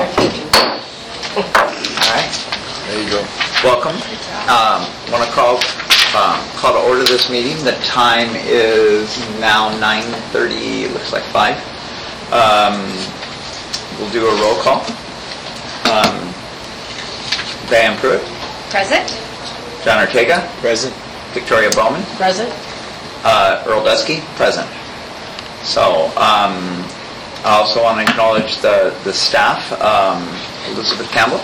So, all right, There you go. welcome. Want to call, um, call to order this meeting. The time is now 9:30, it looks like 5. Um, We'll do a roll call. Um, Diane Pruitt, Present? John Ortega, Present. Victoria Bowman, Present. uh, Earl Dusky, present. So, um, I also want to acknowledge the, the staff, um, Elizabeth Campbell,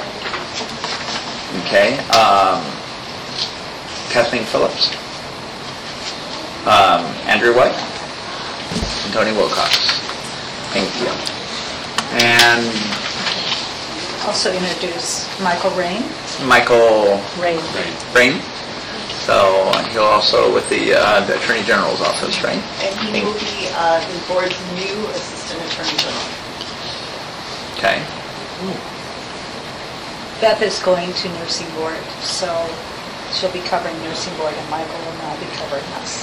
okay, um, Kathleen Phillips, um, Andrew White, and Tony Wilcox. Thank you. And Also introduce Michael Rain. Michael Rain. Rain, so he'll also with the uh, the Attorney General's office, right? And he will be uh, the board's new Assistant Attorney General. Okay. Beth is going to nursing board, so she'll be covering nursing board and Michael will now be covering us.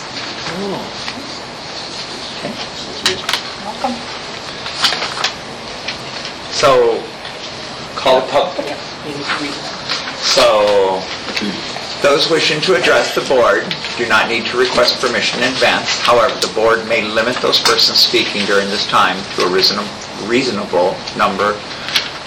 Welcome. So, call the public. So, those wishing to address the board do not need to request permission in advance. However, the board may limit those persons speaking during this time to a reasonable, number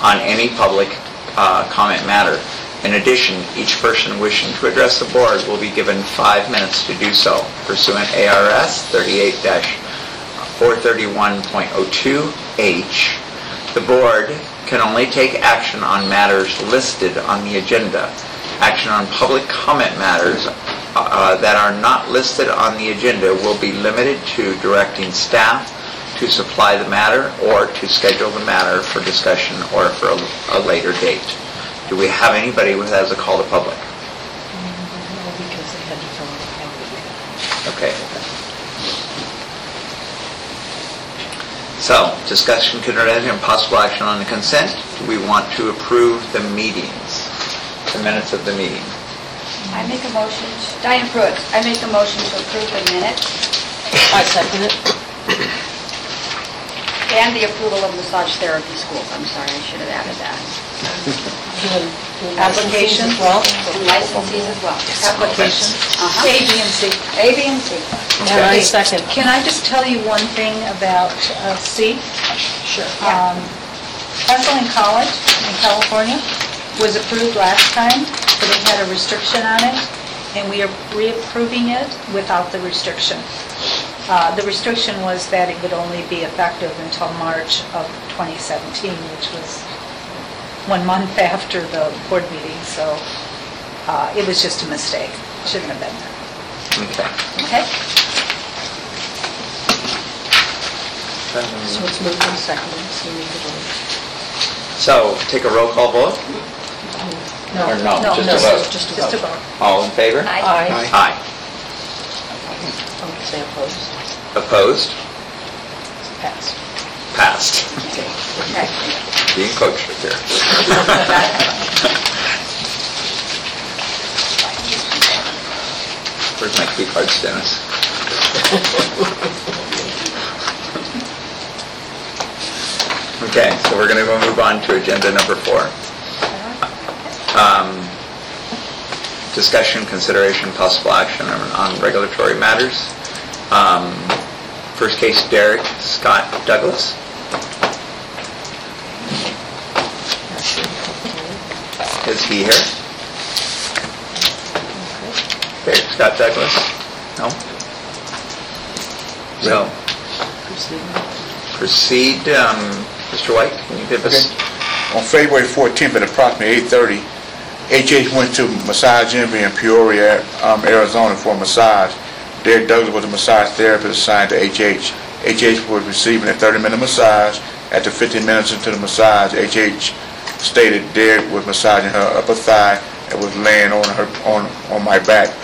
on any public uh, comment matter. In addition, each person wishing to address the board will be given five minutes to do so pursuant ARS 38-431.02H. The board can only take action on matters listed on the agenda. Action on public comment matters uh, that are not listed on the agenda will be limited to directing staff to supply the matter or to schedule the matter for discussion or for a a later date. Do we have anybody who has a call to public? Okay. So, discussion, consideration, and possible action on the consent. Do we want to approve the meetings, the minutes of the meeting? I make a motion, to- Diane Pruitt, I make a motion to approve the minutes I second it. and the approval of massage therapy schools. I'm sorry, I should have added that. Application? As well. And licensees as well. Application. Uh-huh. A, B, and C. A, B, and C. And I second. Can I just tell you one thing about uh, C? Sure. Um, Wesleyan College in California was approved last time, but it had a restriction on it, and we are reapproving it without the restriction. Uh, The restriction was that it would only be effective until March of 2017, which was one month after the board meeting, so uh, it was just a mistake. Shouldn't have been there. Okay. Okay? So it's moved and seconded, so we need to vote. So, take a roll call vote? Or no, No, just no, a vote? Just a vote. vote. All in favor? Aye. Aye. Aye. I'm going to say opposed. Opposed? Passed. Passed. Okay. Being coached up here. Where's my key cards, Dennis? Okay, so we're going to move on to agenda number four. Um, Discussion, consideration, possible action on on regulatory matters. Um, First case, Derek Scott Douglas. Is he here? Derek Scott Douglas? No? So, proceed, um, Mr. White, can you give us? On February 14th at approximately 8:30, HH went to Massage Envy in Peoria, um, Arizona for a massage. Derek Douglas was a massage therapist assigned to HH. HH was receiving a 30-minute massage. After 15 minutes into the massage, HH stated Derek was massaging her upper thigh and was laying on her, on, on my back.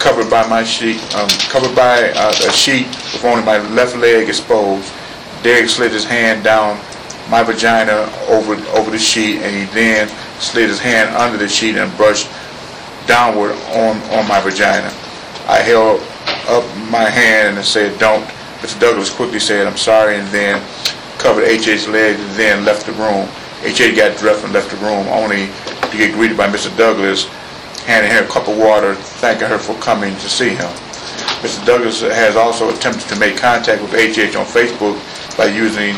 covered by my sheet, um, covered by uh, a sheet with only my left leg exposed. Derek slid his hand down my vagina over over the sheet, and he then slid his hand under the sheet and brushed downward on on my vagina. I held up my hand and said, "Don't." Mr. Douglas quickly said, "I'm sorry," and then covered HH's legs and then left the room. H.H. got dressed and left the room, only to get greeted by Mr. Douglas, handing her a cup of water, thanking her for coming to see him. Mr. Douglas has also attempted to make contact with H.H. on Facebook by using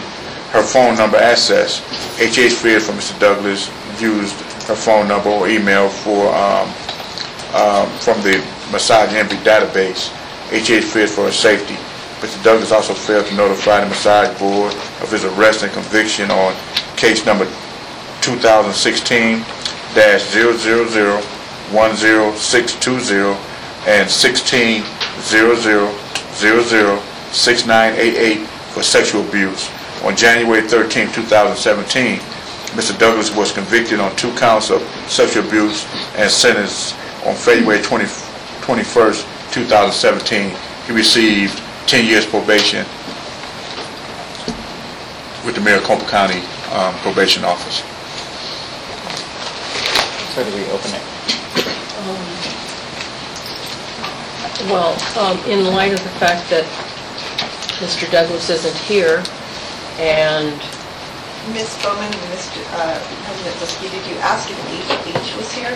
her phone number access. H.H. feared for Mr. Douglas used her phone number or email for, um, um, from the Massage Envy database. H.H. feared for her safety. Mr. Douglas also failed to notify the Massage Board of his arrest and conviction on case number 2016-000-10620 and 16-0000-6988 for sexual abuse. On January 13, 2017, Mr. Douglas was convicted on two counts of sexual abuse and sentenced on February 20 21st, 2017. He received 10 years probation with the Maricopa County um, Probation Office. So do we open it? Well, um, in light of the fact that Mr. Douglas isn't here, and, Ms. Bowman, and Mr. uh, President Liskey, did you ask if H was here?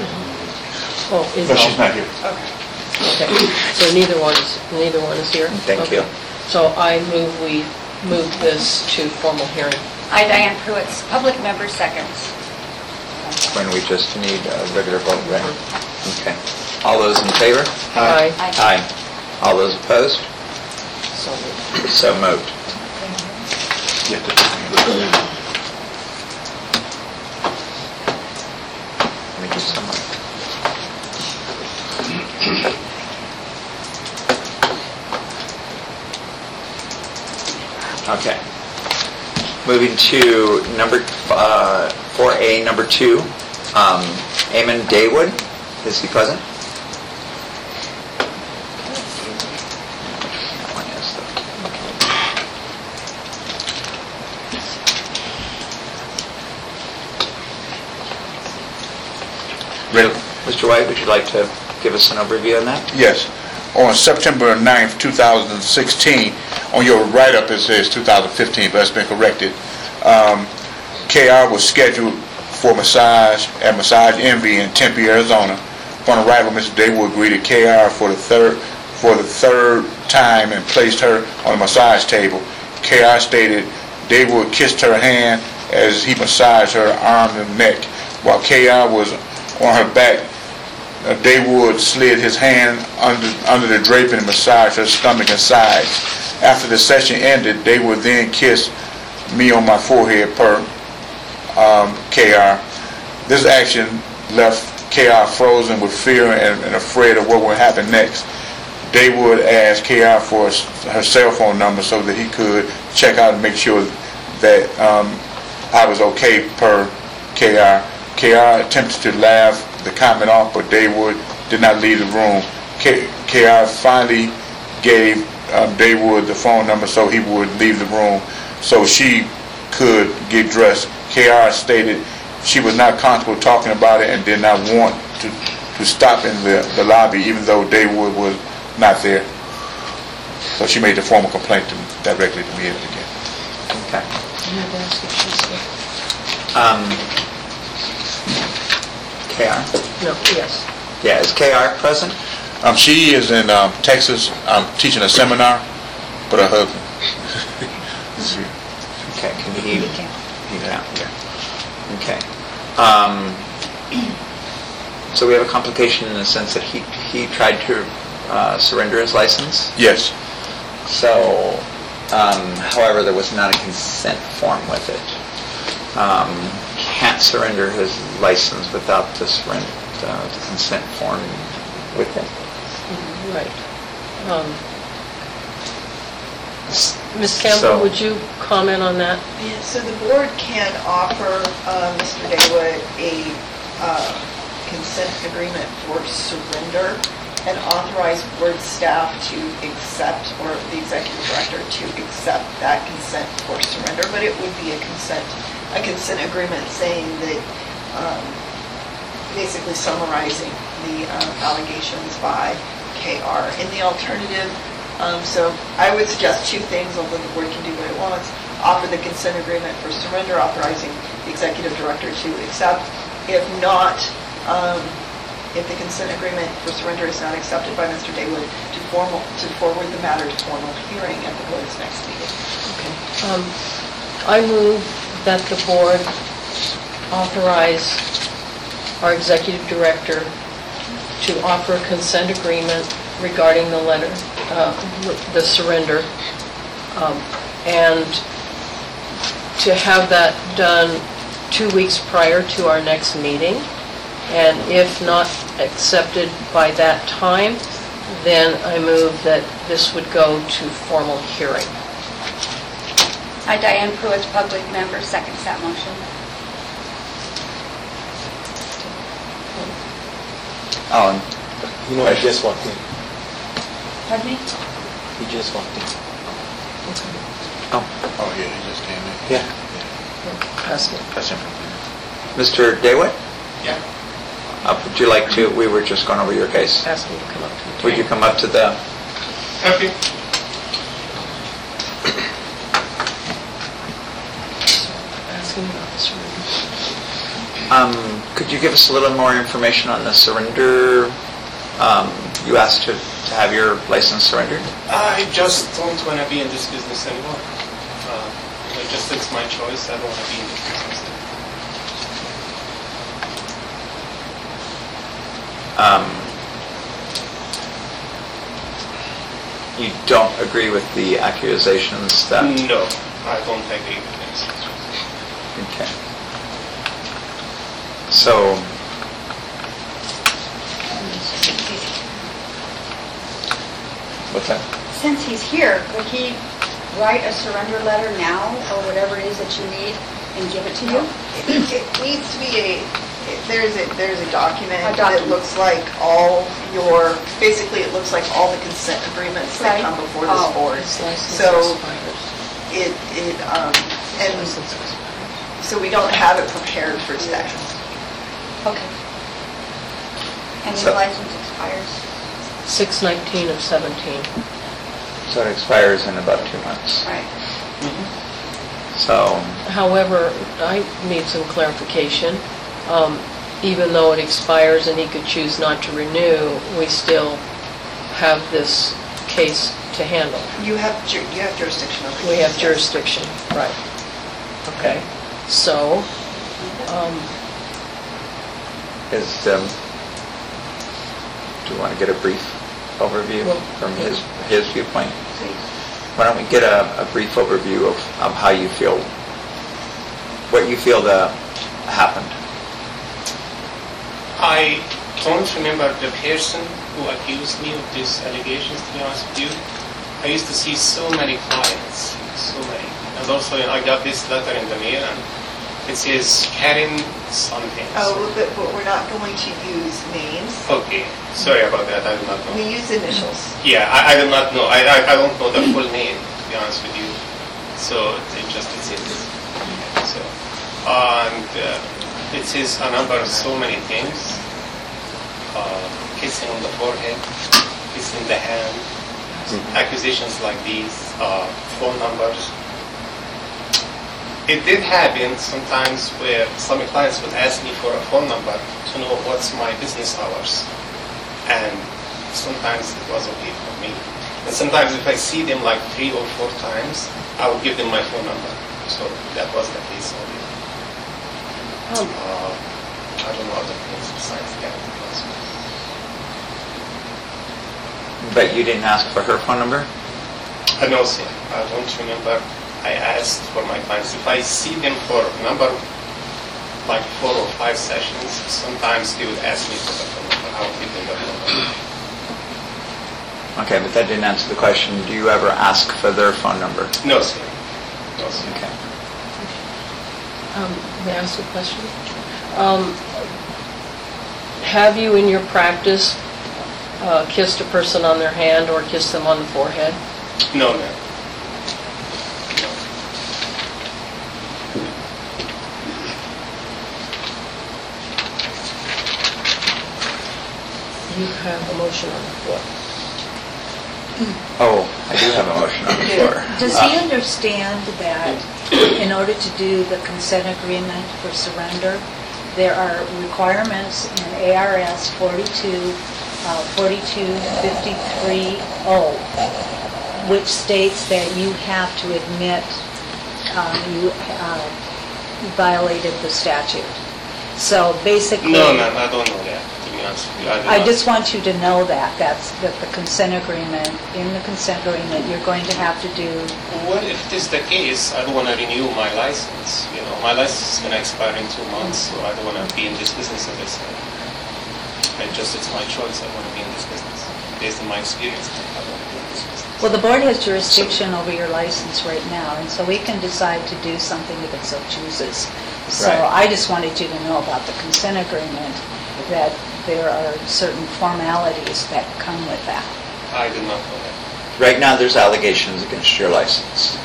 oh, is... No, she's not here. Okay. Okay, so neither one is, neither one is here? Thank you. Okay. So I move we move this to formal hearing. I, Diane Pruitt, public member seconds. When we just need a regular vote, right? Okay. All those in favor? Aye. Aye. All those opposed? So moved. So moved. Someone. Okay. Moving to number, uh, 4A, number two, um, Eamon Daywood. Is he present? That one is the- Ready? Mr. White, would you like to give us an overview on that? Yes. On September 9th, 2016, on your write-up, it says 2015, but that's been corrected. Um, KR was scheduled for massage at Massage Envy in Tempe, Arizona. Upon arrival, Mr. Daywood greeted KR for the third, for the third time and placed her on a massage table. KR stated Daywood kissed her hand as he massaged her arm and neck. While KR was on her back, uh, Daywood slid his hand under, under the draping and massaged her stomach and sides. After the session ended, Daywood then kissed me on my forehead per um, KR. This action left KR frozen with fear and, and afraid of what would happen next. Daywood asked KR for her cell phone number so that he could check out and make sure that um, I was okay per KR. KR attempted to laugh the comment off, but Daywood did not leave the room. K- KR finally gave um, Daywood the phone number so he would leave the room so she could get dressed. KR stated she was not comfortable talking about it and did not want to, to stop in the, the lobby even though Daywood was not there. So she made the formal complaint to, directly to me again. Okay. You have to ask if she's here. Um, KR? No, yes. Yeah, is KR present? Um, she is in um, Texas um, teaching a seminar, but her husband is. Okay, can he? He can't. yeah. Okay. Um, So we have a complication in the sense that he, he tried to uh, surrender his license. Yes, So, um, however, there was not a consent form with it. Can't surrender his license without the surrender, the consent form with him. Right. Um, Ms. So- Campbell, would you comment on that? Yeah, so the board can offer uh, Mr. Daywood a uh, consent agreement for surrender and authorize board staff to accept, or the executive director to accept that consent for surrender, but it would be a consent, a consent agreement saying that, um, basically summarizing the uh, allegations by KR. In the alternative, um, so I would suggest two things, although the board can do what it wants. Offer the consent agreement for surrender, authorizing the executive director to accept. If not, um, if the consent agreement for surrender is not accepted by Mr. Daywood, to formal, to forward the matter to formal hearing at the board's next meeting. Okay. Um, I move that the board authorize our executive director to offer a consent agreement regarding the letter, uh, the surrender, um, and to have that done two weeks prior to our next meeting. And if not accepted by that time, then I move that this would go to formal hearing. I, Diane Pruitt, public member, seconds that motion. Oh, You know, I just walked in. Pardon me? He just walked in. oh, Oh, yeah, he just came in. Yeah. Pass me. that's him. Mr. Daywood? Yeah. Uh, Would you like to, we were just going over your case. Ask me to come up to the Would you come up to the, Okay. Asking about the surrender. um, could you give us a little more information on the surrender? Um, You asked to to have your license surrendered? I just don't want to be in this business anymore. Uh, it just it's my choice. I don't want to be in this business. Um, You don't agree with the accusations that... No, I don't agree with this. Okay. So, what's that? Since he's here, could he write a surrender letter now, or whatever it is that you need, and give it to you? It it needs to be a, there's a, there's a document A that document. looks like all your, basically it looks like all the consent agreements that Right. come before this Oh. board. This So it, it, um, and so we don't have it prepared for today. Okay. And So- your license expires? 619 of 17. So it expires in about two months. Right. So, However, I need some clarification. Um, Even though it expires and he could choose not to renew, we still have this case to handle. You have, ju- you have jurisdiction over. We have this, yes. jurisdiction, right. Okay, so, um, is, um, do you want to get a brief overview Well- from his, his viewpoint? Why don't we get a, a brief overview of, of how you feel, what you feel the, happened? I don't remember the person who accused me of these allegations, to be honest with you. I used to see so many clients, so many. And also, you know, I got this letter in the mail, and it says Karen something. Oh, but, but we're not going to use names. Okay, sorry about that, I did not know. We use initials. Yeah, I, I do not know. I, I, I don't know the full name, to be honest with you. So it just it says. So, and uh, it says a number of so many things. Uh, kissing on the forehead, kissing the hand, accusations like these, uh, phone numbers. It did happen sometimes where some clients would ask me for a phone number to know what's my business hours. And sometimes it was okay for me. And sometimes if I see them like three or four times, I would give them my phone number. So that was the case. Um, Uh, I don't know other things besides that. But you didn't ask for her phone number? I know, sir. I don't remember. I asked for my clients. If I see them for a number, like four or five sessions, sometimes they would ask me for the phone number. I would give them the phone number. Okay, but that didn't answer the question. Do you ever ask for their phone number? No, sir. No, sir. Okay. um, may I ask a question? Um, Have you in your practice uh, kissed a person on their hand or kissed them on the forehead? No, ma'am. No. You have a motion on the floor. Oh, I do have a motion on the floor. Does he understand that in order to do the consent agreement for surrender, there are requirements in ARS 42, uh, 42530, which states that you have to admit um, you uh, violated the statute. So basically... No, ma'am, I don't know that, to be honest with you. do I not. just want you to know that, that's, that the consent agreement, in the consent agreement, you're going to have to do, Well, if it is the case, I don't want to renew my license, you know, my license is going to expire in two months, so I don't want to be in this business, as I said. And just, it's my choice, I want to be in this business. Based on my experience, I want to be in this business. well, the board has jurisdiction over your license right now, and so we can decide to do something if it so chooses. So Right. I just wanted you to know about the consent agreement, that there are certain formalities that come with that. I did not know that. Right now, there's allegations against your license.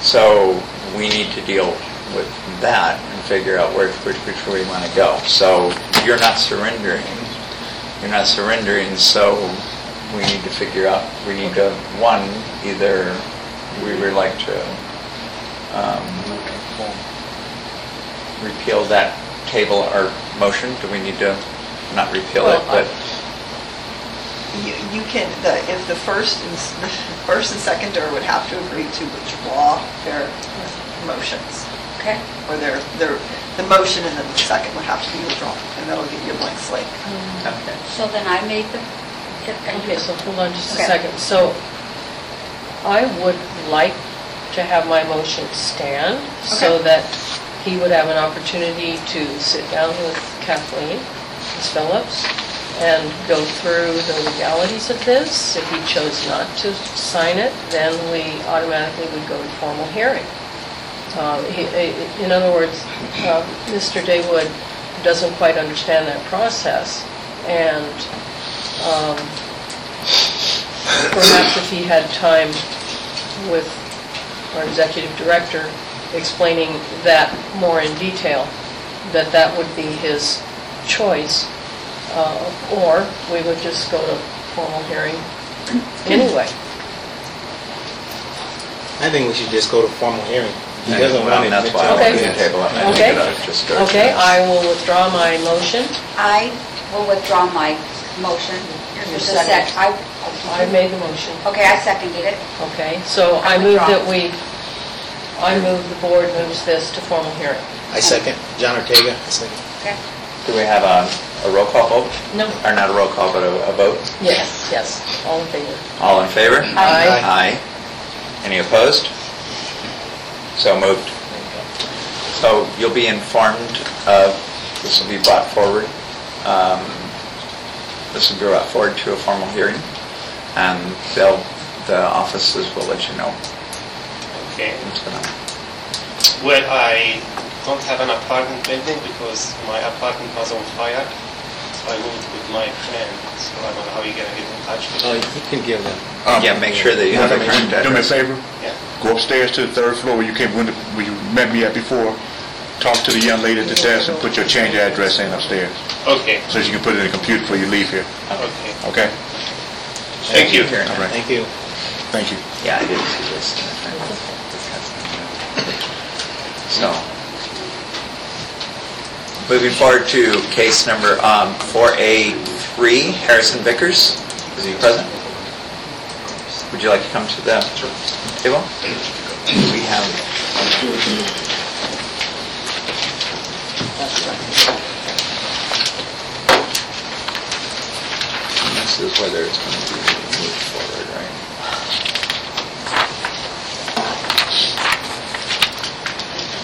So we need to deal with that and figure out where, which, which way we want to go. So you're not surrendering. You're not surrendering, so we need to figure out, we need to, one, either we would like to um, repeal that table or motion. Do we need to not repeal it, Well, I- but You you can, the if the first and, s- the first and seconder would have to agree to withdraw their motions, Okay? or their, their, the motion and then the second would have to be withdrawn, and that'll give you a blank slate. Mm. Okay. So then I made the... Okay, so hold on just a Okay. second. So I would like to have my motion stand so Okay. that he would have an opportunity to sit down with Kathleen, Ms. Phillips, and go through the legalities of this. If he chose not to sign it, then we automatically would go to formal hearing. Uh, he- In other words, uh, Mr. Daywood doesn't quite understand that process, and um, perhaps if he had time with our executive director explaining that more in detail, that that would be his choice, uh, or we would just go to formal hearing anyway. I think we should just go to formal hearing. He doesn't well, want it. That's why I Okay. wanted to table it. I think Okay. it ought just Okay. I will withdraw my motion. I will withdraw my motion. Your The sec- second. I, I made the motion. okay, I seconded it. Okay, so I move that we, I move the board moves this to formal hearing. I second. John Ortega, I second. Okay? Do we have a, a roll call vote? No. Or not a roll call, but a, a vote? Yes, yes, all in favor. All in favor? Aye. Aye. Any opposed? So moved. So you'll be informed of, this will be brought forward, um, this will be brought forward to a formal hearing, and they'll, the offices will let you know Okay. what's going on. Well, I don't have an apartment building because my apartment was on fire. So I moved with my friend, so I don't know how you're gonna get in touch with Oh, him. you can give them. Um, Yeah, make sure that you have a current Do me a address. favor, Yeah. go upstairs to the third floor where you came, when the- where you met me at before, talk to the young lady at the desk and put your change of address in upstairs, Okay, so she can put it in the computer before you leave here, okay. okay? Thank you. Karen. All right. Thank you. Thank you. Yeah, I did see this. So, moving forward to case number um, 4A3, Harrison Vickers. Is he present? Would you like to come to the table? We have... This is whether it's going to be moved forward, right?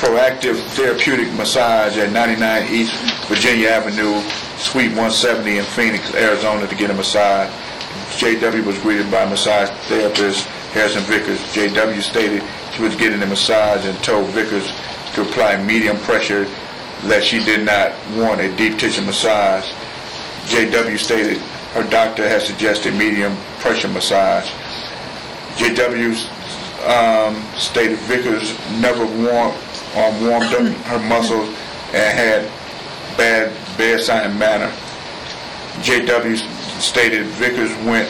Proactive Therapeutic Massage at 99 East Virginia Avenue, Suite 170 in Phoenix, Arizona to get a massage. JW was greeted by massage therapist Harrison Vickers. JW stated she was getting a massage and told Vickers to apply medium pressure that she did not want a deep tissue massage. JW stated her doctor had suggested medium pressure massage. JW um, stated Vickers never warm, um, warmed up her muscles and had bad bedside manner. JW stated Vickers went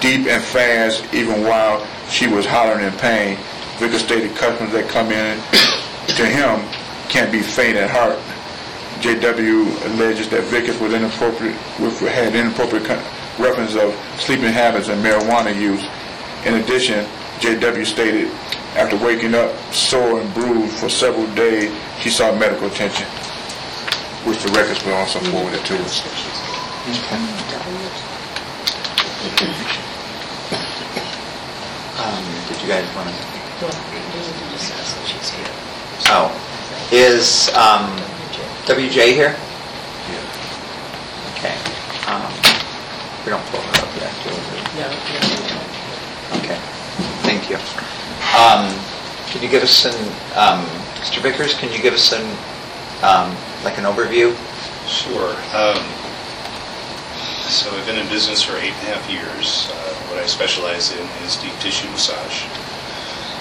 deep and fast even while she was hollering in pain. Vickers stated customers that come in to him can't be faint at heart. JW alleges that Vickers was inappropriate, had inappropriate reference of sleeping habits and marijuana use. In addition, JW stated after waking up sore and bruised for several days, she sought medical attention, which the records were also forwarded to us. Um, Did you guys want to? Oh, is um, WJ here? Yeah. Okay. um, We don't pull her up yet, do we? Okay, thank you. Um, Can you give us an, um, Mr. Vickers, can you give us an, um, like an overview? Sure. Um, So I've been in business for eight and a half years. Uh, What I specialize in is deep tissue massage.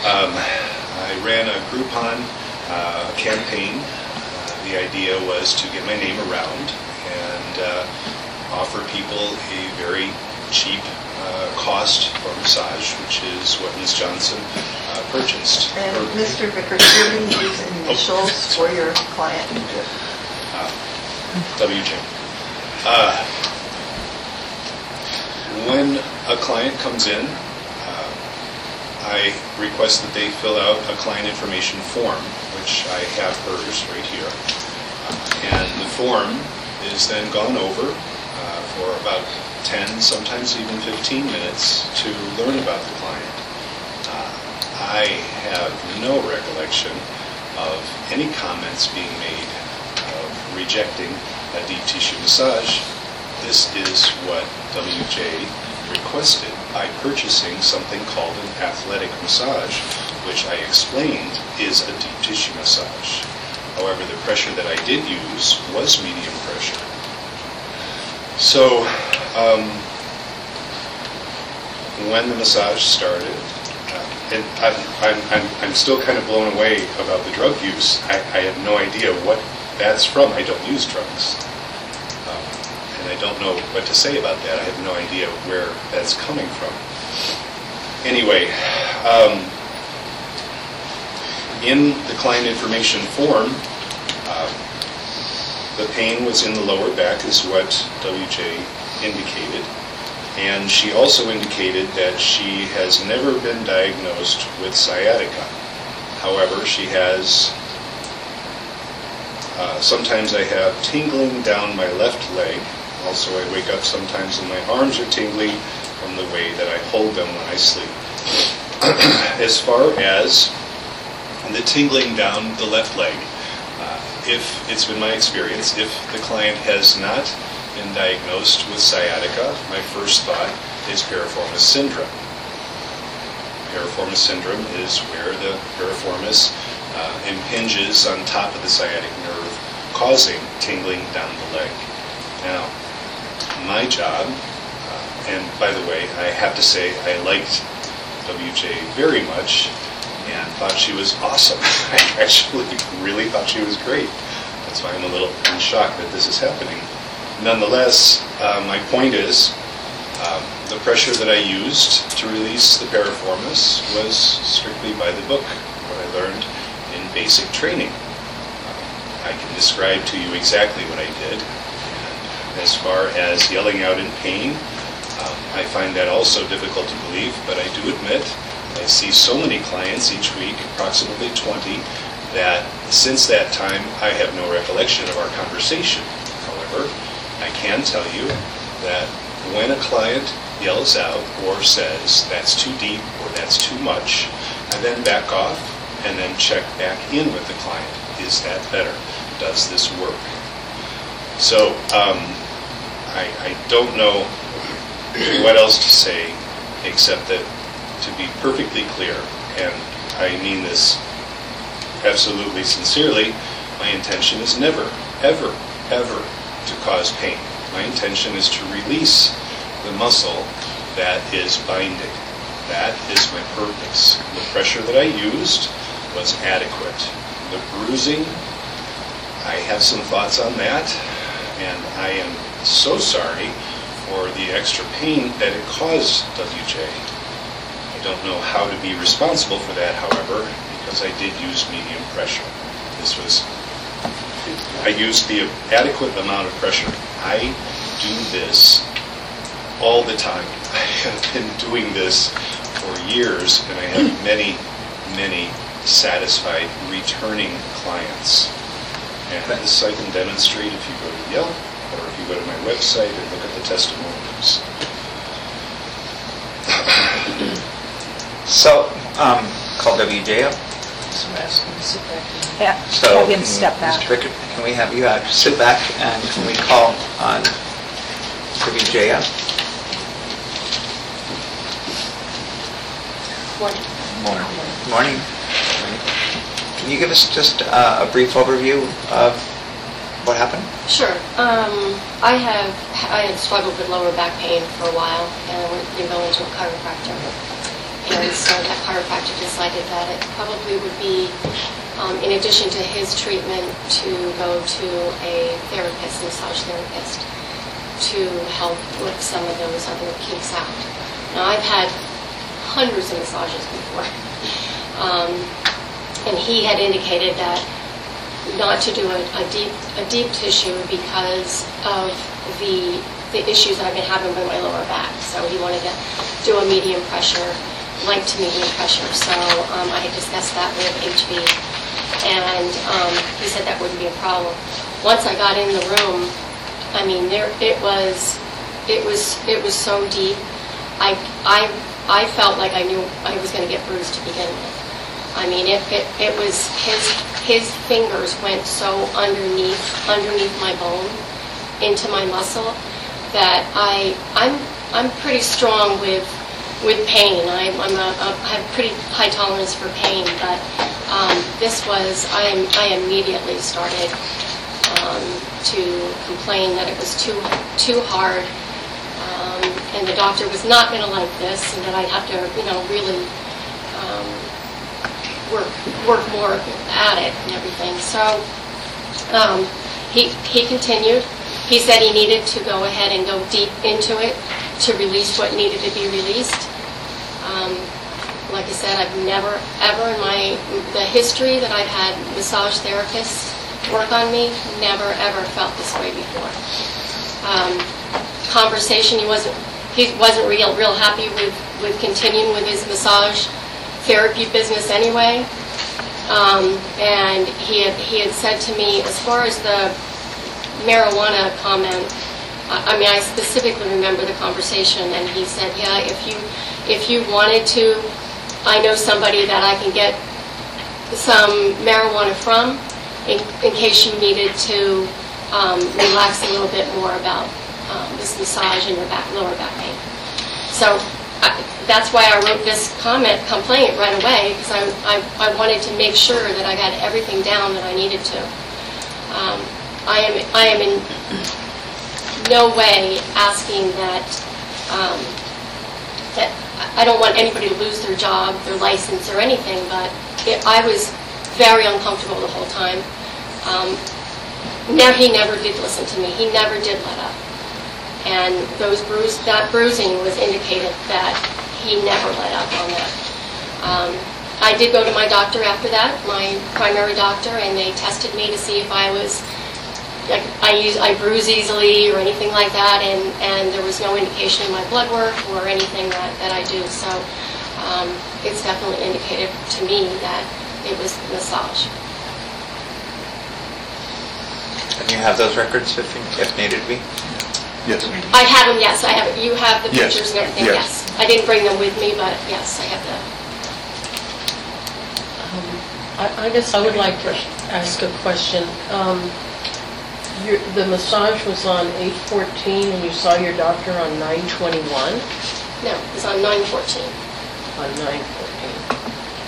Um, I ran a Groupon uh, campaign. Uh, The idea was to get my name around and uh, offer people a very cheap uh, cost for massage, which is what Ms. Johnson uh, purchased. And Or- Mr. Vickers, you're going to use initials for your client. WJ. Uh, When a client comes in, uh, I request that they fill out a client information form, which I have hers right here. Uh, And the form is then gone over uh, for about 10, sometimes even 15 minutes to learn about the client. Uh, I have no recollection of any comments being made of rejecting a deep tissue massage. This is what WJ requested by purchasing something called an athletic massage, which I explained is a deep tissue massage. However, the pressure that I did use was medium pressure. So, um, when the massage started, uh, and I'm, I'm, I'm, I'm still kind of blown away about the drug use. I, I have no idea what that's from. I don't use drugs. Um, and I don't know what to say about that. I have no idea where that's coming from. Anyway, um, in the client information form, uh, the pain was in the lower back is what WJ indicated. And she also indicated that she has never been diagnosed with sciatica. However, she has, uh, sometimes I have tingling down my left leg. Also, I wake up sometimes and my arms are tingling from the way that I hold them when I sleep. as far as the tingling down the left leg, if it's been my experience, if the client has not been diagnosed with sciatica, my first thought is piriformis syndrome. Piriformis syndrome is where the piriformis uh, impinges on top of the sciatic nerve, causing tingling down the leg. Now, my job, uh, and by the way, I have to say I liked WJ very much and thought she was awesome. I actually really thought she was great. That's why I'm a little in shock that this is happening. Nonetheless, uh, my point is, um, the pressure that I used to release the piriformis was strictly by the book, what I learned in basic training. Uh, I can describe to you exactly what I did. As far as yelling out in pain, um, I find that also difficult to believe, but I do admit I see so many clients each week, approximately 20, that since that time I have no recollection of our conversation. However, I can tell you that when a client yells out or says, that's too deep or that's too much, I then back off and then check back in with the client. Is that better? Does this work? So um, I, I don't know what else to say except that to be perfectly clear, and I mean this absolutely sincerely, My intention is never, ever, ever to cause pain. My intention is to release the muscle that is binding. That is my purpose. The pressure that I used was adequate. The bruising, I have some thoughts on that, and I am so sorry for the extra pain that it caused WJ. I don't know how to be responsible for that, however, because I did use medium pressure. This was, I used the adequate amount of pressure. I do this all the time. I have been doing this for years, and I have many, many satisfied returning clients. And this I can demonstrate if you go to Yelp, or if you go to my website and look at the testimonials. So, um, call WJ up. Yeah, So, have him step back. Mr. Pickett, can we have you uh, sit back and can we call on WJ up? Morning. Morning. Can you give us just uh, a brief overview of what happened? Sure. Um, I have, I had struggled with lower back pain for a while, and I went to go into a chiropractor. And so that chiropractor decided that it probably would be, um, in addition to his treatment, to go to a therapist, massage therapist, to help with some of those other kinks out. Now, I've had hundreds of massages before. Um, and he had indicated that not to do a, a deep a deep tissue because of the the issues I've been having with my lower back. So he wanted to do a medium pressure, light to medium pressure. So um, I discussed that with HB, and um, he said that wouldn't be a problem. Once I got in the room, I mean, there it was, it was it was so deep. I I I felt like I knew I was going to get bruised to begin with. I mean, it, it, it was, his, his fingers went so underneath, underneath my bone, into my muscle, that I, I'm, I'm pretty strong with, with pain. I'm, I'm a, a, I have pretty high tolerance for pain, but um, this was, I, I immediately started um, to complain that it was too, too hard, um, and the doctor was not going to like this, and that I'd have to, you know, really um, work, work more at it and everything. So um, he, he continued. He said he needed to go ahead and go deep into it to release what needed to be released. Um, like I said, I've never, ever in my, the history that I've had massage therapists work on me, never, ever felt this way before. Um, conversation, he wasn't, he wasn't real, real happy with, with continuing with his massage therapy business anyway. Um, and he had, he had said to me, as far as the marijuana comment, I mean, I specifically remember the conversation, and he said, yeah, if you, if you wanted to, I know somebody that I can get some marijuana from in, in case you needed to um, relax a little bit more about um, this massage and your back, lower back pain. So I- that's why I wrote this comment, complaint right away, because I, I, I wanted to make sure that I got everything down that I needed to. Um, I am, I am in no way asking that, um, that, I don't want anybody to lose their job, their license, or anything, but it- I was very uncomfortable the whole time. Um, Now, he never did listen to me, he never did let up. And those bruise, that bruising was indicated that he never let up on that. Um, I did go to my doctor after that, my primary doctor, and they tested me to see if I was, like, I use, I bruise easily or anything like that, and, and there was no indication in my blood work or anything that, that I do. So um, it's definitely indicated to me that it was massage. And you have those records if, if needed be? Yes. I have them, yes, I have, you have the Yes, pictures and everything, yes. yes. I didn't bring them with me, but yes, I have them. I I guess I would like to ask a question. Um, your- The massage was on 8/14 and you saw your doctor on 9/21? no, it's on 914. On 9/14.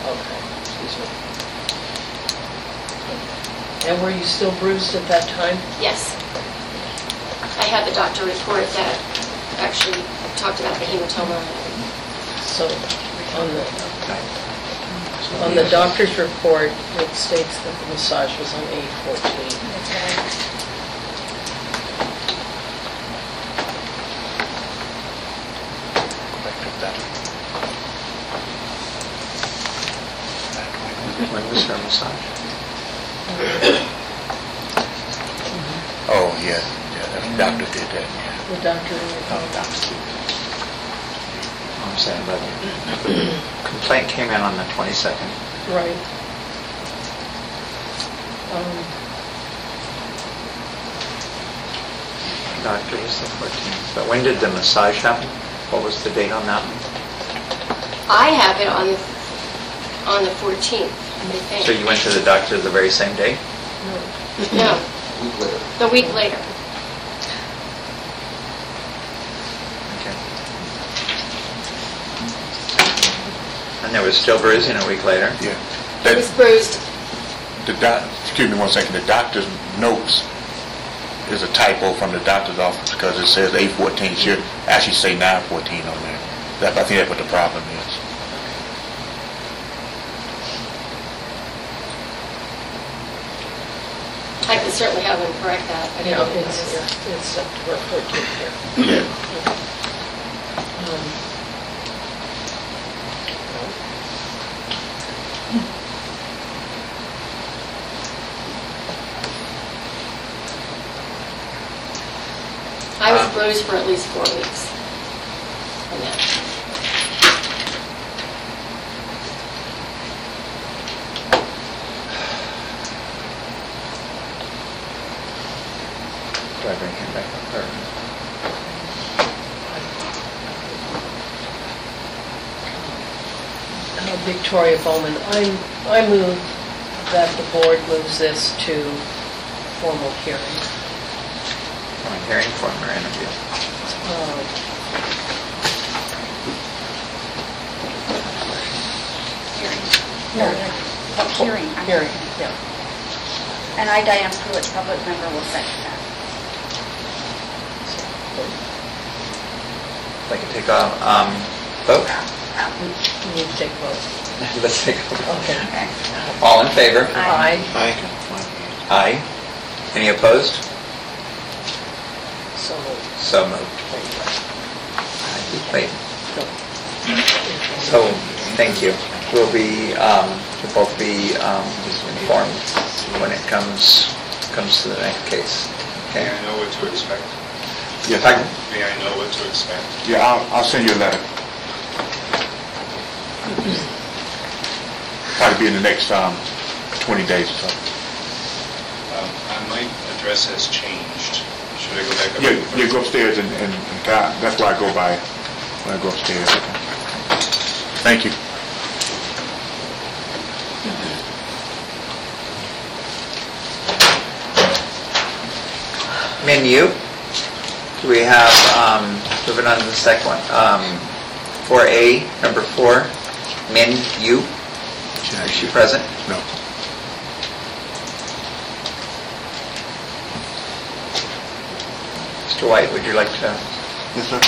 Okay, excuse me. And were you still bruised at that time? Yes. I had the doctor report that actually talked about the hematoma. So on the, on the doctor's report, it states that the massage was on 8/14. When was her massage? Oh, yeah, yeah, the doctor did that, yeah. The doctor, Oh, doctor. I'm saying, but complaint came in on the 22nd. right. Um, Doctor was the 14th. But when did the massage happen? What was the date on that one? I have it on, on the 14th, I think. So you went to the doctor the very same day? No, The Week later. the week later. Okay. And there was still bruising a week later? Yeah. It was That, bruised. the doc, excuse me one second, the doctor's notes is a typo from the doctor's office because it says eight fourteen, should actually say nine fourteen on there. That, I think that's what the problem is. I can certainly have them correct that. I Yeah, didn't it's notice. here, it's September 14th here. Um, I was Um, bruised for at least four weeks. from. Do I bring him back up or? uh, Victoria Bowman, I, I move that the board moves this to formal hearing. On hearing form or interview? Uh, No, public hearing. I'm Hearing, yeah. And I, Diane Pruitt, public member, will second that. If I can take a, um, vote? We need to take a vote. Let's take a vote. Okay. Okay. All in favor? Aye. Aye. Aye. Any opposed? So moved. So moved. Wait, so, thank you. We'll be, um, we'll both be, um, informed when it comes, comes to the next case. May Okay? I know what to expect? Yes, Pardon? May I know what to expect? Yeah, I'll, I'll send you a letter. Probably be in the next, um, twenty days or so. Um, uh, My address has changed. Should I go back up? Yeah, yeah, go upstairs and, and, and that- that's where I go by, when I go upstairs. Thank you. Menu. Do we have, um, moving on to the second one, um, 4A, number four, menu. Is she present? No. Mr. White, would you like to? Yes, sir.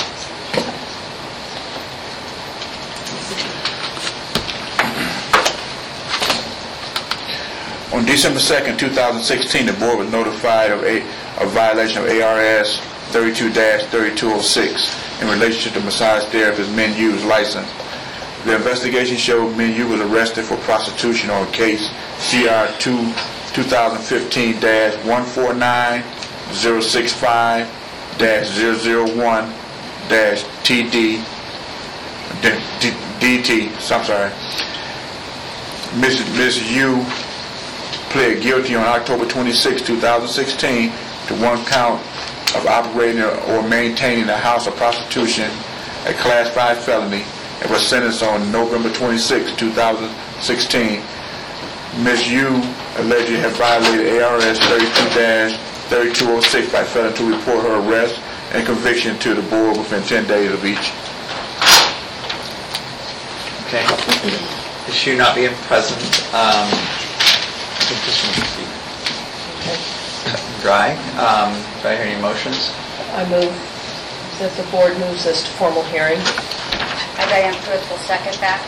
On December 2nd, 2016, the board was notified of a violation of ARS 32-3206 in relation to the massage therapist Menu's license. The investigation showed Menu was arrested for prostitution on case CR 2 2015-149065 001 TD DT, I'm sorry. Miss, Miss U pled guilty on October 26, 2016 to one count of operating or maintaining a house of prostitution, a Class 5 felony, and was sentenced on November 26, 2016. Miss U allegedly had violated ARS 32 32-3206 by failing to report her arrest and conviction to the board within 10 days of each. Okay. Is she not being present? Um, I think this one should be- dry. Um, Do I hear any motions? I move that the board moves this to formal hearing. I, Diane Pruitt, will second that.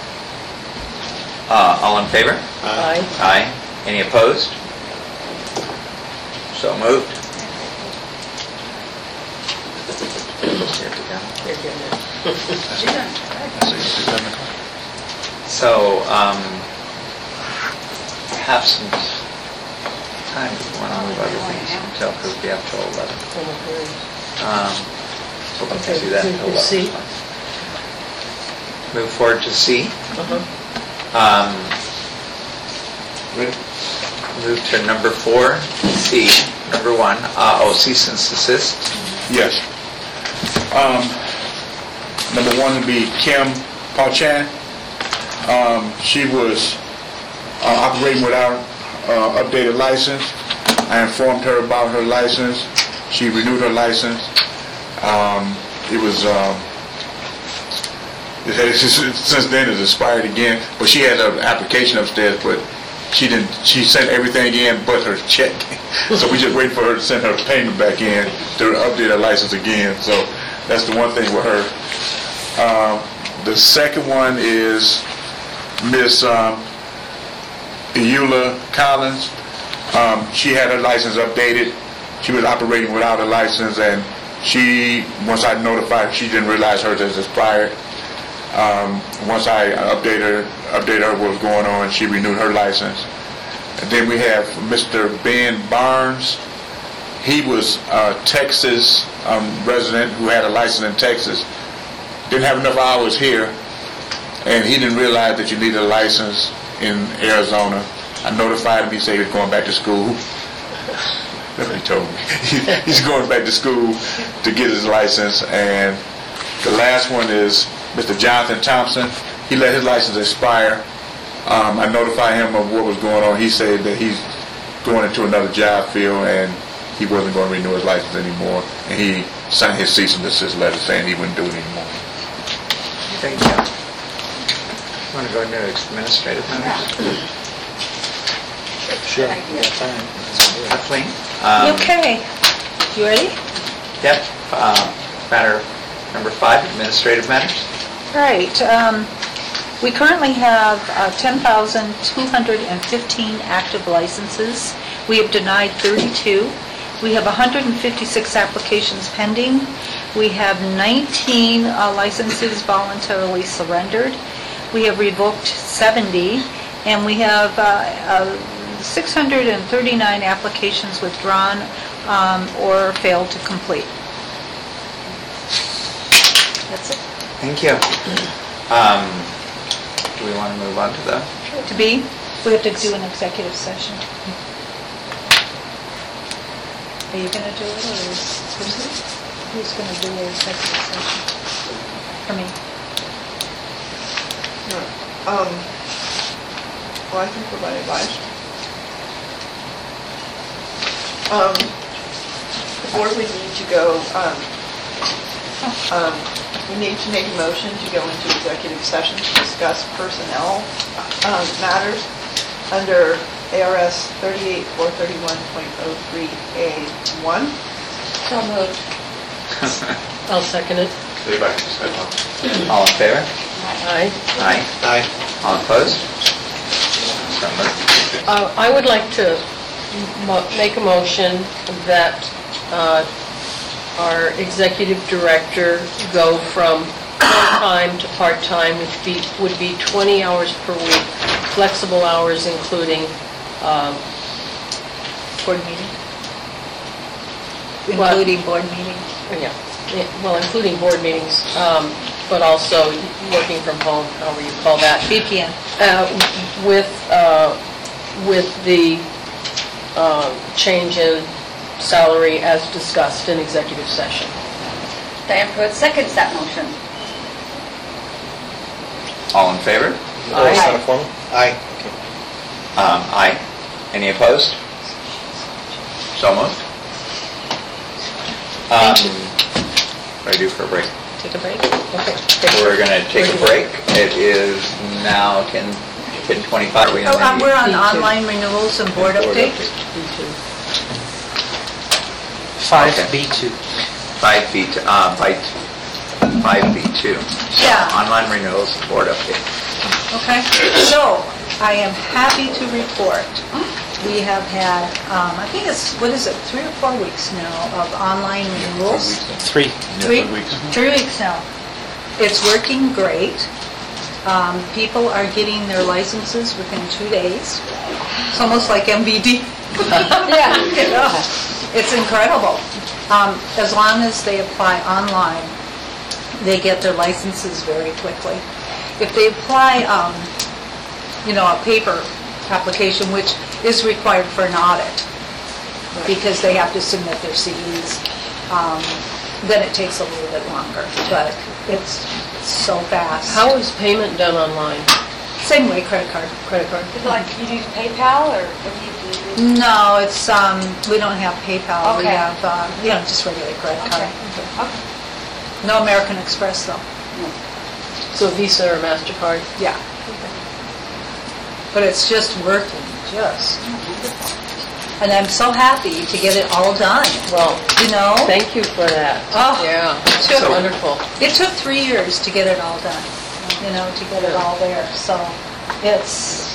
Uh, All in favor? Aye. Aye. Any opposed? So moved. You're getting it. So, um, have some time if you want to move other things until, because we have till 11. Formal hearing. Um, So we can do that move until to C. 11. Move forward to C. Uh-huh. Um, Move to number four, C, number one, uh, oh, cease. Yes. Um, number one would be Kim Pauchan. Um, she was uh, operating without uh, updated license. I informed her about her license. She renewed her license. Um, it was, um, it has, since then it's expired again, but she had an application upstairs, but she didn't, she sent everything in but her check. So we just waiting for her to send her payment back in to update her license again. So that's the one thing with her. Um, The second one is Miss um, Eula Collins. Um, She had her license updated. She was operating without a license and she, once I notified, she didn't realize hers has expired. Um, Once I updated her, updated her what was going on, she renewed her license. And then we have Mr. Ben Barnes. He was a Texas um, resident who had a license in Texas. Didn't have enough hours here, and he didn't realize that you needed a license in Arizona. I notified him, he said he was going back to school. That's what he told me. He's going back to school to get his license, and the last one is Mr. Jonathan Thompson. He let his license expire. Um, I notified him of what was going on. He said that he's going into another job field and he wasn't going to renew his license anymore. And he signed his cease and desist letter saying he wouldn't do it anymore. Thank you. Want to go into administrative matters? Sure, we got time. Kathleen? Um, Okay. You ready? Yep. Uh, Matter number five, administrative matters. Right. um, We currently have uh, 10,215 active licenses. We have denied 32. We have 156 applications pending. We have 19 uh, licenses voluntarily surrendered. We have revoked 70, and we have uh, uh, 639 applications withdrawn um, or failed to complete. That's it. Thank you. Um, Do we want to move on to the, To be, we have to do an executive session. Are you gonna do it, or is, who's- who's gonna do the executive session? For me? Um, well, I can provide advice. Um, the board would need to go, um, um, we need to make a motion to go into executive session to discuss personnel, um, matters under ARS 38431.03A1. So moved. I'll second it. all in favor? Aye. Aye. Aye. All opposed? So moved. Uh, I would like to mo- make a motion that uh, our executive director go from full-time to part-time, which be, would be 20 hours per week, flexible hours including, um, Board meeting? What? Including board meeting? yeah, yeah, well, including board meetings, um, but also working from home, however you call that. BPN. Uh, with, uh, with the uh, change in salary as discussed in executive session. Diane Pruitt seconds that motion. All in favor? Oh, it's not a formal? Aye. Okay. Um, Aye. Any opposed? So moved. Thank you. Um, What do I do for a break? Take a break? Okay. We're going to take a break. It is now 10, 10:25. Are we Oh, gonna um, we're on Me too. online renewals and board Board updates. update. Me too. 5B2. 5B, uh, by 5B2. Yeah. Online renewals, board update. Okay, so I am happy to report, we have had, um, I think it's, what is it, three or four weeks now of online renewals? Three. Three, three weeks now. It's working great. Um, People are getting their licenses within two days. It's almost like MVD. Yeah. It's incredible. Um, As long as they apply online, they get their licenses very quickly. If they apply, um, you know, a paper application, which is required for an audit, because they have to submit their CEs, um, then it takes a little bit longer, but it's so fast. How is payment done online? Same way, credit card. Credit card? Like, you use PayPal, or what do you do? No, it's, um, we don't have PayPal, we Okay. have, uh, you know, just regular credit card. Okay. Okay. No American Express, though. So Visa or MasterCard? Yeah. But it's just working, just. And I'm so happy to get it all done, Well, you know? thank you for that. Oh. Yeah, Sure. it's wonderful. It took three years to get it all done, you know, to get it all there, so it's,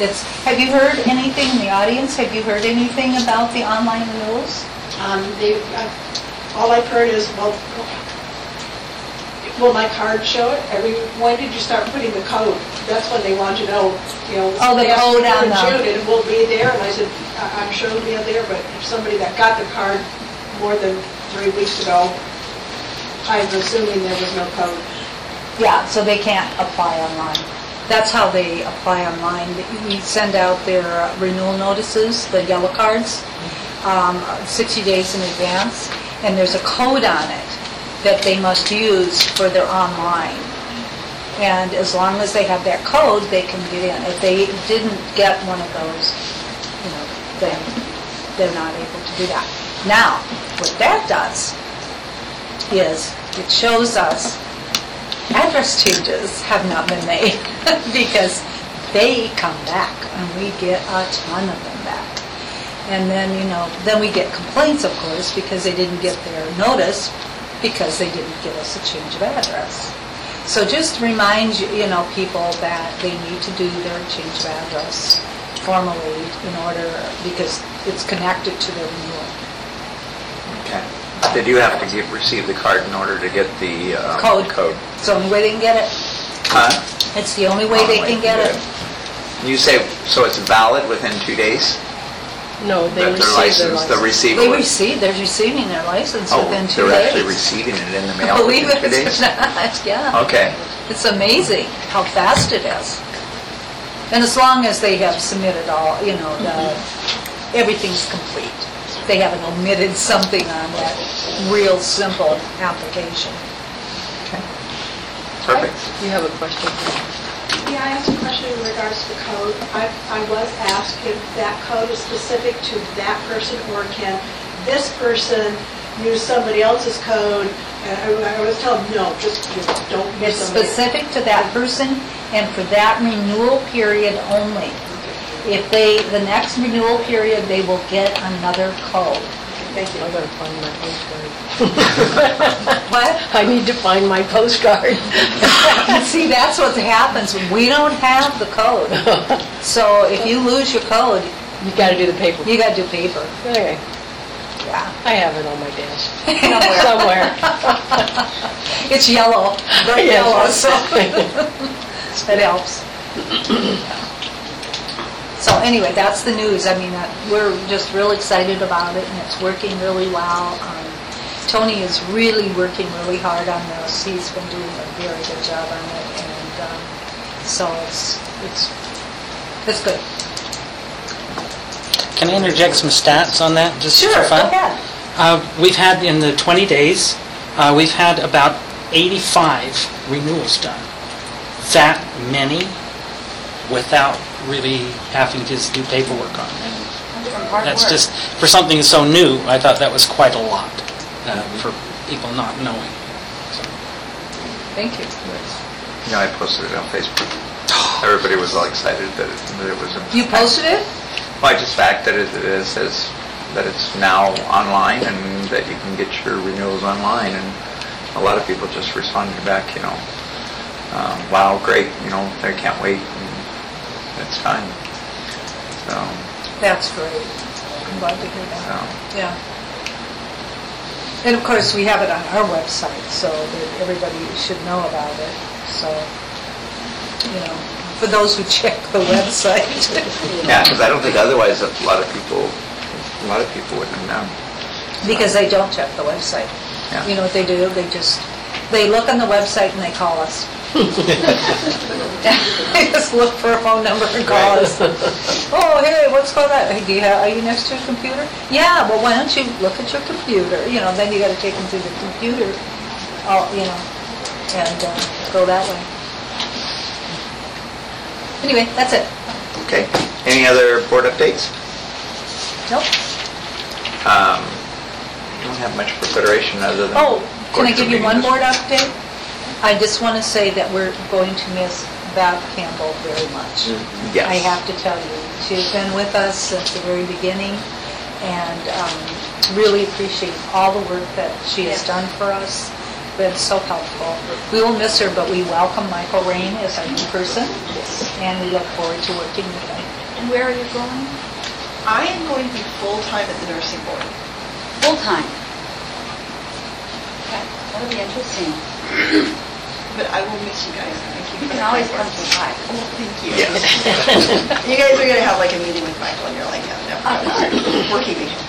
it's, have you heard anything in the audience? Have you heard anything about the online renewals? Um, they, I- all I've heard is, well, will my card show it? Every, when did you start putting the code? That's when they want to know, you know. Oh, the they asked me code on the- June, and it will be there, and I said, "I- I'm sure it'll be there, but if somebody that got the card more than three weeks ago, I'm assuming there was no code. Yeah, so they can't apply online. That's how they apply online. We send out their renewal notices, the yellow cards, um, 60 days in advance, and there's a code on it that they must use for their online. And as long as they have that code, they can get in. If they didn't get one of those, you know, then they're not able to do that. Now, what that does is it shows us address changes have not been made because they come back and we get a ton of them back. And then, you know, then we get complaints, of course, because they didn't get their notice because they didn't give us a change of address. So just remind, you know, people that they need to do their change of address formally in order, because it's connected to their renewal. Okay. They do have to give, receive the card in order to get the um, Code. Code. It's the only way they can get it. Huh? It's the only way they can get it. You say, so it's valid within two days? No, they That receive their their license, the license. receiver? They receive, they're receiving their license Oh, within two days. they're days. actually receiving it in the mail Believe within two it or days? not, yeah. Okay. It's amazing how fast it is. And as long as they have submitted all, you know, the, everything's complete. They haven't omitted something on that real simple application. Okay. Perfect. You have a question? Yeah, I asked a question in regards to the code. I, I was asked if that code is specific to that person, or can this person use somebody else's code? And I I was told, no, just, you know, don't use It's somebody. specific to that person and for that renewal period only. If they, the next renewal period, they will get another code. Thank you. I gotta find my postcard. What? I need to find my postcard. See, that's what happens. We don't have the code. So if you lose your code, You gotta do the paper. you gotta do paper. Okay, Yeah. I have it on my desk. Somewhere. It's yellow, bright Yes. yellow, so it helps. So anyway, that's the news. I mean, uh, we're just real excited about it, and it's working really well. Um, Tony is really working really hard on this. He's been doing a very good job on it, and um, so it's, it's, it's good. Can I interject some stats on that, just for Sure, go fun? ahead. Uh, We've had, in the 20 days, uh, we've had about 85 renewals done. That many without really having to do paperwork on it. That's just, for something so new, I thought that was quite a lot uh, for people not knowing. Thank you. Yeah, I posted it on Facebook. Everybody was all excited that it that it was. You posted it? Well, I just fact that it it says that it's now online and that you can get your renewals online, and a lot of people just responded back, you know, um, wow, great, you know, I can't wait, it's time. So, That's great. I'm glad to hear so, that. Yeah. And of course, we have it on our website, so that everybody should know about it. So, you know, for those who check the website. yeah, because I don't think otherwise a lot of people, a lot of people wouldn't know. Because they don't check the website. Yeah. You know what they do? They just, they look on the website and they call us. Just look for a phone number and call us. Oh, hey, what's going on? Hey, do you have, are you next to a computer? Yeah, well, why don't you look at your computer? You know, then you gotta take them through the computer, oh, you know, and uh, go that way. Anyway, that's it. Okay, any other board updates? Nope. Um, Don't have much for Federation other than... Oh, can I give you one board update? I just want to say that we're going to miss Val Campbell very much. Yes. I have to tell you, she's been with us since the very beginning, and um, really appreciate all the work that she has Yes. done for us, been so helpful. We will miss her, but we welcome Michael Rain as our new person, and we look forward to working with him. And where are you going? I am going to be full-time at the nursing board. Full-time? Okay, that'll be interesting. But I will miss you guys. Thank You you. can always come to five. Oh, thank you. Yes. You guys are gonna have like a meeting with Michael and you're like, yeah, never mind. We're keeping him.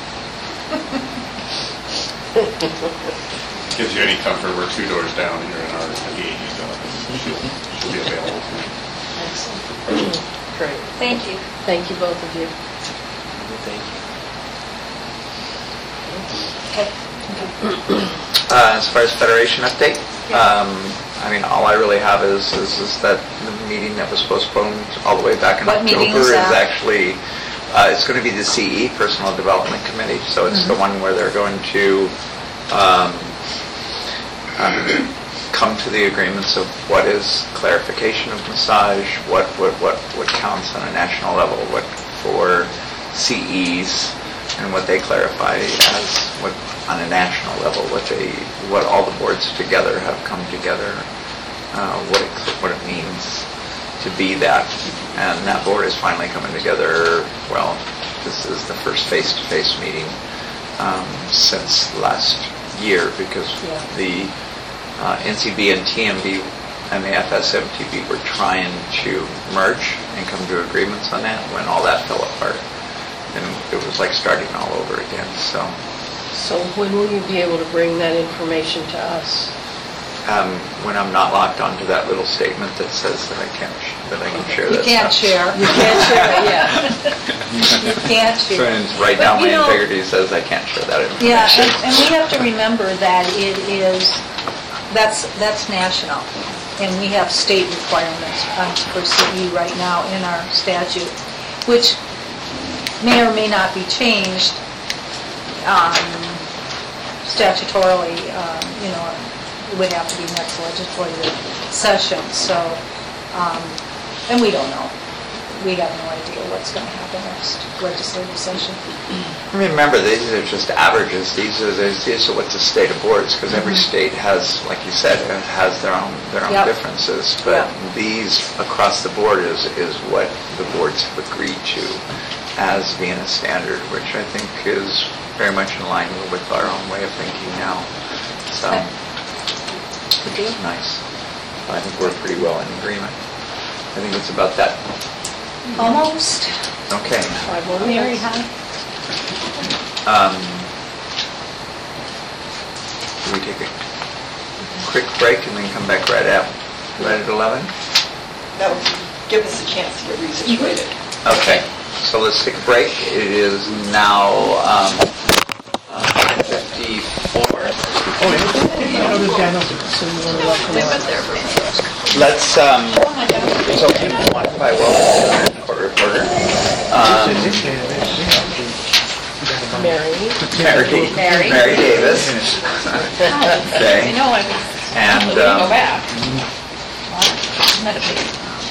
Gives you any comfort, we're two doors down here in our EAU zone. She'll, she'll be available. Excellent. Great. Thank you. Thank you, both of you. Thank you. Uh, As far as Federation update, um, I mean, all I really have is, is is that the meeting that was postponed all the way back in What October meeting is that? actually, uh, it's going to be the CE, Personal Development Committee, so it's the Mm-hmm. one where they're going to um, um, come to the agreements of what is clarification of massage, what, what, what what counts on a national level, what for CEs, and what they clarify as what, on a national level, what they, what all the boards together have come together, uh, what it, what it means to be that. And that board is finally coming together, well, this is the first face-to-face meeting um, since last year because Yeah. the uh, NCB and TMB and the FSMTB were trying to merge and come to agreements on that when all that fell apart. And it was like starting all over again, so. So when will you be able to bring that information to us? um, When I'm not locked onto that little statement that says that I can't, sh- that I can share You that can't stuff. share. You can't share it, yeah. You can't share. Friends, right But now, my you know- integrity says I can't share that Yeah, information. and, and we have to remember that it is, that's, that's national, and we have state requirements um, for CE right now in our statute, which may or may not be changed um, statutorily, um, you know, it would have to be next legislative session, so, um, and we don't know. We have no idea what's going to happen next legislative session. Remember, these are just averages, these are, these are what the state awards, because every Mm-hmm. state has, like you said, has their own, their own Yep. differences, but Yep. these across the board is, is what the boards have agreed to as being a standard, which I think is very much in line with our own way of thinking now, so, Okay. which is nice. I think we're pretty well in agreement. I think it's about that, Almost. okay. Five Very high. Um, do we take a quick break and then come back right at, right at 11? That would give us a chance to get resituated. Okay, so let's take a break. It is now um, uh, 54. Let's, um, so people want to buy well, court reporter. Um, Mary? Mary. Mary. Mary Davis. Okay. know, I And, um,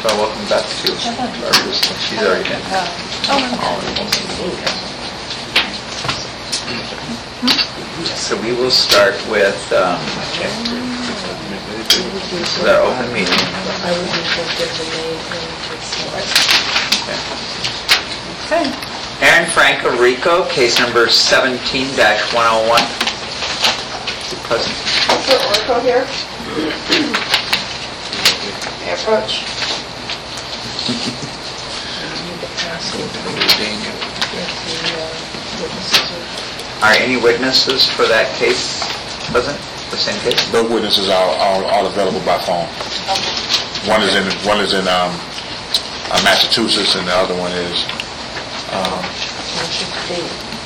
back. welcome back to Barbara's, she's already been. Oh, So we will start with, um, this is our open meeting. I would be for the name and Okay. Aaron Frank Orico, case number 17-101. Be Present. Mr. Orko here? May I approach? need to pass it if the uh, witnesses are... Are any witnesses for that case present, the same case? Those witnesses are, are all available by phone. One is in, one is in, um, uh, Massachusetts and the other one is, um,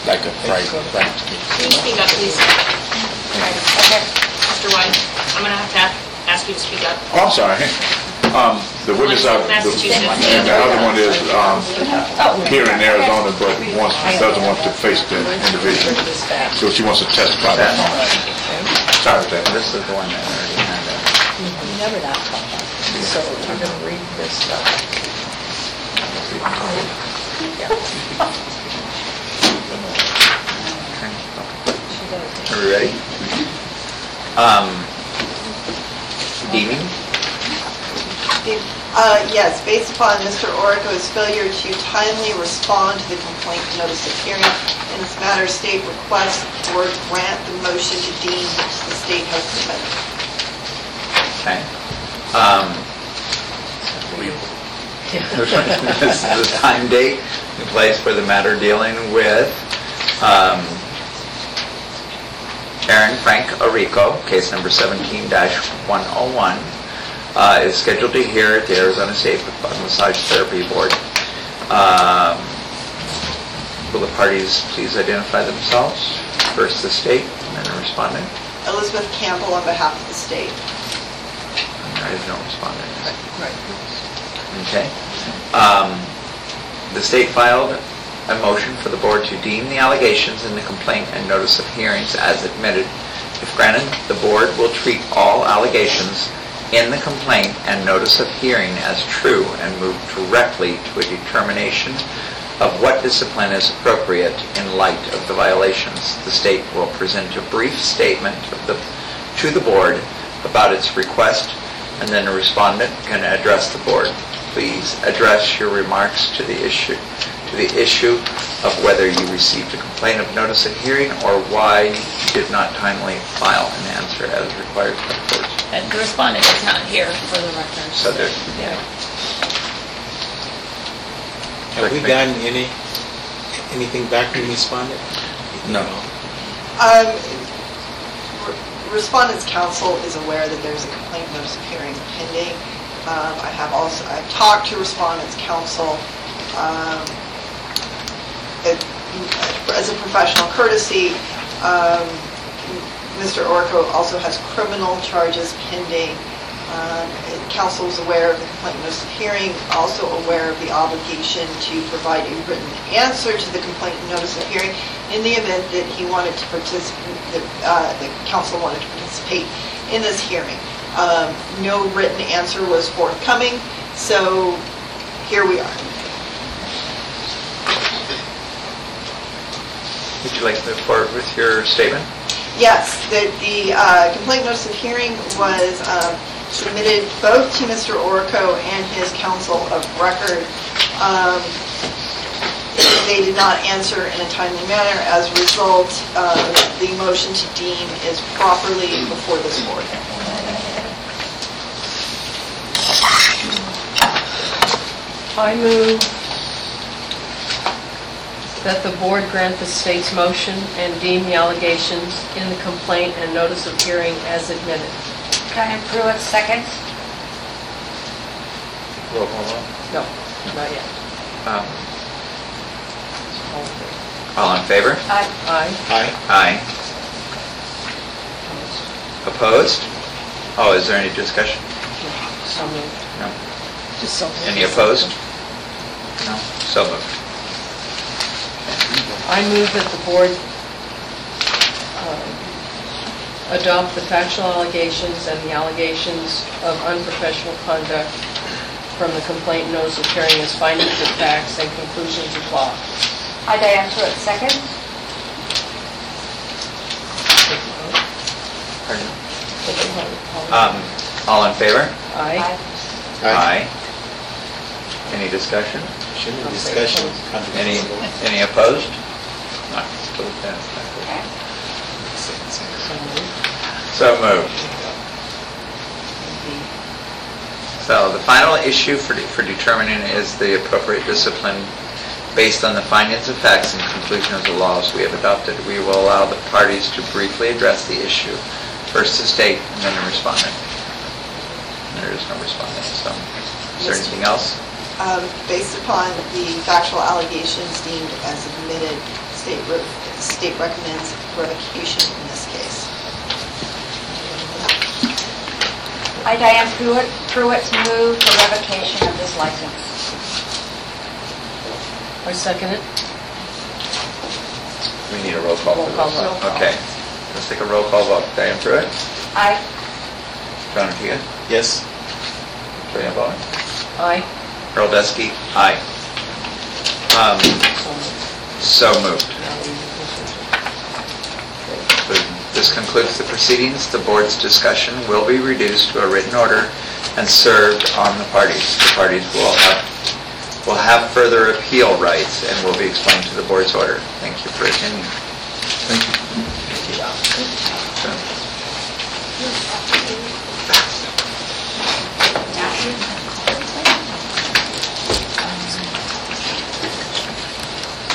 like a, right, right. Can you speak up, please? Okay, Mr. White, I'm gonna have to ask you to speak up. Oh, I'm sorry. Um, the witness are, the- and the other one is, um, here in Arizona, but wants, doesn't want to face the individual. So she wants to testify by phone. Sorry about that. This is the one that already had that. You never not come back. So we're going to read this stuff. Are we ready? Um, deeming? Uh, Yes, based upon Mr. Orico's failure to timely respond to the complaint notice of hearing in this matter, state request board grant the motion to deem which the state has submitted. Okay. Um, This is the time, date, and place for the matter dealing with um, Aaron Frank Orico, case number 17-101, uh, is scheduled to hear at the Arizona State Massage Therapy Board. Um, Will the parties please identify themselves? First the state, and then the respondent. Elizabeth Campbell on behalf of the state. I There is no respondent. Right. Okay. Um, The state filed a motion for the board to deem the allegations in the complaint and notice of hearings as admitted. If granted, the board will treat all allegations in the complaint and notice of hearing as true and move directly to a determination of what discipline is appropriate in light of the violations. The state will present a brief statement the, to the board about its request, and then a respondent can address the board. Please address your remarks to the issue, to the issue of whether you received a complaint of notice of hearing or why you did not timely file an answer as required by the court. And the respondent is not here for the record. So there, Yeah. Have we gotten any, anything back from the respondent? No. Um, Respondent's counsel is aware that there's a complaint notice of hearing pending. Um, I have also, I've talked to Respondent's counsel. um, it- As a professional courtesy, um, Mr. Orko also has criminal charges pending. Um, Counsel is aware of the complaint notice of hearing, also aware of the obligation to provide a written answer to the complaint notice of hearing in the event that he wanted to participate, that uh, the council wanted to participate in this hearing. Um, No written answer was forthcoming, so here we are. would you like to move forward with your statement? Yes, the, the uh, complaint notice of hearing was um, submitted both to Mr. Orco and his counsel of record. Um, They did not answer in a timely manner. As a result, uh, the motion to deem is properly before this board. I move that the board grant the state's motion and deem the allegations in the complaint and notice of hearing as admitted. Diane Pruitt, second. Roll call vote. No, not yet. Um, All in favor? Aye. Aye. Aye. Aye. Opposed? Oh, is there any discussion? So moved. No. Just so. Any opposed? No. So moved. I move that the board um, adopt the factual allegations and the allegations of unprofessional conduct from the complaint and notice of hearing as findings of facts and conclusions of law. I, Diane Pruitt, second. Pardon? Um, All in favor? Aye. Aye. Any discussion? Shouldn't discussion. Any, any opposed? No, still passed. So moved. So the final issue for, de- for determining is the appropriate discipline based on the findings of facts and conclusion of the laws we have adopted. We will allow the parties to briefly address the issue, first the state and then the respondent. There is no respondent, so is there anything else? Um, Based upon the factual allegations deemed as admitted, state re- state recommends revocation in this case. I, Diane Pruitt, Pruitt, move for revocation of this license. I second it. We need a roll call for Roll call this. vote. Okay, let's take a roll call vote. Diane Pruitt? Aye. John Ortega? Yes? Joanne Bowen? Aye. Earl Deskey? Aye. Um, So moved. This concludes the proceedings. The board's discussion will be reduced to a written order and served on the parties. The parties will have, will have further appeal rights and will be explained to the board's order. Thank you for attending. Thank you.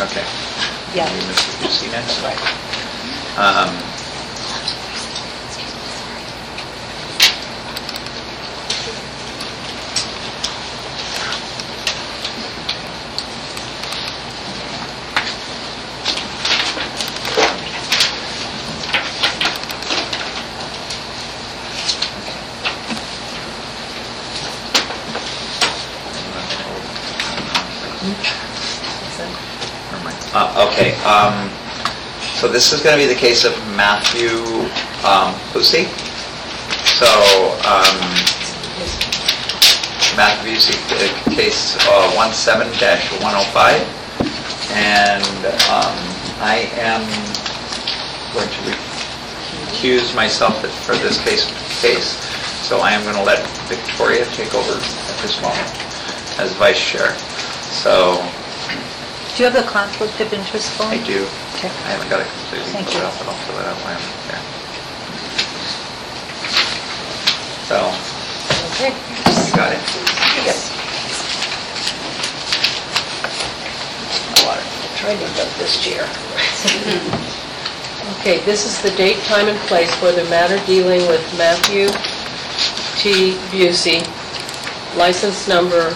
Okay. Yeah. Mr. Busey next. Um, Never mind. Uh, Okay, um, so this is going to be the case of Matthew um, Busey. So, um, Matthew uh, case uh, 17-105. And um, I am going to recuse myself for this case, case. So I am going to let Victoria take over at this moment as vice chair. So Do you have a conflict of interest form? I do. Okay. I haven't got it completely Thank filled you. out, but I'll fill it out when I'm there. So, Okay. you got it? Yes. Trying to dump this chair. Okay, this is the date, time, and place for the matter dealing with Matthew T. Busey, license number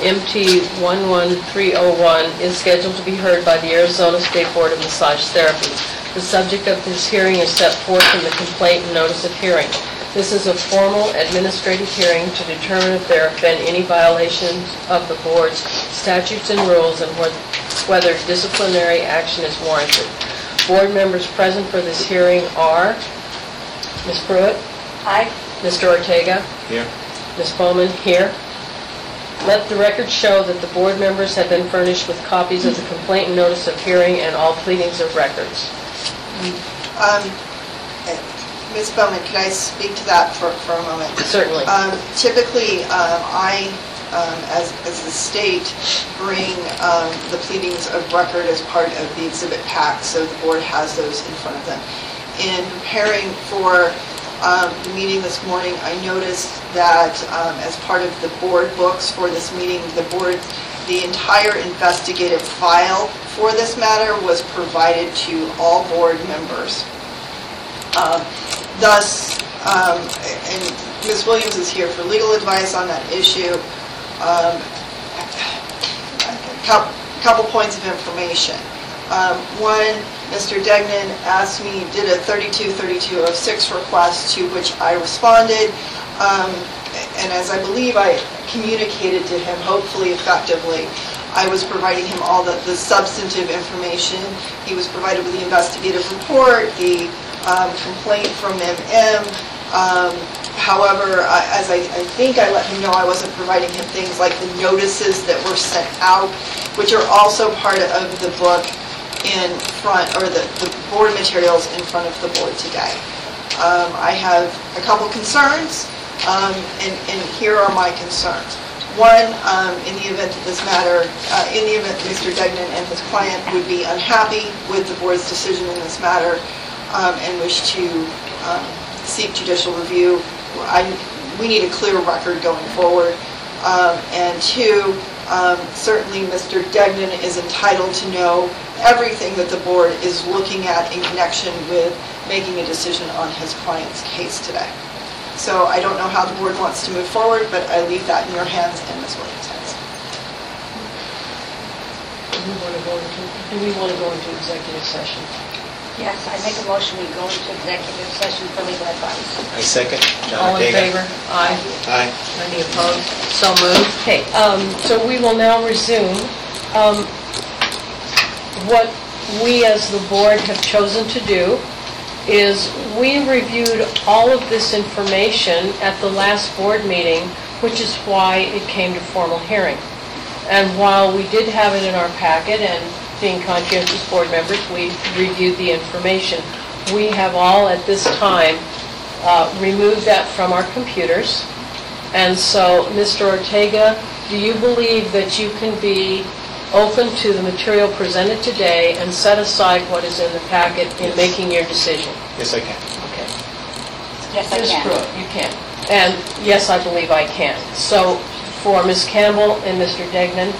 MT11301, is scheduled to be heard by the Arizona State Board of Massage Therapy. The subject of this hearing is set forth in the complaint and notice of hearing. This is a formal administrative hearing to determine if there have been any violations of the board's statutes and rules and whe- whether disciplinary action is warranted. Board members present for this hearing are Ms. Pruitt, Aye. Mr. Ortega, Here? Ms. Bowman here. Let the record show that the board members have been furnished with copies of the complaint and notice of hearing and all pleadings of records. Um, eh, Ms. Bowman, can I speak to that for for a moment? Certainly. Um, Typically, um, I, um, as as the state, bring um, the pleadings of record as part of the exhibit pack, so the board has those in front of them. In preparing for um, the meeting this morning, I noticed that um, as part of the board books for this meeting, the board, the entire investigative file for this matter was provided to all board members. Um, Thus, um, and Ms. Williams is here for legal advice on that issue. Um, cou- Couple points of information. Um, One, Mr. Degnan asked me, did a 323206 request, to which I responded. Um, And as I believe I communicated to him, hopefully effectively, I was providing him all the the substantive information. He was provided with the investigative report, the um, complaint from MM. Um, However, I- as I I think I let him know, I wasn't providing him things like the notices that were sent out, which are also part of the book in front, or the the board materials in front of the board today. Um, I have a couple concerns, um, and and here are my concerns. One, um, in the event that this matter, uh, in the event Mr. Degnan and his client would be unhappy with the board's decision in this matter um, and wish to um, seek judicial review, I, we need a clear record going forward. Um, And two, um, certainly Mr. Degnan is entitled to know everything that the board is looking at in connection with making a decision on his client's case today. So I don't know how the board wants to move forward, but I leave that in your hands and Ms. Williams' hands. Do we want to go into, executive session? Yes, I make a motion, we go into executive session for legal advice. I second. John All in Ortega. favor? Aye. Aye. Any opposed? So moved. Okay, um, so we will now resume. Um, What we as the board have chosen to do is we reviewed all of this information at the last board meeting, which is why it came to formal hearing. And while we did have it in our packet, and being conscientious board members, we reviewed the information, we have all at this time uh, removed that from our computers. And so, Mr. Ortega, do you believe that you can be open to the material presented today and set aside what is in the packet in making your decision? Yes, I can. Okay. Yes, I Ms. can. Pruitt, you can. And yes, I believe I can. So for Ms. Campbell and Mr. Degnan,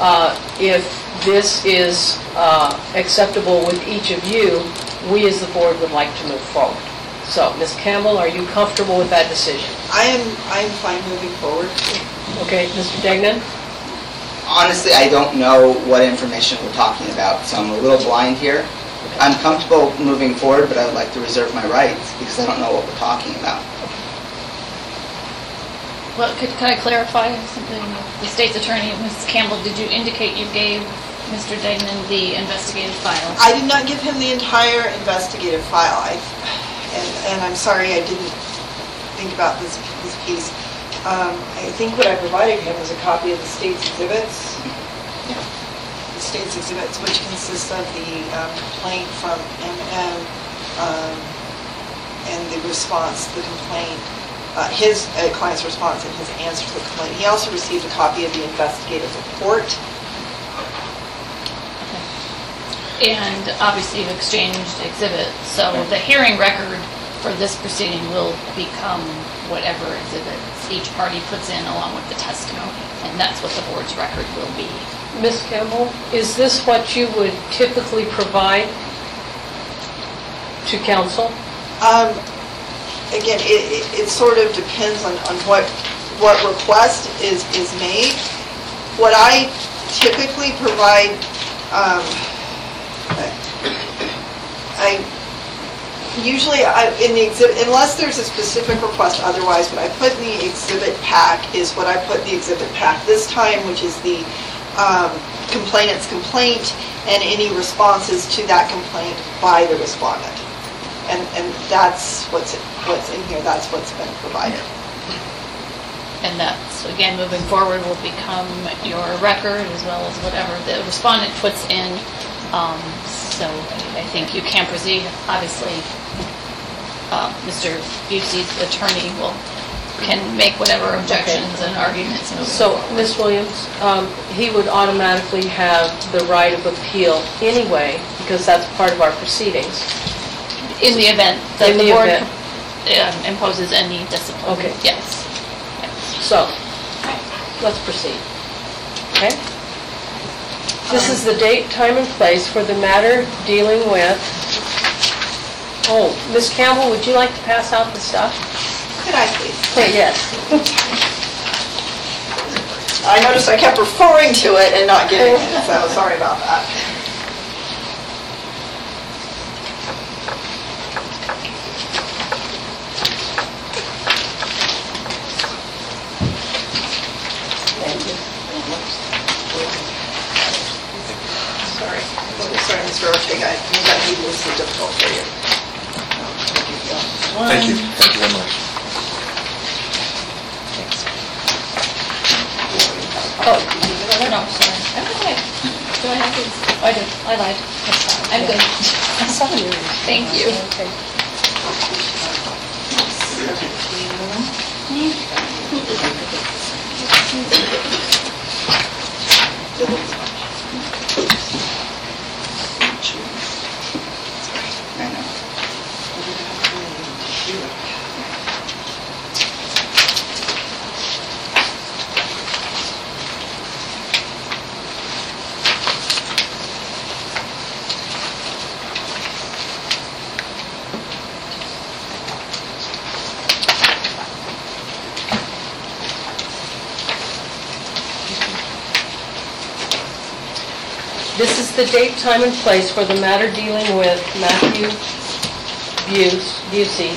uh, if this is uh, acceptable with each of you, we as the board would like to move forward. So, Ms. Campbell, are you comfortable with that decision? I am, I am fine moving forward. Okay, Mr. Degnan? Honestly, I don't know what information we're talking about, so I'm a little blind here. I'm comfortable moving forward, but I would like to reserve my rights because I don't know what we're talking about. Well, could, could I clarify something? The state's attorney, Mrs. Campbell, did you indicate you gave Mr. Degnan the investigative file? I did not give him the entire investigative file. I, and, and I'm sorry I didn't think about this, this piece. Um, I think what I provided him was a copy of the state's exhibits. The state's exhibits, which consist of the um, complaint from MM, um, and the response, to the complaint, uh, his uh, client's response and his answer to the complaint. He also received a copy of the investigative report. And obviously you've exchanged exhibits, so the hearing record for this proceeding will become whatever exhibits each party puts in along with the testimony. And that's what the board's record will be. Ms. Campbell, is this what you would typically provide to counsel? Um, Again, it, it- it sort of depends on, on what, what request is, is made. What I typically provide, um, I, usually, I, in the exhibit, unless there's a specific request otherwise, what I put in the exhibit pack is what I put in the exhibit pack this time, which is the um, complainant's complaint and any responses to that complaint by the respondent. And, and that's what's, what's in here, that's what's been provided. And that's, again, moving forward will become your record as well as whatever the respondent puts in. Um, So I think you can proceed, obviously, uh, Mr. Busey's attorney will, can make whatever objections and arguments. moving So, forward. Ms. Williams, um, he would automatically have the right of appeal anyway, because that's part of our proceedings. In the event that In the the board event. um, imposes any discipline. Okay. Yes. So, let's proceed. Okay? This is the date, time, and place for the matter dealing with, oh, Ms. Campbell, would you like to pass out the stuff? Could I please? Okay, yes. I noticed I kept referring to it and not giving it, so sorry about that. Sorry, sorry, Mr. Ortega, I think that maybe was so difficult for you. Thank you, thank you very much. Oh, no, sorry. Okay. Do I have to? I did, I lied. I'm good. I saw you. Thank you. Okay. I 진짜. The date, time, and place for the matter dealing with Matthew Buse, Busey,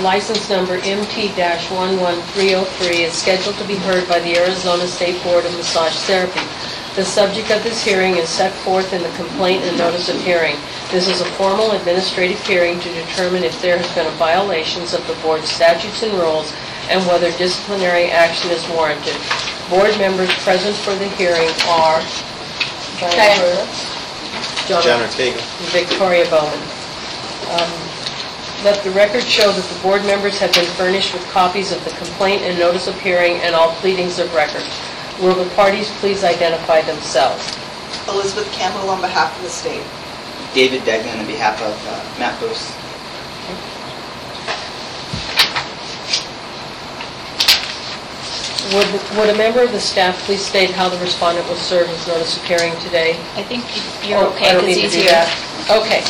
license number MT-11303, is scheduled to be heard by the Arizona State Board of Massage Therapy. The subject of this hearing is set forth in the complaint and notice of hearing. This is a formal administrative hearing to determine if there has been a violations of the board's statutes and rules and whether disciplinary action is warranted. Board members present for the hearing are Diane Diane. Burrow, John John Ortega. Victoria Bowman. Um, Let the record show that the board members have been furnished with copies of the complaint and notice of hearing and all pleadings of record. Will the parties please identify themselves? Elizabeth Campbell on behalf of the state. David Degnan on behalf of uh, Matt Bruce. Would would a member of the staff please state how the respondent was served with notice of hearing today? I think you're Oh, okay I don't because need to he's do here. that. Okay.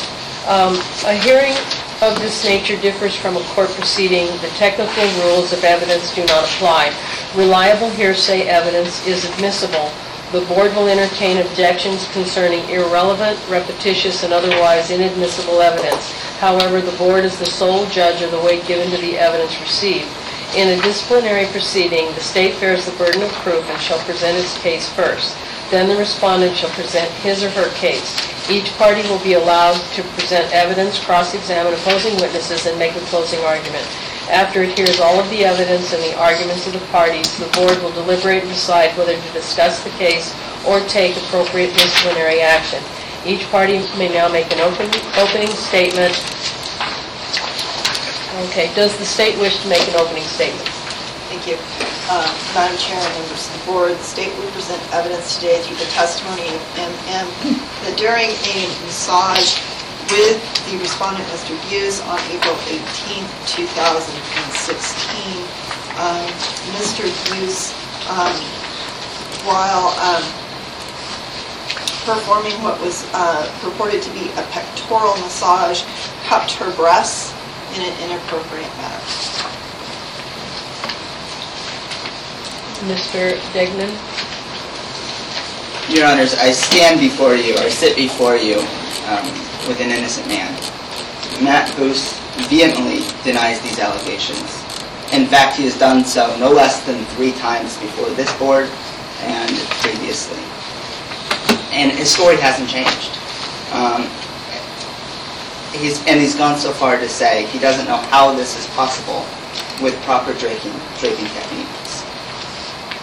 Um, A hearing of this nature differs from a court proceeding. The technical rules of evidence do not apply. Reliable hearsay evidence is admissible. The board will entertain objections concerning irrelevant, repetitious, and otherwise inadmissible evidence. However, the board is the sole judge of the weight given to the evidence received. In a disciplinary proceeding, the state bears the burden of proof and shall present its case first. Then the respondent shall present his or her case. Each party will be allowed to present evidence, cross-examine opposing witnesses, and make a closing argument. After it hears all of the evidence and the arguments of the parties, the board will deliberate and decide whether to discuss the case or take appropriate disciplinary action. Each party may now make an open- opening statement. Okay, does the state wish to make an opening statement? Thank you. Uh, Madam Chair and members of the board, the state will present evidence today through the testimony of MM that during a massage with the respondent, Mr. Hughes, on April 18, 2016, um, Mr. Hughes, um, while um, performing what was uh, purported to be a pectoral massage, cupped her breasts in an inappropriate manner. Mr. Degnan? Your Honors, I stand before you, or sit before you, um, with an innocent man. Matt Booth vehemently denies these allegations. In fact, he has done so no less than three times before this board and previously. And his story hasn't changed. Um, He's, and he's gone so far to say he doesn't know how this is possible with proper draping, draping techniques.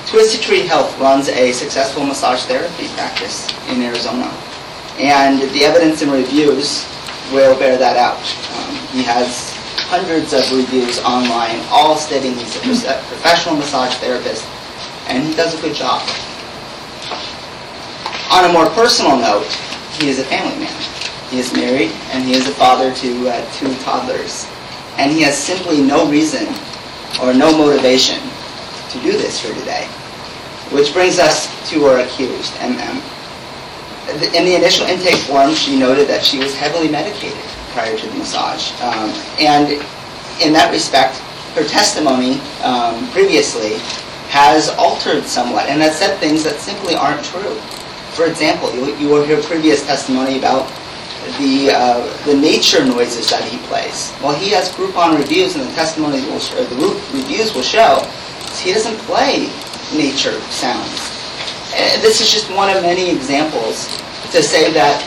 Twisted Tree Health runs a successful massage therapy practice in Arizona. And the evidence and reviews will bear that out. Um, he has hundreds of reviews online, all stating he's a professional massage therapist, and he does a good job. On a more personal note, he is a family man. He is married, and he is a father to uh, two toddlers. And he has simply no reason or no motivation to do this here today. Which brings us to our accused, MM. In the initial intake form, she noted that she was heavily medicated prior to the massage. Um, and in that respect, her testimony um, previously has altered somewhat and has said things that simply aren't true. For example, you, you will hear previous testimony about the uh, the nature noises that he plays. Well, he has Groupon reviews, and the testimony will, or the reviews will show he doesn't play nature sounds. Uh, This is just one of many examples to say that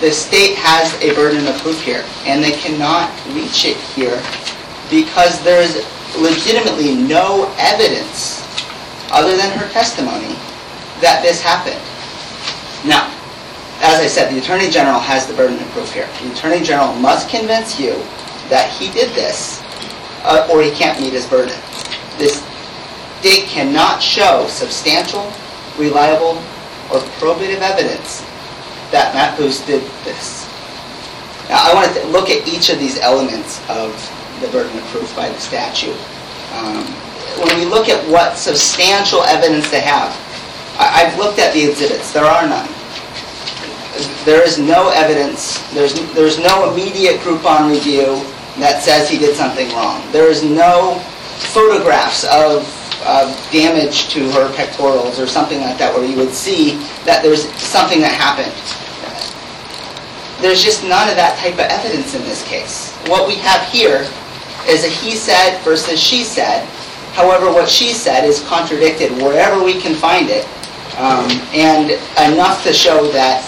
the state has a burden of proof here, and they cannot reach it here because there is legitimately no evidence, other than her testimony, that this happened. Now, as I said, the Attorney General has the burden of proof here. The Attorney General must convince you that he did this uh, or he can't meet his burden. This state cannot show substantial, reliable, or probative evidence that Matt Booth did this. Now, I want to look at each of these elements of the burden of proof by the statute. Um, When we look at what substantial evidence they have, I- I've looked at the exhibits, there are none. There is no evidence, there's, there's no immediate Groupon review that says he did something wrong. There is no photographs of, of damage to her pectorals or something like that where you would see that there's something that happened. There's just none of that type of evidence in this case. What we have here is a he said versus she said. However, what she said is contradicted wherever we can find it, um, and enough to show that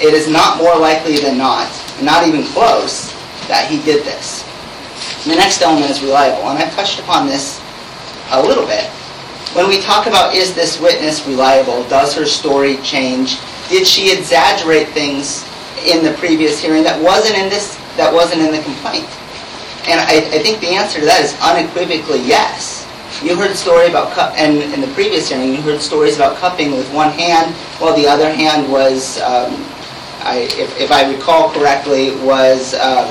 it is not more likely than not, not even close, that he did this. The next element is reliable, and I've touched upon this a little bit. When we talk about is this witness reliable, does her story change, did she exaggerate things in the previous hearing that wasn't in this, that wasn't in the complaint? And I, I think the answer to that is unequivocally yes. You heard a story about, cup- and in the previous hearing, you heard stories about cupping with one hand while the other hand was, um, I, if, if I recall correctly, was um,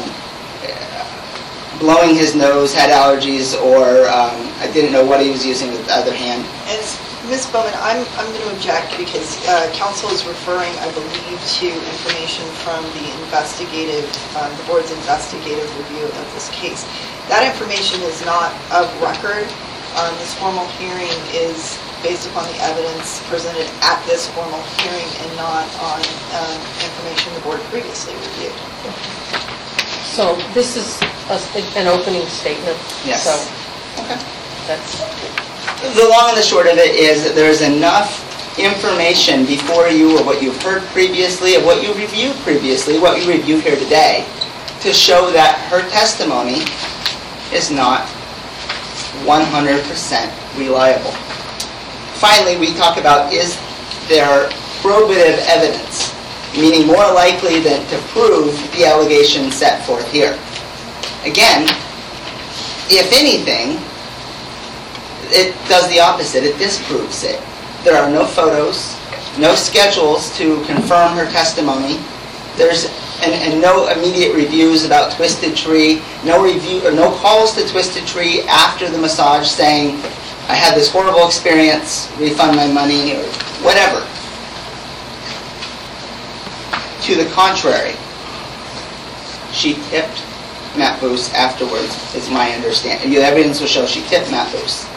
blowing his nose, had allergies, or um, I didn't know what he was using with the other hand. And Ms. Bowman, I'm, I'm going to object because uh, counsel is referring, I believe, to information from the investigative, um, the board's investigative review of this case. That information is not of record. Um, This formal hearing is based upon the evidence presented at this formal hearing and not on um, information the board previously reviewed. So this is a- an opening statement? Yes. So, that's, The long and the short of it is that there's enough information before you of what you've heard previously, of what you reviewed previously, what you reviewed here today, to show that her testimony is not 100% reliable. Finally, we talk about is there probative evidence, meaning more likely than to prove the allegation set forth here. Again, if anything, it does the opposite, it disproves it. There are no photos, no schedules to confirm her testimony, there's, and, and no immediate reviews about Twisted Tree, no review, or no calls to Twisted Tree after the massage saying, I had this horrible experience, refund my money, or whatever. To the contrary, she tipped Matt Booth afterwards, is my understanding. The evidence will show she tipped Matt Booth.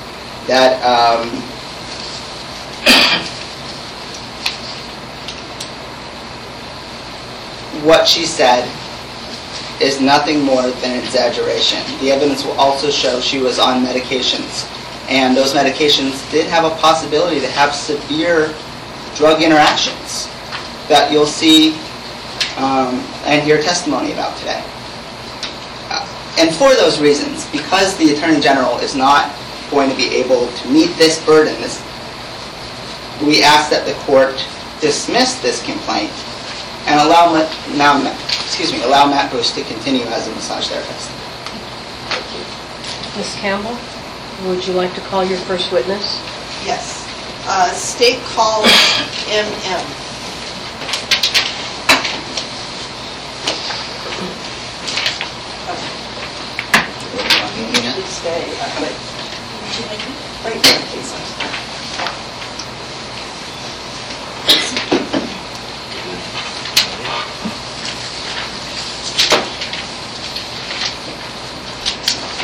That, um, what she said is nothing more than exaggeration. The evidence will also show she was on medications, and those medications did have a possibility to have severe drug interactions that you'll see um, and hear testimony about today. Uh, And for those reasons, because the Attorney General is not going to be able to meet this burden, this, we ask that the court dismiss this complaint and allow, now, excuse me, allow Matt Bruce to continue as a massage therapist. Ms. Campbell, would you like to call your first witness? Yes. Uh, State call MM. You usually stay, uh, but, right there, please.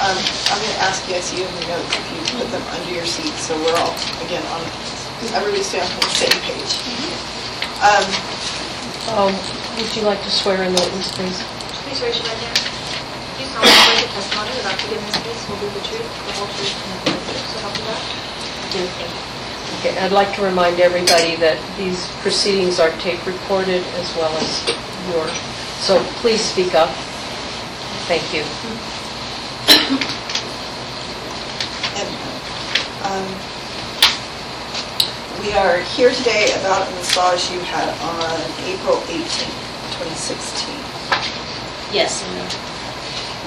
Um, I'm going to ask you, I see you in your notes, if you put them under your seat, so we're all, again, on, everybody stay on the same page. Um, Um, Would you like to swear in the witness, please? Please raise your right hand. Do you solemnly swear the testimony you're about to give in this case will be the truth, the whole truth, and nothing but the truth, so help you God? Okay, I'd like to remind everybody that these proceedings are tape recorded as well as your, so please speak up. Thank you. Um, we are here today about a massage you had on April 18, 2016. Yes.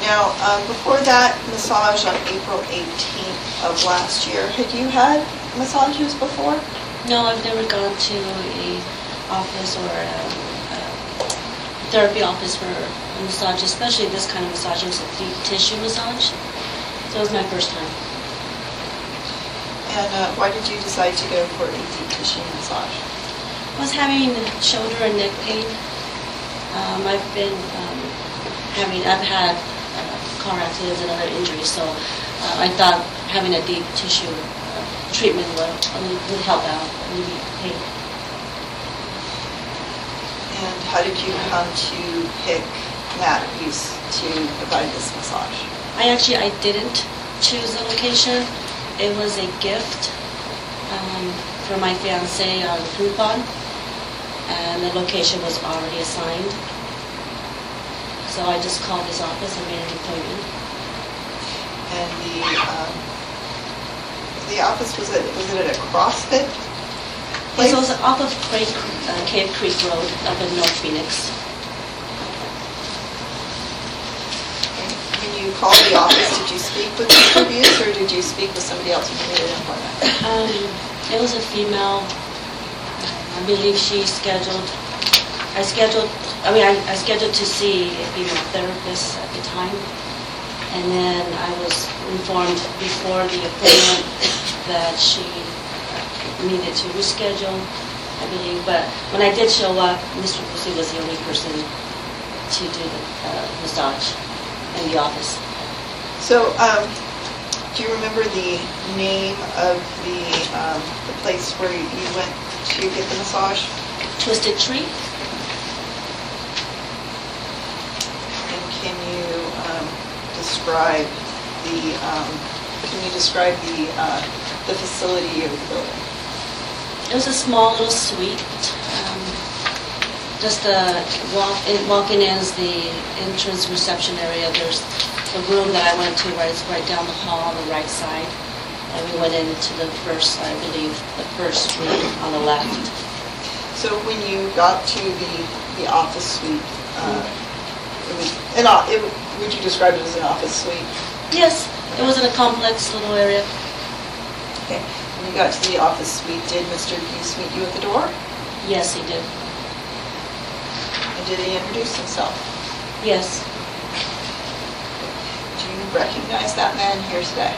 Now, um, before that massage on April 18th of last year, had you had massages before? No, I've never gone to a office or a a therapy office for a massage, especially this kind of massage. It was a deep tissue massage. So it was my first time. And uh, why did you decide to go for a deep tissue massage? I was having shoulder and neck pain. Um, I've been um, having, I've had uh, car accidents and other injuries, so uh, I thought having a deep tissue uh, treatment would, would help out, alleviate pain. And how did you come to pick Matthews to provide this massage? I actually, I didn't choose the location. It was a gift um, for my fiance on Groupon, and the location was already assigned. So I just called his office and made an appointment. And the, um, the office, was it, was it at a CrossFit? It was off of Cave uh, Cave Creek Road up in North Phoenix. When you called the office, did you speak with Mr. Buse, or did you speak with somebody else made an appointment? Um, It was a female, I believe she scheduled, I scheduled, I mean, I I scheduled to see a female therapist at the time. And then I was informed before the appointment that she needed to reschedule, I believe. But when I did show up, Mr. Busey was the only person to do the uh, massage in the office. So, um, do you remember the name of the, um, the place where you went to get the massage? Twisted Tree? And can you um, describe the, um, can you describe the, uh, the facility of the building? It was a small little suite. um, Just a walk, in- walking in is the entrance reception area. There's the room that I went to right, is right down the hall on the right side. And we went into the first, I believe, the first room on the left. So when you got to the, the office suite, uh, it was, an o- it- would you describe it as an office suite? Yes, it was in a complex little area. Okay. When you got to the office suite, did Mr. Buse meet you at the door? Yes, he did. And did he introduce himself? Yes, Do you recognize that man here today?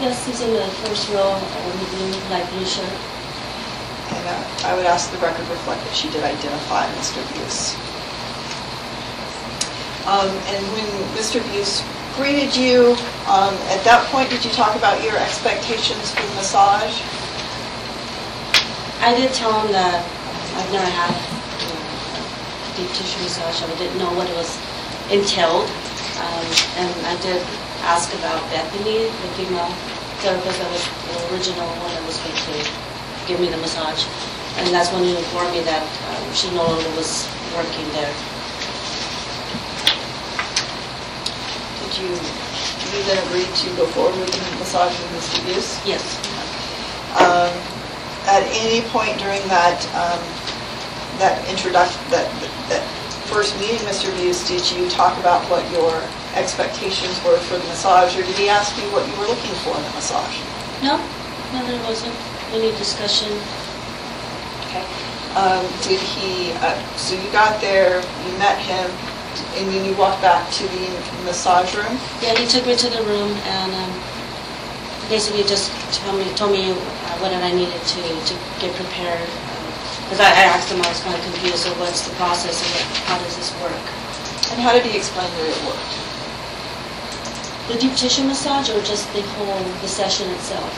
yes, he's in the first row, um, blue, light blue shirt. And uh, I would ask the record reflect that she did identify Mr. Buse. Um, And when Mr. Buse greeted you, um, at that point, did you talk about your expectations for the massage? I did tell him that I've never had deep tissue massage, I didn't know what it was entailed. Um, And I did ask about Bethany, the female therapist that was the original one that was going to give me the massage. And that's when he informed me that um, she no longer was working there. Did you, did you then agree to go forward with the massage with Mr. Buse? Yes. Um, At any point during that, um, that introduction, that, that first meeting, Mr. Buse, did you talk about what your expectations were for the massage, or did he ask you what you were looking for in the massage? No, no, there wasn't any discussion. Okay. Um, Did he, uh, so you got there, you met him, and then you walked back to the massage room? Yeah, he took me to the room and um, basically just told me, told me uh, what I needed to, to get prepared. Because I I asked him, I was kind of confused, so what's the process and what- how does this work? And how did he explain that it worked? The deep tissue massage or just the whole, the session itself?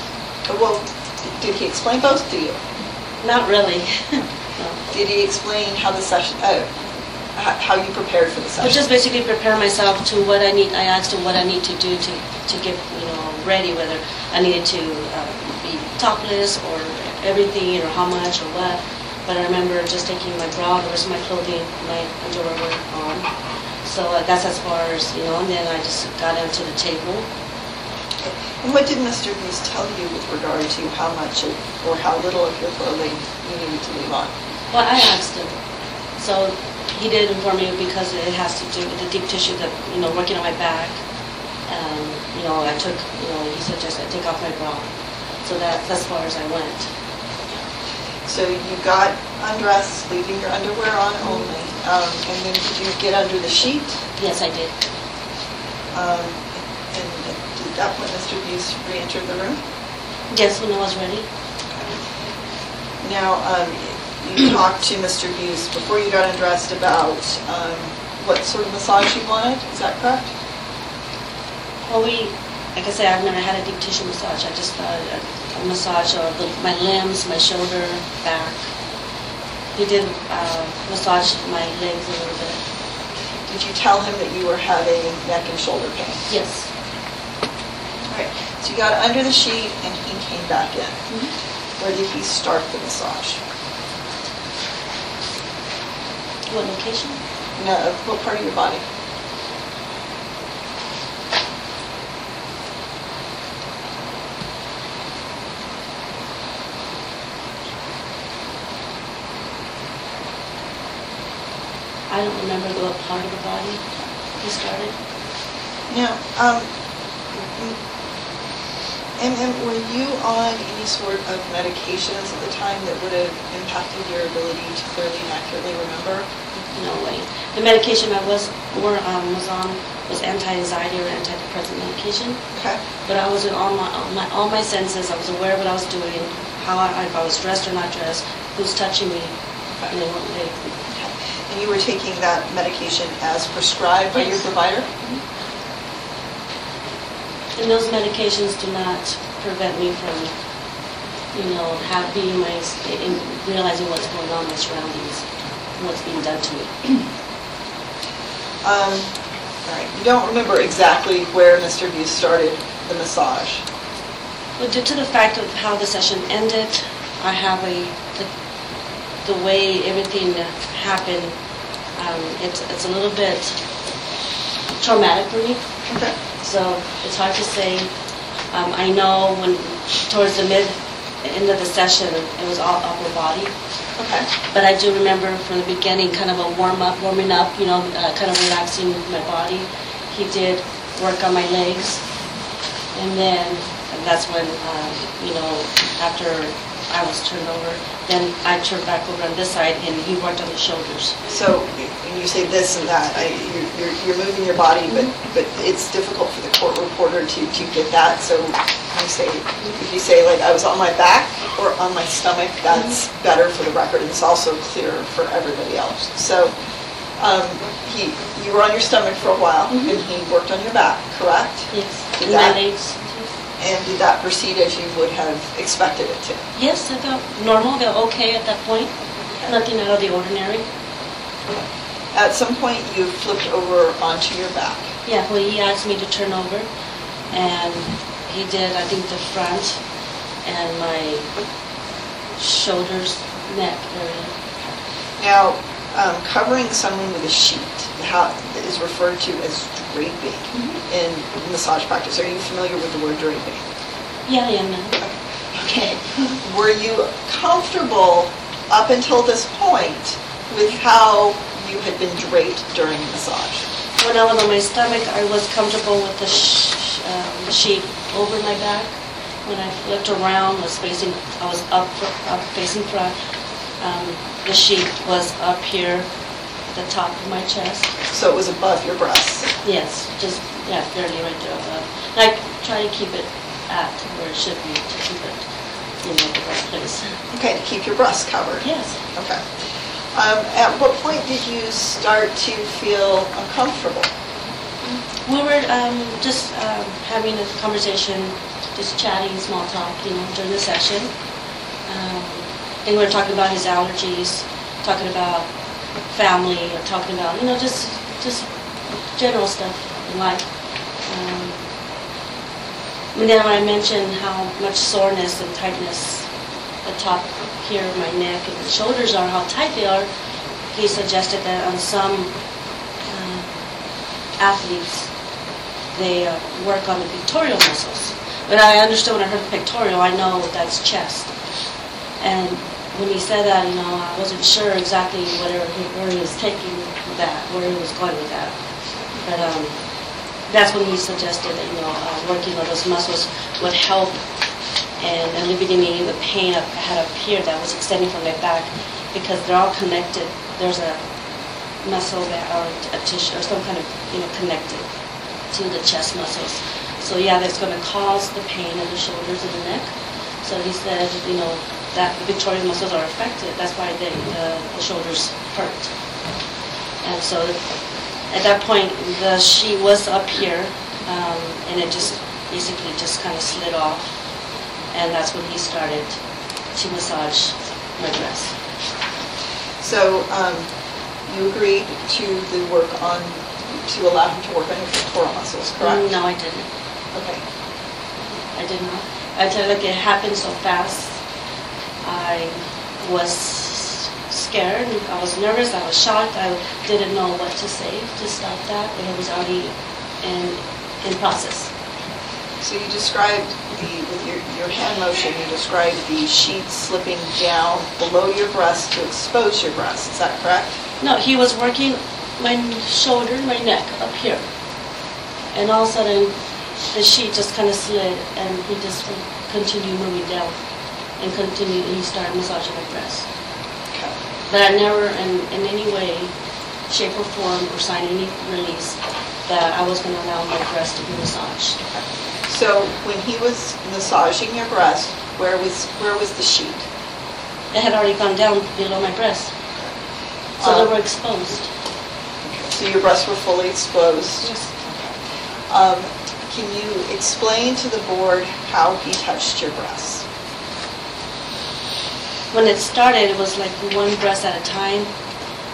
Uh, Well, did he explain both to you? Not really. Did he explain how the session, uh, h- how you prepared for the But session? just basically prepare myself to what I need, I asked him what I need to do to, to get, you know, ready, whether I needed to uh, be topless or everything, or how much or what. But I remember just taking my bra, the rest of my clothing, my underwear were on. So uh, that's as far as, you know, and then I just got onto the table. And what did Mr. Buse tell you with regard to how much of- or how little of your clothing you needed to leave on? Well, I asked him. So he did inform me because it has to do with the deep tissue that, you know, working on my back. Um, You know, I took, you know, he suggested I take off my bra. So that's as far as I went. So you got undressed, leaving your underwear on only, um, and then did you get under the sheet? Yes, I did. Um, And at that point, Mr. Buse re-entered the room? Yes, when I was ready. Now, um, you talked to Mr. Buse before you got undressed about um, what sort of massage you wanted, is that correct? Well, we, like I said, I've never had a deep tissue massage. I just, uh, a massage of the- my limbs, my shoulder, back. He did uh, massage my legs a little bit. Did you tell him that you were having neck and shoulder pain? Yes. All right, so you got under the sheet and he came back in. Where did he start the massage? What location? No, what part of your body? I don't remember the part of the body he started. Now, um, and, and were you on any sort of medications at the time that would have impacted your ability to clearly and accurately remember? No way. The medication I was, were, um, was on was anti-anxiety or antidepressant medication. Okay. But I was in all my, all my, all my senses, I was aware of what I was doing, how I, if I was dressed or not dressed, who's touching me, you know, what they, you were taking that medication as prescribed by your Yes. provider? And those medications do not prevent me from, you know, have, being my, in realizing what's going on in my surroundings, and what's being done to me. Um, all right, you don't remember exactly where Mr. Buse started the massage? Well, due to the fact of how the session ended, I have a, the, the way everything happened, um, it's, it's a little bit traumatic for me. Okay. So it's hard to say. Um, I know when, towards the mid, end of the session, it was all upper body. Okay. But I do remember from the beginning, kind of a warm up, warming up, you know, uh, kind of relaxing my body. He did work on my legs. And then, and that's when, um, you know, after I was turned over, then I turned back over on this side and he worked on the shoulders. So when you say this and that, I, you're- you're, you're moving your body, but, but it's difficult for the court reporter to, to get that. So you say, if you say like I was on my back or on my stomach, that's better for the record. and It's also clearer for everybody else. So um, he, you were on your stomach for a while and he worked on your back, correct? Yes. Did that-. And did that proceed as you would have expected it to? Yes, I felt normal, they're okay at that point. Nothing out of the ordinary. At some point, you flipped over onto your back. Yeah, well, he asked me to turn over, and he did, I think, the front and my shoulders, neck area. Now, um, covering someone with a sheet how, is referred to as draping in massage practice. Are you familiar with the word draping? Yeah, I am. Okay. Were you comfortable up until this point with how you had been draped during massage? When I was on my stomach, I was comfortable with the sh- um, sheet over my back. When I flipped around, was facing, I was up, up facing front. Um, The sheet was up here, at the top of my chest. So it was above your breasts? Yes, just, yeah, barely right there above. And I try to keep it at where it should be, to keep it, you know, the right place. Okay, to keep your breasts covered? Yes. Okay. Um, At what point did you start to feel uncomfortable? We were um, just um, having a conversation, just chatting, small talk, you know, during the session. Um, And we were talking about his allergies, talking about family, or talking about, you know, just, just general stuff in life. Um, And then when I mentioned how much soreness and tightness the top here of my neck and shoulders are, how tight they are, he suggested that on some uh, athletes, they uh, work on the pectoral muscles. But I understood when I heard pectoral, I know that's chest. And when he said that, you know, I wasn't sure exactly he- where he was taking that, where he was going with that. But um, that's when he suggested that, you know, uh, working on those muscles would help and alleviating the pain I had up here that was extending from my back because they're all connected. There's a muscle that, or a tissue, or some kind of, you know, connected to the chest muscles. So yeah, that's going to cause the pain in the shoulders and the neck. So he said, you know, that the Victoria muscles are affected. That's why they, uh, the shoulders hurt. And so at that point, the sheet was up here, um, and it just basically just kind of slid off. And that's when he started to massage my breast. So um, you agreed to the work on, to allow him to work on your pectoral muscles, correct? No, I didn't. Okay. I did not. I tell you, like, it happened so fast. I was scared, I was nervous, I was shocked, I didn't know what to say to stop that, and it was already in, in process. So you described the, with your, your hand motion, you described the sheet slipping down below your breast to expose your breast, is that correct? No, he was working my shoulder, my neck, up here. And all of a sudden, the sheet just kind of slid, and he just continued moving down, and continue, and he started massaging my breast. Okay. But I never, in, in any way, shape or form, or sign any release that I was gonna allow my breast to be massaged. So when he was massaging your breast, where was, where was the sheet? It had already gone down below my breast. So Um, they were exposed. So your breasts were fully exposed? Yes. Um, Can you explain to the board how he touched your breasts? When it started, it was like one breast at a time.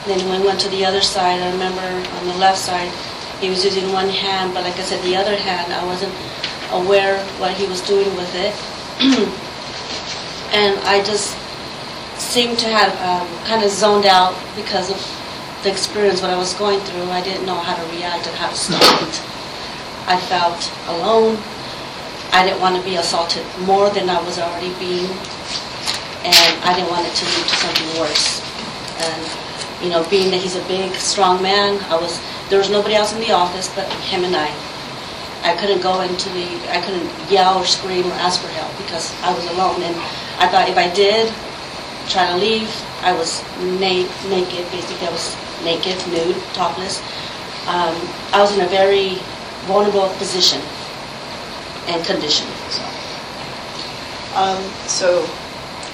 Then when we went to the other side, I remember on the left side, he was using one hand, but like I said, the other hand, I wasn't aware what he was doing with it. And I just seemed to have um, kind of zoned out because of the experience, what I was going through. I didn't know how to react and how to stop it. I felt alone. I didn't want to be assaulted more than I was already being and I didn't want it to lead to something worse. And, you know, being that he's a big, strong man, I was, there was nobody else in the office but him and I. I couldn't go into the, I couldn't yell or scream or ask for help because I was alone. And I thought if I did try to leave, I was na- naked, basically I was naked, nude, topless. Um, I was in a very vulnerable position and condition, so. Um, So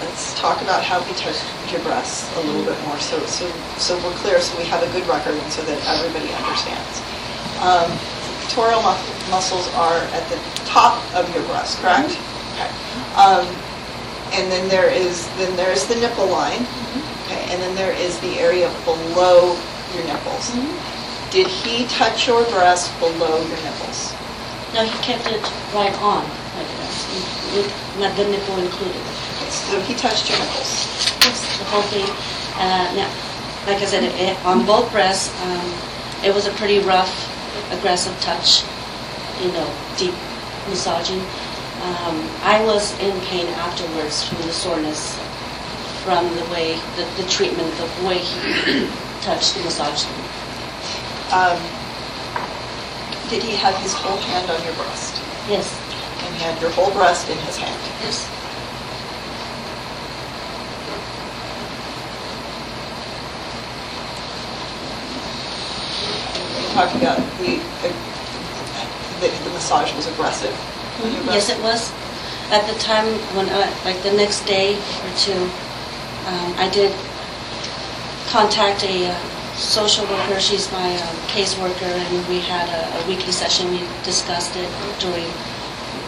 let's talk about how he touched your breasts a little bit more, so, so, so we're clear, so we have a good record and so that everybody understands. Um, Pectoral mu- muscles are at the top of your breast, correct? Okay. Um, And then there is, then there is the nipple line, okay, and then there is the area below your nipples. Did he touch your breast below your nipples? No, he kept it right on, with not the nipple included. So he touched your nipples? Yes, the whole thing. Uh, Now, like I said, it- on both breasts, um, it was a pretty rough, aggressive touch, you know, deep massaging. Um, I was in pain afterwards from the soreness, from the way, the the treatment, the way he touched and massaged me. Um, Did he have his whole hand on your breast? Yes, had your whole breast in his hand? yes. Talked about the, that the massage was aggressive your Yes, it was. At the time, when, I- like the next day or two, um, I did contact a uh, social worker. She's my um, caseworker, and we had a a weekly session. We discussed it during,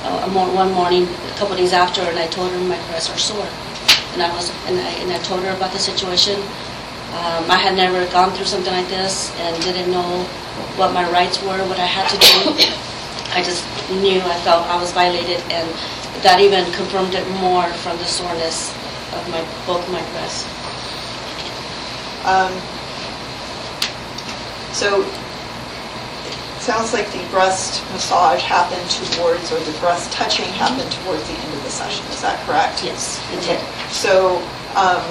uh, one morning, a couple days after, and I told her my breasts are sore. And I was, and I, and I told her about the situation. Um, I had never gone through something like this and didn't know what my rights were, what I had to do. I just knew, I felt I was violated, and that even confirmed it more from the soreness of my, both my breasts. Um, So, sounds like the breast massage happened towards, or the breast touching happened towards the end of the session, is that correct? Yes, it did. So, Um,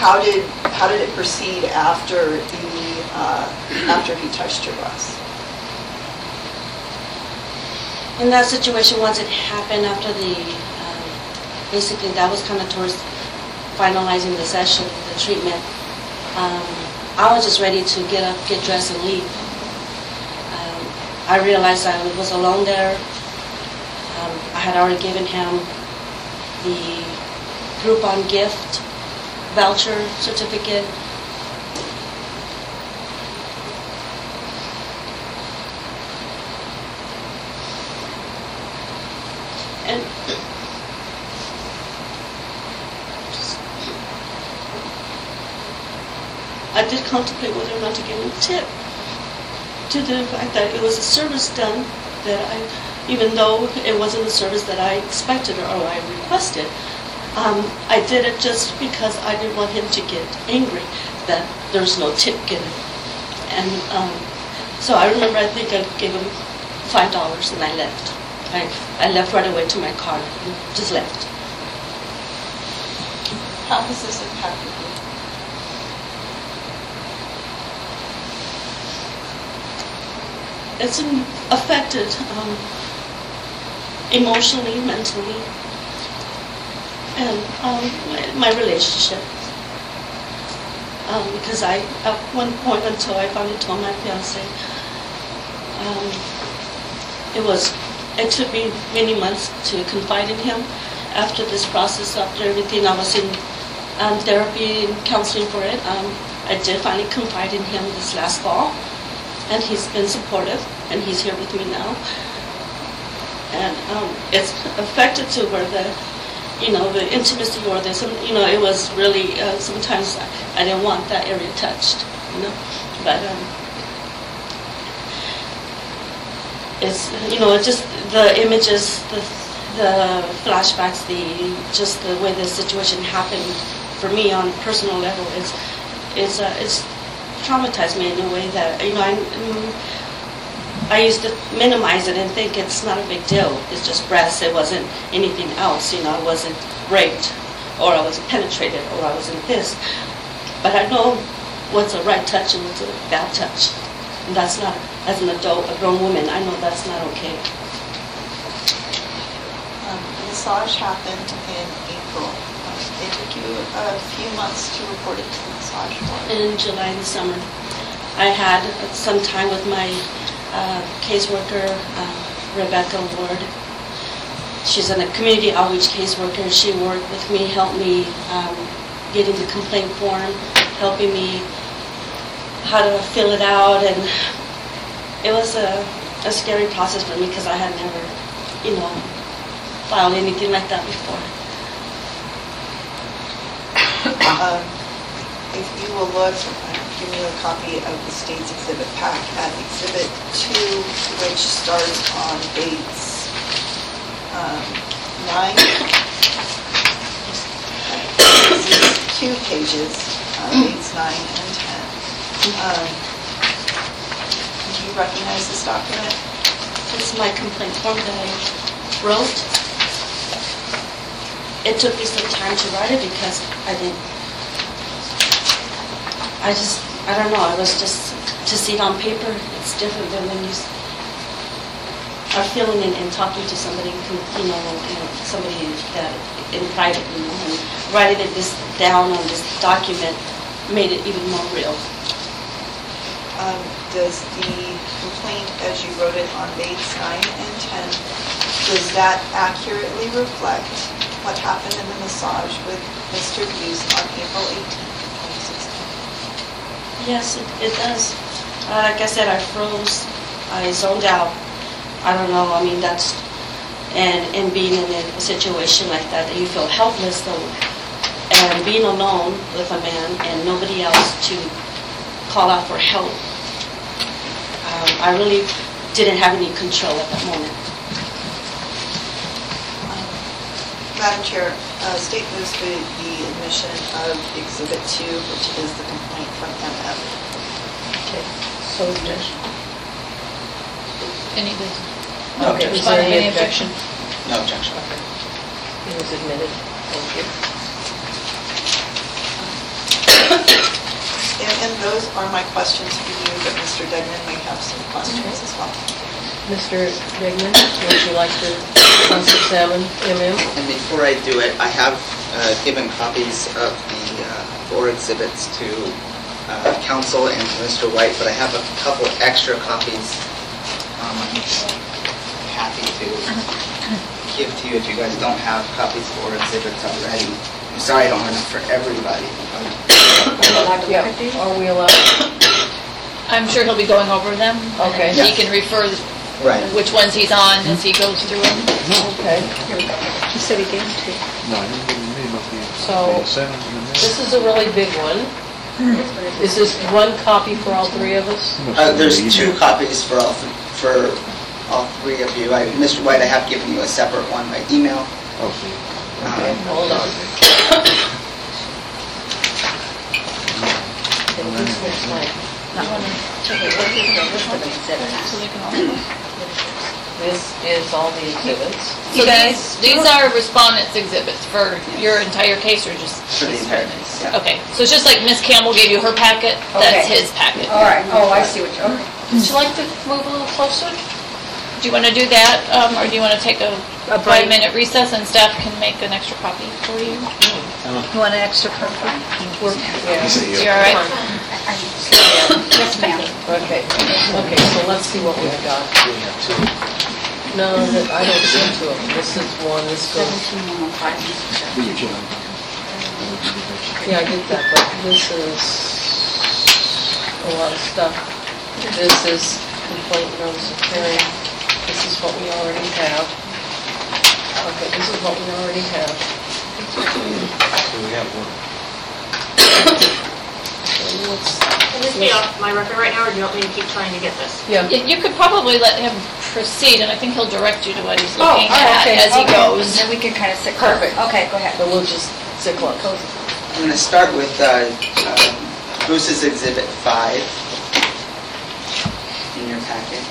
How did, how did it proceed after the, uh, after he touched your breast? In that situation, once it happened after the, um, basically that was kind of towards finalizing the session, the treatment, um, I was just ready to get up, get dressed and leave. Um, I realized I was alone there. Um, I had already given him the Groupon gift voucher certificate. And I did contemplate whether or not to give him a tip to the fact that it was a service done that I, even though it wasn't a service that I expected or I requested, um, I did it just because I didn't want him to get angry that there's no tip given. And um, so I remember, I think I gave him five dollars and I left. I, I left right away to my car and just left. How does this impacted you? It's um, affected um, emotionally, mentally, and um, my, my relationship. Um, because I, at one point until I finally told my fiance, um, it was, it took me many months to confide in him. After this process, after everything, I was in um, therapy and counseling for it. Um, I did finally confide in him this last fall, and he's been supportive, and he's here with me now. And um, it's affected to where the, you know, the intimacy or the, some, you know, it was really, uh, sometimes I didn't want that area touched, you know, but um, it's, you know, just the images, the, the flashbacks, the, just the way the situation happened for me on a personal level is, is, uh, it's traumatized me in a way that, you know, I, I used to minimize it and think it's not a big deal. It's just breasts. It wasn't anything else. You know, I wasn't raped, or I wasn't penetrated, or I wasn't this. But I know what's a right touch and what's a bad touch. And that's not, as an adult, a grown woman, I know that's not okay. Um, massage happened in April. It took you a few months to report it to the massage board. In July and the summer, I had some time with my uh, caseworker, uh, Rebecca Ward. She's a community outreach caseworker. She worked with me, helped me um, getting the complaint form, helping me how to fill it out, and it was a, a scary process for me because I had never, you know, filed anything like that before. Um, If you will look, uh, give me a copy of the state's exhibit pack at Exhibit 2, which starts on Bates um, 9. This is Two pages, uh, 9 and 10. Um, Do you recognize this document? This is my complaint form that I wrote. It took me some time to write it because I didn't, I just, I don't know, I was just, to see it on paper, it's different than when you are feeling and, and talking to somebody, who, you know, and somebody that, in private, you know, and writing it this down on this document made it even more real. Um, Does the complaint, as you wrote it on Bates 9 and 10, does that accurately reflect what happened in the massage with Mr. Hughes on April 18, 2016? Yes, it, it does. Uh, like I said, I froze, I zoned out. I don't know, I mean, that's, and, and being in a situation like that, that you feel helpless though, and being alone with a man and nobody else to call out for help. Um, I really didn't have any control at that moment. Madam Chair, uh, state moves for the admission of Exhibit 2, which is the complaint from MF. Okay, so there's, Any, No okay, is objection. there any objection? No objection. It was admitted. Thank you. And and those are my questions for you, but Mr. Degnan may have some questions as well. Mr. Dignan, would you like to cross-examine MM? And before I do it, I have uh, given copies of the uh, four exhibits to uh, counsel and to Mr. White, but I have a couple extra copies um, I'm happy to give to you if you guys don't have copies of four exhibits already. I'm sorry I don't have enough for everybody. Yeah, are we allowed? I'm sure he'll be going over them. and Okay. He can refer Right. which ones he's on as he goes through them. Okay. He said he gave it to you. No, I didn't give him any of the... So, Seven in the middle. This is a really big one. Is this one copy for all three of us? Uh, There's two copies for all, th- for all three of you. I- Mr. White, I have given you a separate one by email. Oh, see. Okay, Um, hold on. And this looks like, You want to take a look at this one? So they can all... this is all the exhibits. So these, these are respondents exhibits for your entire case or just? For the entire case, yeah. Okay, so it's just like Miss Campbell gave you her packet, that's Okay. his packet. All right, oh, I see what you, okay. Would you like to move a little closer? Do you want to do that, um, or do you want to take a A break. five-minute recess and staff can make an extra copy for you? You want an extra copy? Yeah. You all right? Yes, ma'am. Okay, okay, so let's see what we've got. No, that- I don't see two of them. This is one, this goes, yeah, I get that, but this is a lot of stuff. This is complaint notice of hearing. This is what we already have. Okay, this is what we already have. So we have one. So let's- Can this be off my record right now, or do you want me to keep trying to get this? Yeah, You you could probably let him proceed, and I think he'll direct you to what he's Oh, looking all right, at okay, as he okay. goes. Then we can kind of sit. Perfect. Okay, go ahead. but we'll just sit close. I'm going to start with uh, um, Busey's Exhibit 5 in your packet.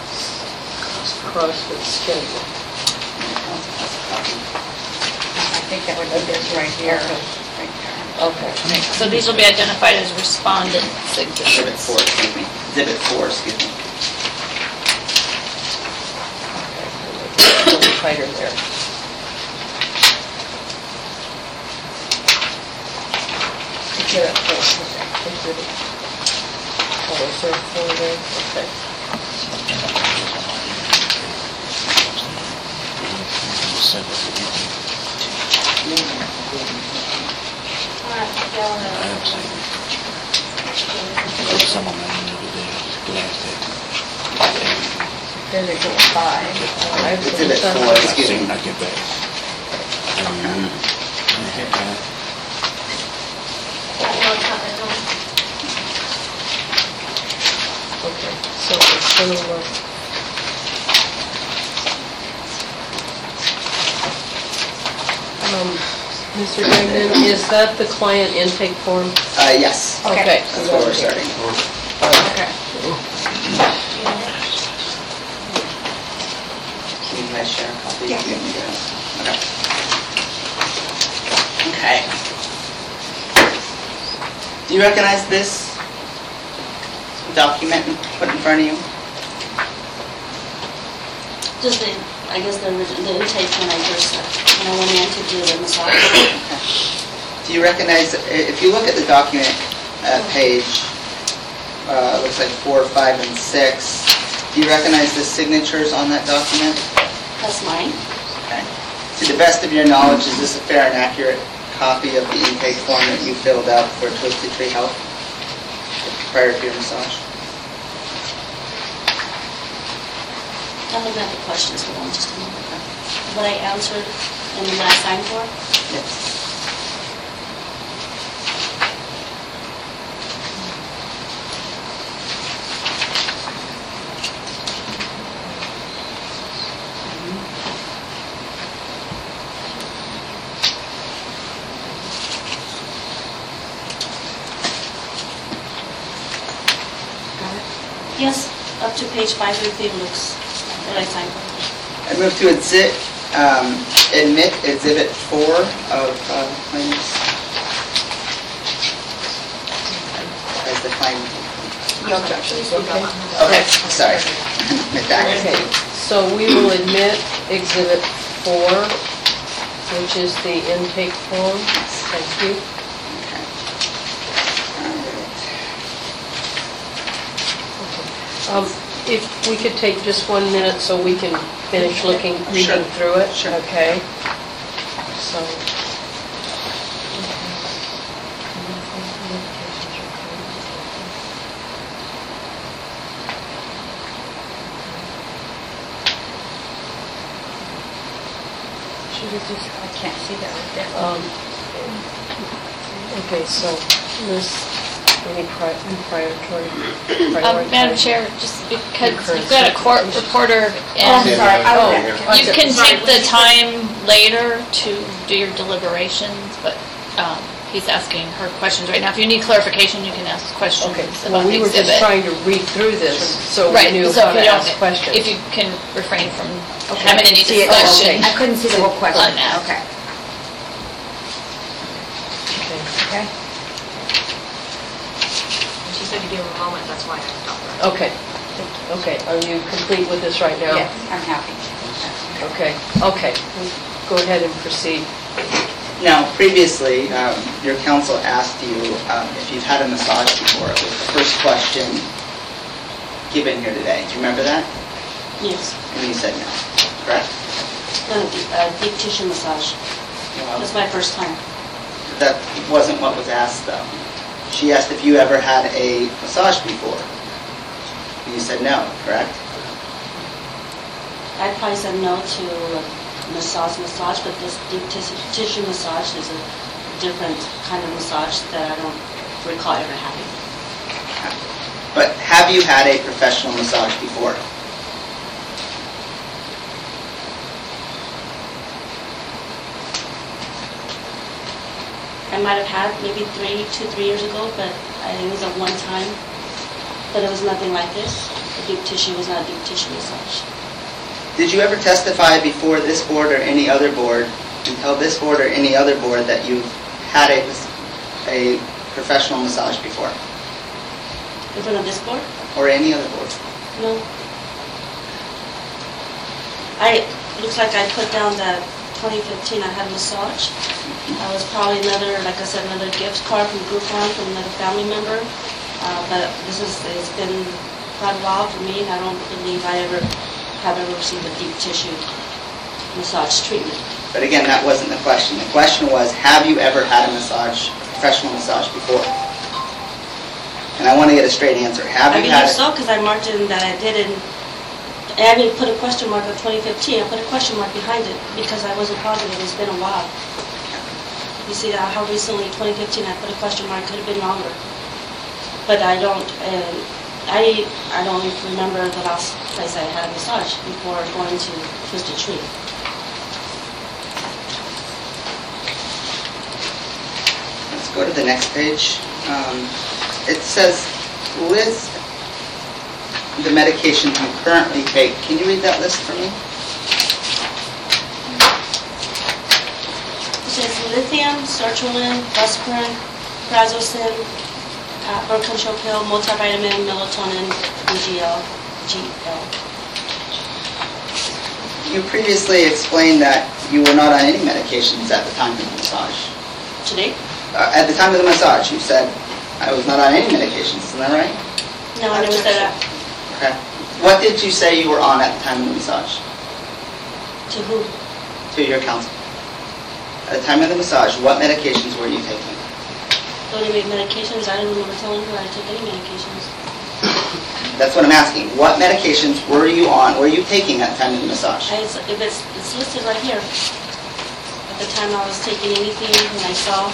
CrossFit schedule. I think that would be this right here, right there. Okay. So these will be identified as respondents Exhibit exhibits. 4, excuse me. Exhibit 4, excuse me. A little tighter there. Get it, okay. Exhibit. Oh, is there four there? Okay. There's a little five. Five, so Exhibit this one- 4, excuse me. Okay, so it's gonna look. Uh, Um, Mr. Gagnon, is that the client intake form? Uh, Yes, Okay. that's where we're starting. Okay. Can you guys share a copy? Yeah. Okay. Okay. Do you recognize this document put in front of you? Just the, I guess the, orig- the intake when I first, when I went in to do the massage. Do you recognize, if you look at the document, uh, page, uh, looks like four, five, and six, do you recognize the signatures on that document? That's mine. Okay. To the best of your knowledge, is this a fair and accurate copy of the intake form that you filled out for Twisted Tree Health prior to your massage? I'm looking at the questions, hold on just a moment. What I answered and what I signed for? Yes. Yes, up to page five, looks what I. I move to exhibit, um, admit Exhibit 4 of uh, claims as the claim. No objections, okay? Okay, sorry. Admit that. Okay, so we will admit Exhibit 4, which is the intake form. Thank you. Um, If we could take just one minute so we can finish looking, reading through it? Sure. Okay. So. Should we just, I can't see that right there. Um, Okay, so Liz, any pri- priority? Um, Madam Chair, just because Current you've got a court reporter Oh, and sorry, Oh, you can take the time later to do your deliberations, but um, he's asking her questions right now. If you need clarification, you can ask questions Okay, about well, the we were just exhibit. trying to read through this so we Right, knew so how if to you don't, ask questions. if you can refrain from Okay. having any See it. Oh, discussion. I couldn't see the whole question. On that. Okay. Okay. She said to give her a moment, that's why I stopped her. Okay, okay, are you complete with this right now? Yes, I'm happy. Okay, okay, go ahead and proceed. Now, previously, um, your counsel asked you um, if you've had a massage before. It was the first question given here today. Do you remember that? Yes, And you said no, correct? no, uh, deep tissue massage. Well, That's my first time. That wasn't what was asked, though. She asked if you ever had a massage before. And you said no, correct? I probably said no to massage massage, but this deep tis- tissue massage is a different kind of massage that I don't recall ever having. But have you had a professional massage before? I might have had maybe three, two, three years ago, but I think it was at one time. But it was nothing like this. The deep tissue was not a deep tissue massage. Did you ever testify before this board or any other board, and tell this board or any other board that you've had a, a professional massage before? In front of this board? Or any other board? No. I, looks like I put down that 2015 I had a massage. That was probably another, like I said, another gift card from Groupon from another family member. Uh, But this is, it's been quite a while for me, and I don't believe I ever, have ever received a deep tissue massage treatment. But again, that wasn't the question. The question was, have you ever had a massage, professional massage before? And I want to get a straight answer. Have I you had believe it? so, because I marked in that I did it, and I didn't put a question mark on 2015, I put a question mark behind it, because I wasn't positive, it's been a while. You see that how recently, 2015, I put a question mark, could have been longer. But I don't, um, I, I don't even remember the last place I had a massage before going to Twisted Tree. Let's go to the next page. Um, It says, list the medications you currently take. Can you read that list for me? It says lithium, sertraline, buspirone, prazosin, uh, birth control pill, multivitamin, melatonin, UGL, GL. You previously explained that you were not on any medications at the time of the massage. Today? Uh, At the time of the massage, you said, I was not on any medications, isn't that right? No, I never said that. Okay. What did you say you were on at the time of the massage? To who? To your counsel. At the time of the massage, what medications were you taking? Oh, don't even medications, I don't remember telling her I took any medications. That's what I'm asking. What medications were you on, were you taking at the time of the massage? I- If it's, it's listed right here. At the time I was taking anything, when I saw,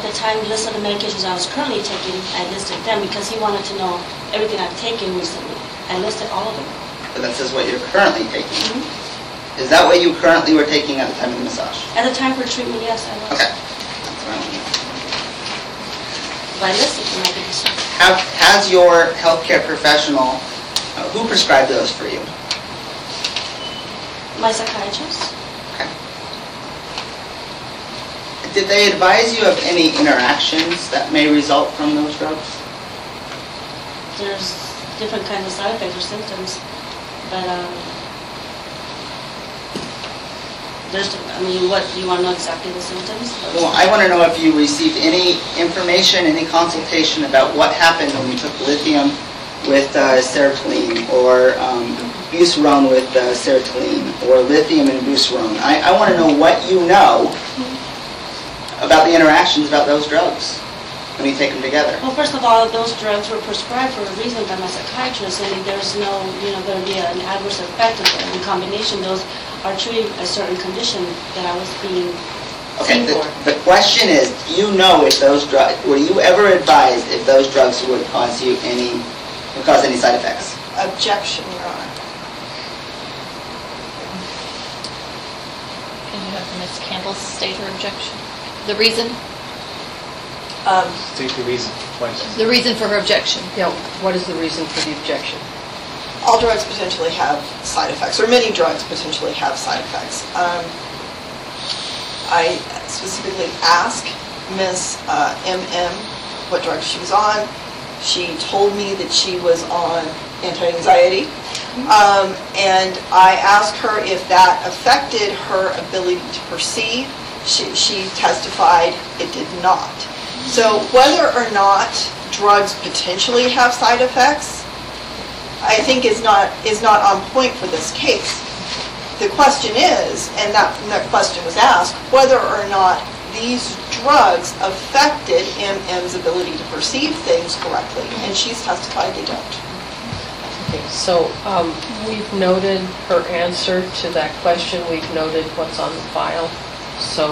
at the time, list of the medications I was currently taking, I listed them because he wanted to know everything I've taken recently. I listed all of them. But that says what you're currently taking. Mm-hmm. Is that what you currently were taking at the time of the massage? At the time for treatment, yes, I was. Okay. That's what I wanted. But I listed could just, have, has your healthcare professional, uh, who prescribed those for you? My psychiatrist? Did they advise you of any interactions that may result from those drugs? There's different kinds of side effects or symptoms, but, um, there's, I mean, what, you want to know exactly the symptoms? Well, I want to know if you received any information, any consultation about what happened when you took lithium with uh, sertraline, or um, buspirone with uh, sertraline, or lithium and buspirone. I, I want to know what you know about the interactions about those drugs when you take them together. Well, first of all, those drugs were prescribed for a reason by my psychiatrist, and there's no, you know, going to be an adverse effect of them. In combination, those are treating a certain condition that I was being Okay, seen the, for. the question is, do you know if those drugs, were you ever advised if those drugs would cause you any, would cause any side effects? Objection, Your Honor. Can you have Ms. Campbell state her objection? The reason? Um, State the reason, twice. The reason for her objection. Yeah, what is the reason for the objection? all drugs potentially have side effects, or many drugs potentially have side effects. Um, I specifically asked Ms. uh, MM what drugs she was on. She told me that she was on anti-anxiety. Um, And I asked her if that affected her ability to perceive. She she testified it did not. So whether or not drugs potentially have side effects, I think is not, is not on point for this case. The question is, and that, that question was asked, whether or not these drugs affected MM's ability to perceive things correctly, and she's testified they don't. Okay, so um, we've noted her answer to that question, we've noted what's on the file, so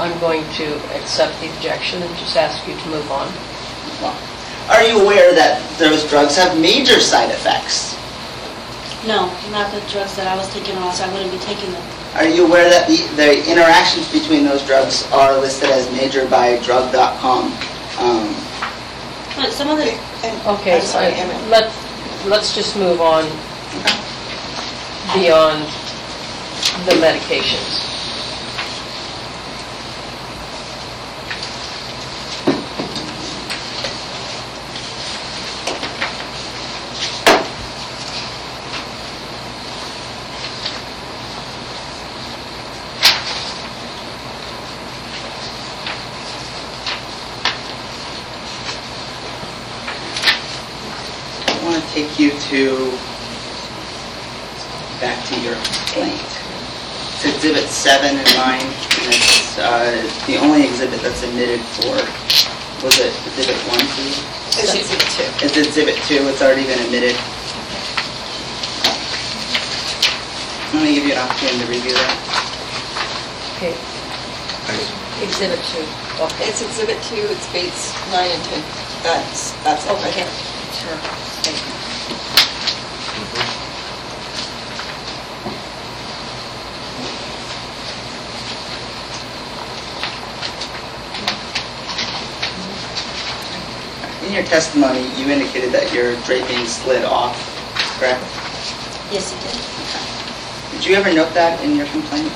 I'm going to accept the objection and just ask you to move on. Are you aware that those drugs have major side effects? No, not the drugs that I was taking, or else I wouldn't be taking them. Are you aware that the, the interactions between those drugs are listed as major by drug.com? Um, But some of the, Okay, I'm sorry, I- Emmett. let, let's just move on beyond the medications. I want to take you to, back to your complaint. It's Exhibit 7 and 9, and it's uh, the only exhibit that's admitted for, was it Exhibit 1, please? It's exhibit two. It's Exhibit 2, it's already been admitted. I'm going to give you an opportunity to review that. Okay. Exhibit two. Okay. It's exhibit two, it's Bates nine and 10. That's, that's it right Okay. here. Sure. Your testimony, you indicated that your draping slid off, correct? yes, it did. Okay. Did you ever note that in your complaint?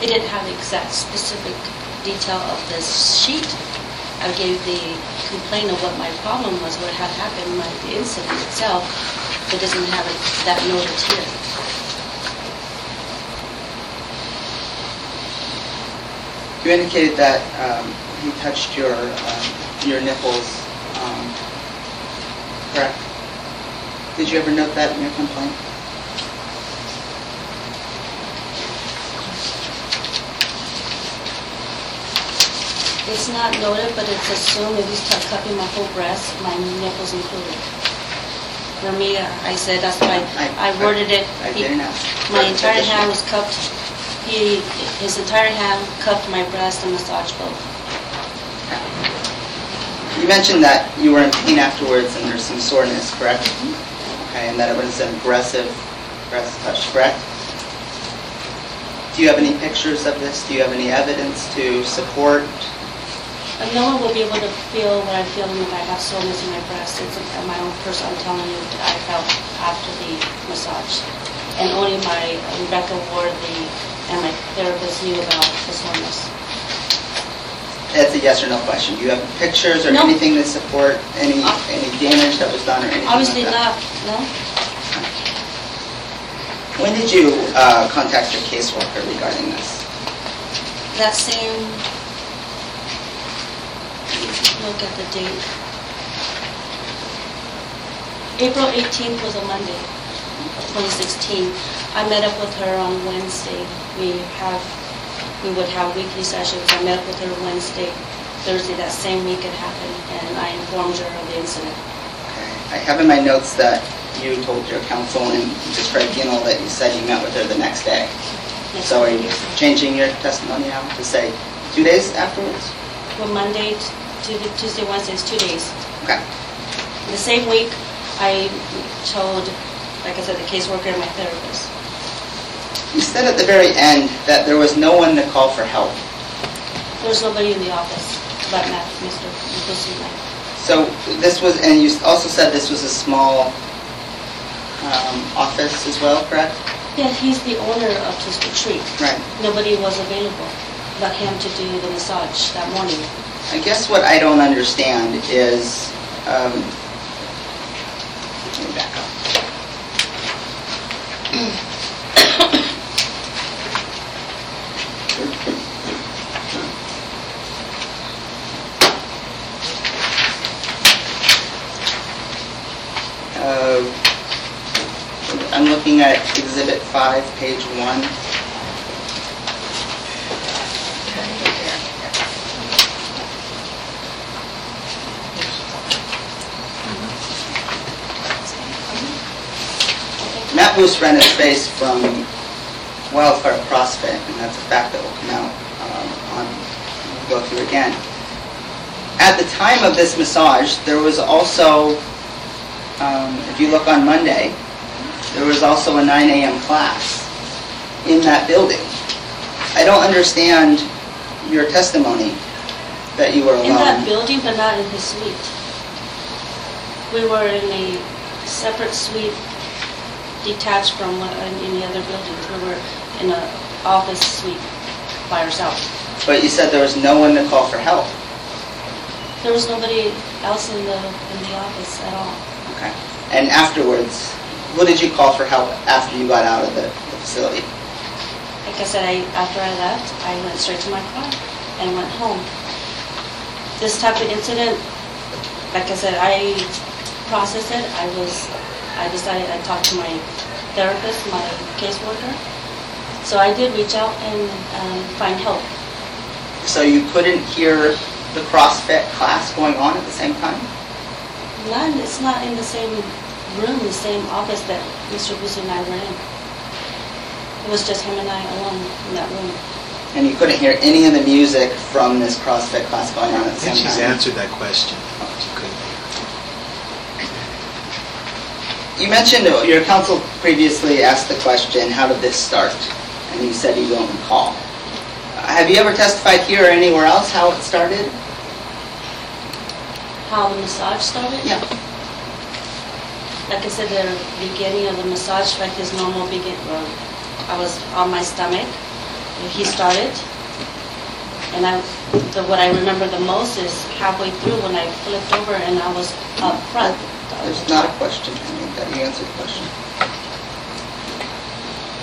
It didn't have the exact specific detail of this sheet. I gave the complaint of what my problem was, what had happened, my, the incident itself. It doesn't have it, that noted here. You indicated that um, he touched your, um, your nipples, um, correct? Did you ever note that in your complaint? It's not noted, but it's assumed if you start cupping my whole breast, my nipples included. For me, I said, that's why I worded it. I didn't ask. My entire hand was cupped, he, his entire hand cupped my breast and massaged both. You mentioned that you were in pain afterwards and there's some soreness, correct? Okay, and that it was an aggressive breast touch, correct? Do you have any pictures of this? Do you have any evidence to support? And no one will be able to feel what I'm feeling if I have soreness in my breast. It's a- my own person, I'm telling you, that I felt after the massage. And only my Rebecca Ward, the, and my therapist knew about the soreness. That's a yes or no question. Do you have pictures or No. anything to support any, any damage that was done or anything like Obviously that? not, no? When did you uh, contact your caseworker regarding this? That same, look at the date. April 18th was a Monday of 2016. I met up with her on Wednesday. We have, we would have weekly sessions. I met with her Wednesday, Thursday, that same week it happened, and I informed her of the incident. I have in my notes that you told your counsel and Mrs. Tribunal that you said you met with her the next day. So are you changing your testimony now to say two days afterwards? Well, Monday, Tuesday, Tuesday, Wednesday, it's two days. Okay. The same week, I told, like I said, the caseworker and my therapist. You said at the very end that there was no one to call for help. There was nobody in the office but Matt, Mr. Busuma. So this was, and you also said this was a small um, office as well, correct? Yeah, he's the owner of Twisted Tree. Right. Nobody was available but him to do the massage that morning. I guess what I don't understand is, um, let me back up. Uh, I'm looking at Exhibit 5, page 1. Matt ran his space from Wildfire CrossFit, and that's a fact that will come out um, on, we'll go through again. At the time of this massage, there was also, um, if you look on Monday, there was also a 9 AM class in that building. I don't understand your testimony that you were alone. In that building, but not in his suite. We were in a separate suite detached from what- any other buildings. We were in an office suite by ourselves. But you said there was no one to call for help. There was nobody else in the, in the office at all. Okay. And afterwards, what did you call for help after you got out of the the facility? Like I said, I, after I left, I went straight to my car and went home. This type of incident, like I said, I processed it. I was, I decided, I talked to my therapist, my caseworker. So I did reach out and um, find help. So you couldn't hear the CrossFit class going on at the same time? None, it's not in the same room, the same office that Mr. Busey and I were in. It was just him and I alone in that room. And you couldn't hear any of the music from this CrossFit class going on at the think same she's answered that question. She couldn't You mentioned, your counsel previously asked the question, how did this start? And you said you don't recall. Uh, Have you ever testified here or anywhere else how it started? How the massage started? Yeah. Like I said, the beginning of the massage, like his normal begin, well, I was on my stomach, he started. And I, the, what I remember the most is halfway through when I flipped over and I was up front. There's not a question, I mean, that you answered the question.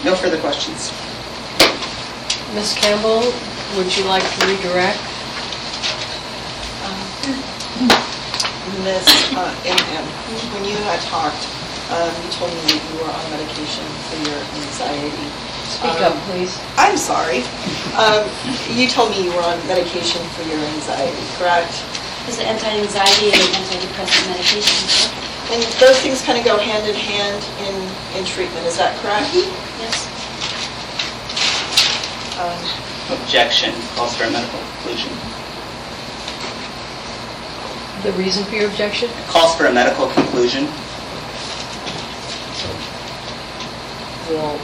No further questions. Ms. Campbell, would you like to redirect? Miss uh, MM, when you had talked, um, you told me that you were on medication for your anxiety. Speak Um, up, please. I'm sorry. Um, You told me you were on medication for your anxiety, correct? It's anti-anxiety and antidepressant medication. And those things kind of go hand in hand in, in treatment, is that correct? Yes. Um, Objection, calls for a medical conclusion. The reason for your objection? Calls for a medical conclusion. We'll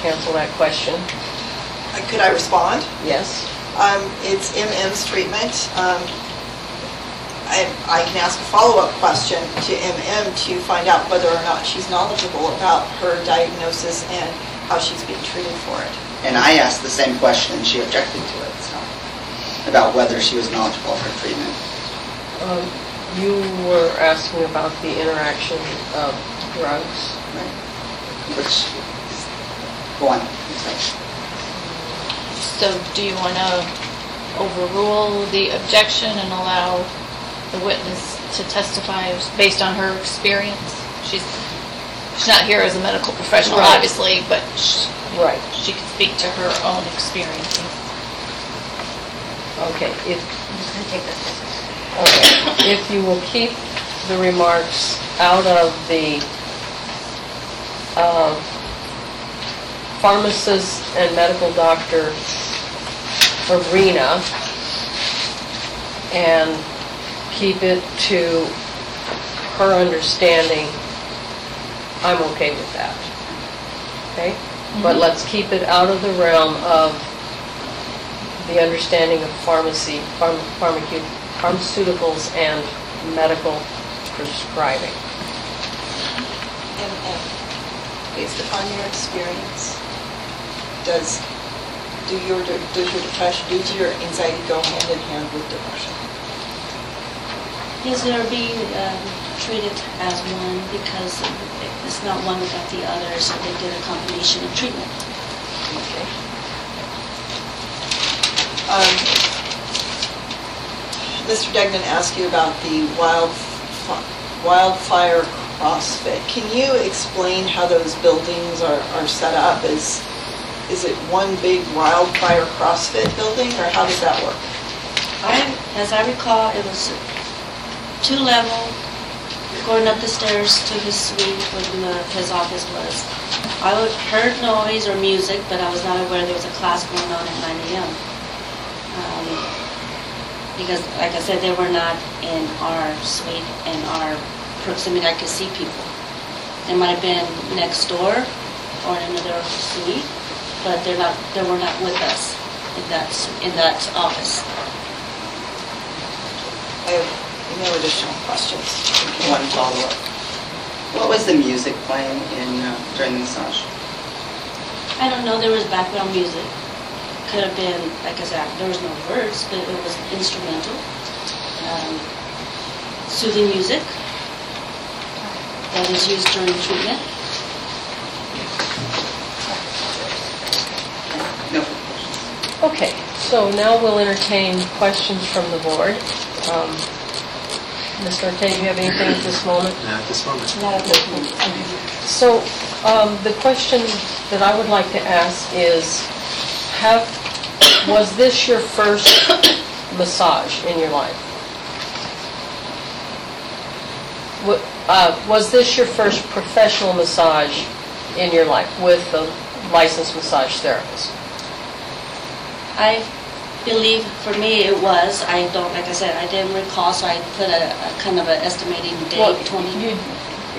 cancel that question. Uh, Could I respond? Yes? Um, It's MM's treatment. Um, I I can ask a follow-up question to MM to find out whether or not she's knowledgeable about her diagnosis and how she's being treated for it. And I asked the same question, and she objected to it, so, about whether she was knowledgeable of her treatment. Um, You were asking about the interaction of drugs. Which, go on. So do you want to overrule the objection and allow the witness to testify based on her experience? She's, she's not here as a medical professional, Right. obviously, but sh- Right. she could speak to her own experiences. Okay, if, okay, if you will keep the remarks out of the uh, pharmacist and medical doctor arena and keep it to her understanding, I'm okay with that. Okay? But Mhm. let's keep it out of the realm of the understanding of pharmacy, pharm- pharmacu- pharmaceuticals and medical prescribing. MM, based upon your experience, does, do your, does your depression, does your anxiety go hand in hand with depression? Yes, they're being um, treated as one because it's not one without the other, so they did a combination of treatment. Okay. Um, Mr. Degnan asked you about the wild, wildfire CrossFit. Can you explain how those buildings are, are set up? Is, is it one big wildfire CrossFit building, or how does that work? I, as I recall, it was two level, going up the stairs to his suite where the- his office was. I heard noise or music, but I was not aware there was a class going on at 9 AM. Um, Because, like I said, they were not in our suite, in our proximity, I could see people. They might have been next door or in another suite, but they're not, they were not with us in that, in that office. I have no additional questions. One follow-up. What was the music playing in, uh, during the massage? I don't know, there was background music. Could have been, like I said, there was no words, but it was instrumental. Um, Soothing music that is used during treatment. Okay, so now we'll entertain questions from the board. Um, Mr. Ortega, you have anything at this moment? Not at this moment. Not at this point. So, um, the question that I would like to ask is, have, was this your first massage in your life? Wa- uh, Was this your first professional massage in your life with a licensed massage therapist? I believe for me it was, I don't, like I said, I didn't recall, so I put a a kind of an estimating Well, date, 20.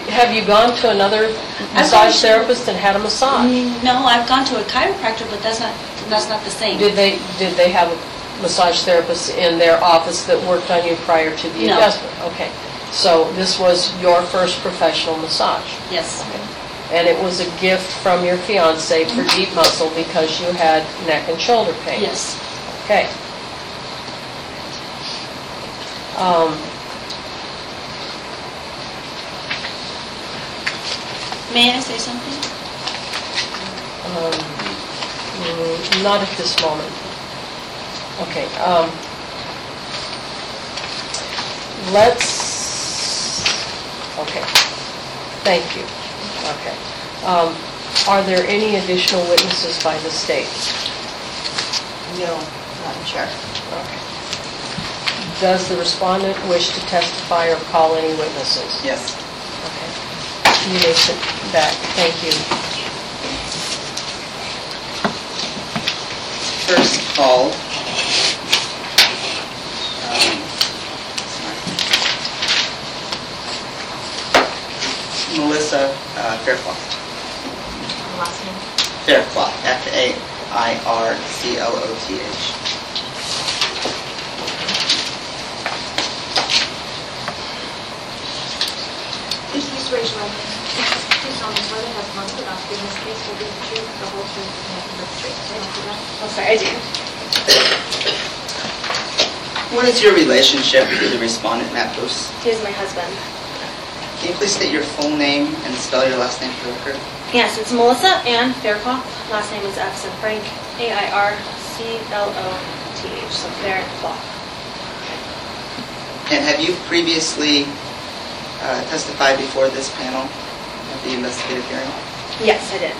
Have you gone to another massage to- therapist and had a massage? No, I've gone to a chiropractor, but that's not, that's not the same. Did they, did they have a massage therapist in their office that worked on you prior to the No. adjustment? Okay, so this was your first professional massage? Yes. And it was a gift from your fiance for deep muscle because you had neck and shoulder pain? Yes. Okay. Um, May I say something? um, mm, Not at this moment. Okay. um, Let's, okay, thank you. Okay. Um, Are there any additional witnesses by the state? No, Madam Chair. Okay. Does the respondent wish to testify or call any witnesses? Yes. Okay. You may sit back. Thank you. First call. um, Melissa uh, Faircloth. Last name? Faircloth, F-A-I-R-C-L-O-T-H. Please raise your right hand. Do solemnly swear the testimony you're about to give in this case will be the truth, the whole truth, and nothing but the truth. So you Oh, sorry, I do. What is your relationship to the respondent, Matt Busey? He is my husband. Can you please state your full name and spell your last name for the record? Yes, it's Melissa Ann Faircloth. Last name is F Frank, A-I-R-C-L-O-T-H, so Faircloth. And have you previously uh, testified before this panel at the investigative hearing? Yes, I did.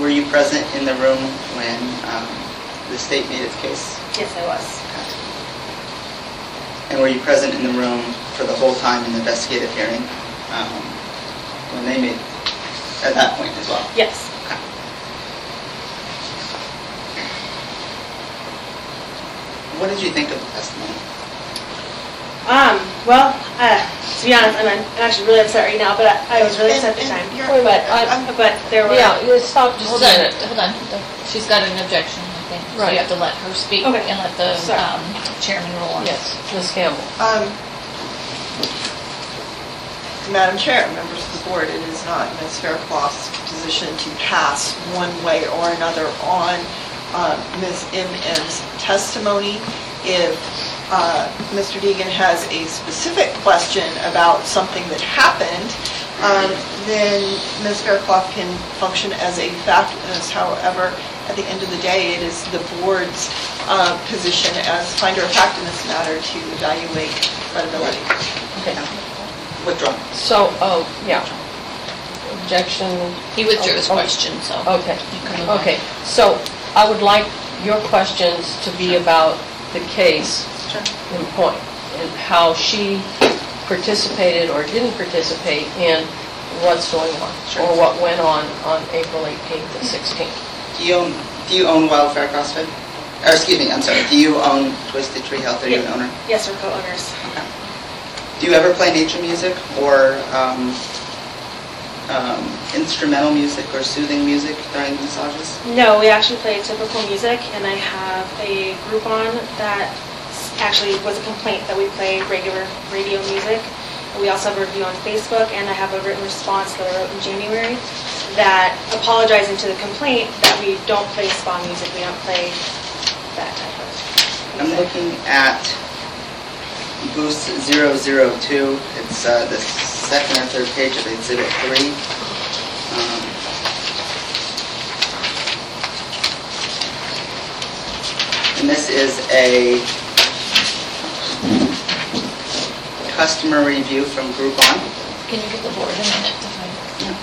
Were you present in the room when um, the state made its case? Yes, I was. And were you present in the room for the whole time in the investigative hearing um, when they made, at that point as well? Yes. What did you think of the testimony? Um, well, uh, to be honest, I'm, I'm actually really upset right now, but I, I was really upset at the time. Wait a minute, I- But there were. Yeah, you stop just Hold a on, minute. hold on. She's got an objection, I think. So Right. you have to let her speak Okay. and let the Sorry. um, chairman roll on. Yes, Ms. Campbell. Um, Madam Chair, members of the board, it is not Ms. Faircloth's position to pass one way or another on uh, Ms. M. M's testimony. If uh, Mr. Deegan has a specific question about something that happened, um, then Ms. Faircloth can function as a fact witness. However, at the end of the day, it is the board's uh, position as finder of fact in this matter to evaluate credibility. Okay. Withdrawn. So, oh, yeah. Objection. He withdrew his Oh, oh, question, so. Okay, You can move on. okay. So I would like your questions to be about the case in point, and how she participated or didn't participate in what's going on, or what went on on April 18th and 16th. Do you own, do you own Wildfire CrossFit? Or, excuse me, I'm sorry, do you own Twisted Tree Health? Are you an owner? Yes, we're co-owners. Do you ever play nature music or um, um, instrumental music or soothing music during massages? No, we actually play typical music, and I have a Groupon that actually was a complaint that we play regular radio music. We also have a review on Facebook, and I have a written response that I wrote in January that apologizing to the complaint that we don't play spa music, we don't play that type of music. I'm looking at Boost 002. It's uh, the second or third page of Exhibit 3. Um, And this is a customer review from Groupon. Can you give the board a minute to find it?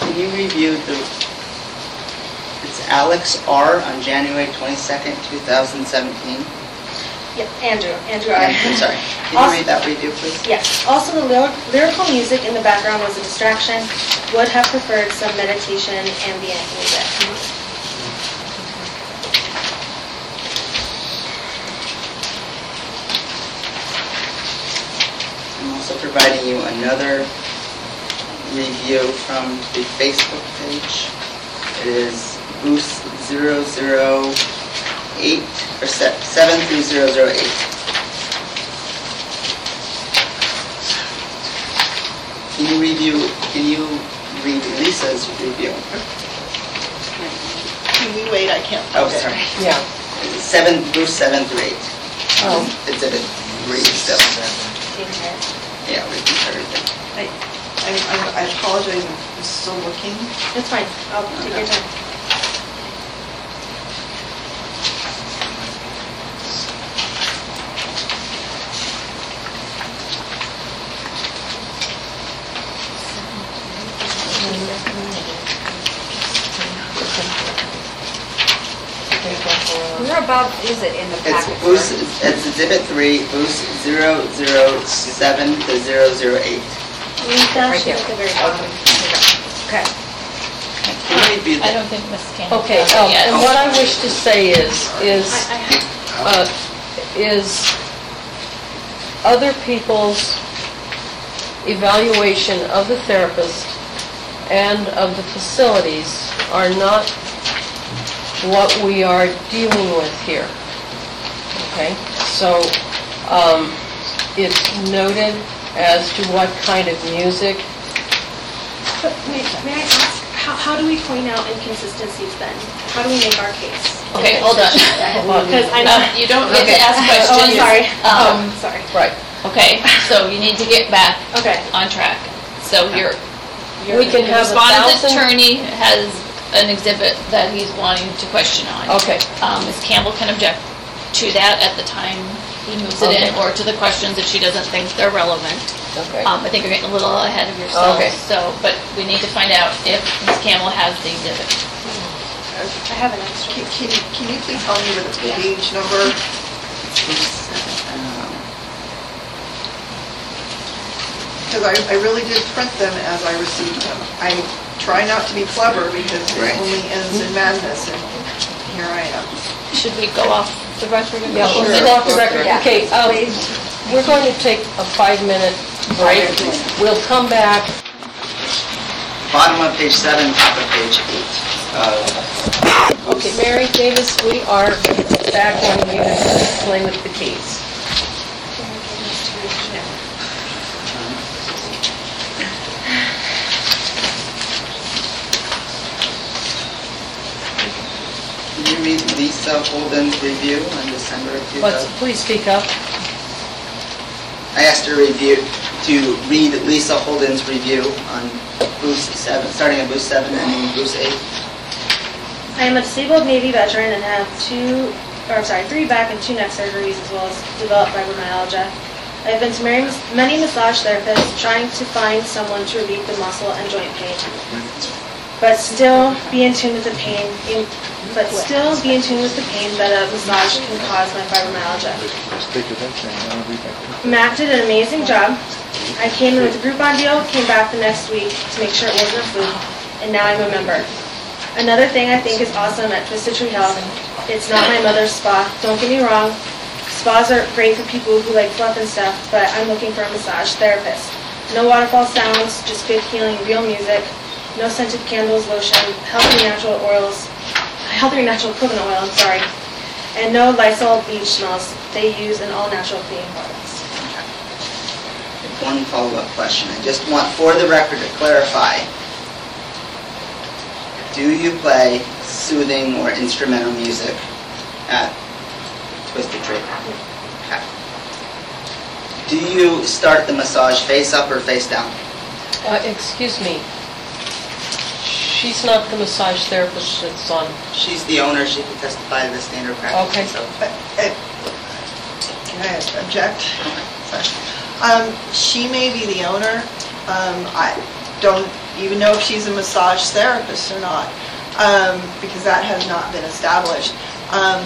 Can you review the, Alex R. on January 22nd, 2017? Yeah, Andrew, Andrew. I'm sorry. Can you read that review, please? Yes. Also, the lyr- lyrical music in the background was a distraction. Would have preferred some meditation ambient music. I'm also providing you another review from the Facebook page. It is Boost 008, or se- 73008. Can you review, can you read Lisa's review? Can we wait? I can't. Oh, okay. sorry. Yeah. Seven, Boost 7 through 8. Oh. Exhibit 3 still. The entire- Yeah, we can everything. I, I- I apologize, I'm still looking. That's fine. I'll take your time. Where above is it in the It's packet? Boost, it's Exhibit 3, Boost 007 to 008. Right she's there. at the very bottom. Okay. I don't think Ms. Campbell. Okay, it um, yet. and what I wish to say is, is, uh, is other people's evaluation of the therapist and of the facilities are not what we are dealing with here. Okay? So, um, it's noted as to what kind of music But may may I ask, how, how do we point out inconsistencies then? How do we make our case? Okay, hold on. Because I Um, You don't get to Okay. ask questions. Oh, I'm sorry. Um, Sorry. Right. Okay, so you need to get back Okay. on track. So your, your We can have a respondent's thousand- attorney has an exhibit that he's wanting to question on. Okay. Um, Ms. Campbell can object to that at the time he moves it in, Okay. or to the questions if she doesn't think they're relevant. Okay. Um, I think you're getting a little ahead of yourself. Okay. So, but we need to find out if Ms. Campbell has the exhibit. I have an extra. Can can you, can you please tell me the page number? Because I, I really did print them as I received them. I try not to be clever because Right. it only ends in madness, and here I am. Should we go off the record? and Yeah, go we'll go off the record. Yeah. Okay, um, we're going to take a five-minute break. We'll come back. Bottom of page seven, top of page eight. Uh, Okay, Mary Davis, we are back on you to play with the keys. Can you read Lisa Holden's review on December of Let's, 2000? please speak up. I asked her review, to read Lisa Holden's review on boost seven, starting at boost seven, and ending in boost eight. I am a disabled Navy veteran and have two, or I'm sorry, three back and two neck surgeries as well as developed fibromyalgia. I have been to many many massage therapists trying to find someone to relieve the muscle and joint pain, but still be in tune with the pain, in- but still be in tune with the pain that a massage can cause my fibromyalgia. Matt did an amazing job. I came in with a Groupon deal, came back the next week to make sure it wasn't a and now I'm a member. Another thing I think is awesome at Twisted Tree Health, it's not my mother's spa, don't get me wrong. Spas are great for people who like fluff and stuff, but I'm looking for a massage therapist. No waterfall sounds, just good healing, real music, no scented candles, lotion, healthy natural oils, healthy natural coconut oil, I'm sorry, and no Lysol beach smells. They use an all-natural cleaning products. One follow-up question. I just want, for the record, to clarify. Do you play soothing or instrumental music at Twisted Tree? Okay. Do you start the massage face up or face down? Uh, excuse me. She's not the massage therapist that's on. She's the owner, she can testify to the standard practice. Okay. so- Can I object? Sorry. Um, She may be the owner. Um, I don't even know if she's a massage therapist or not, um, because that has not been established. Um,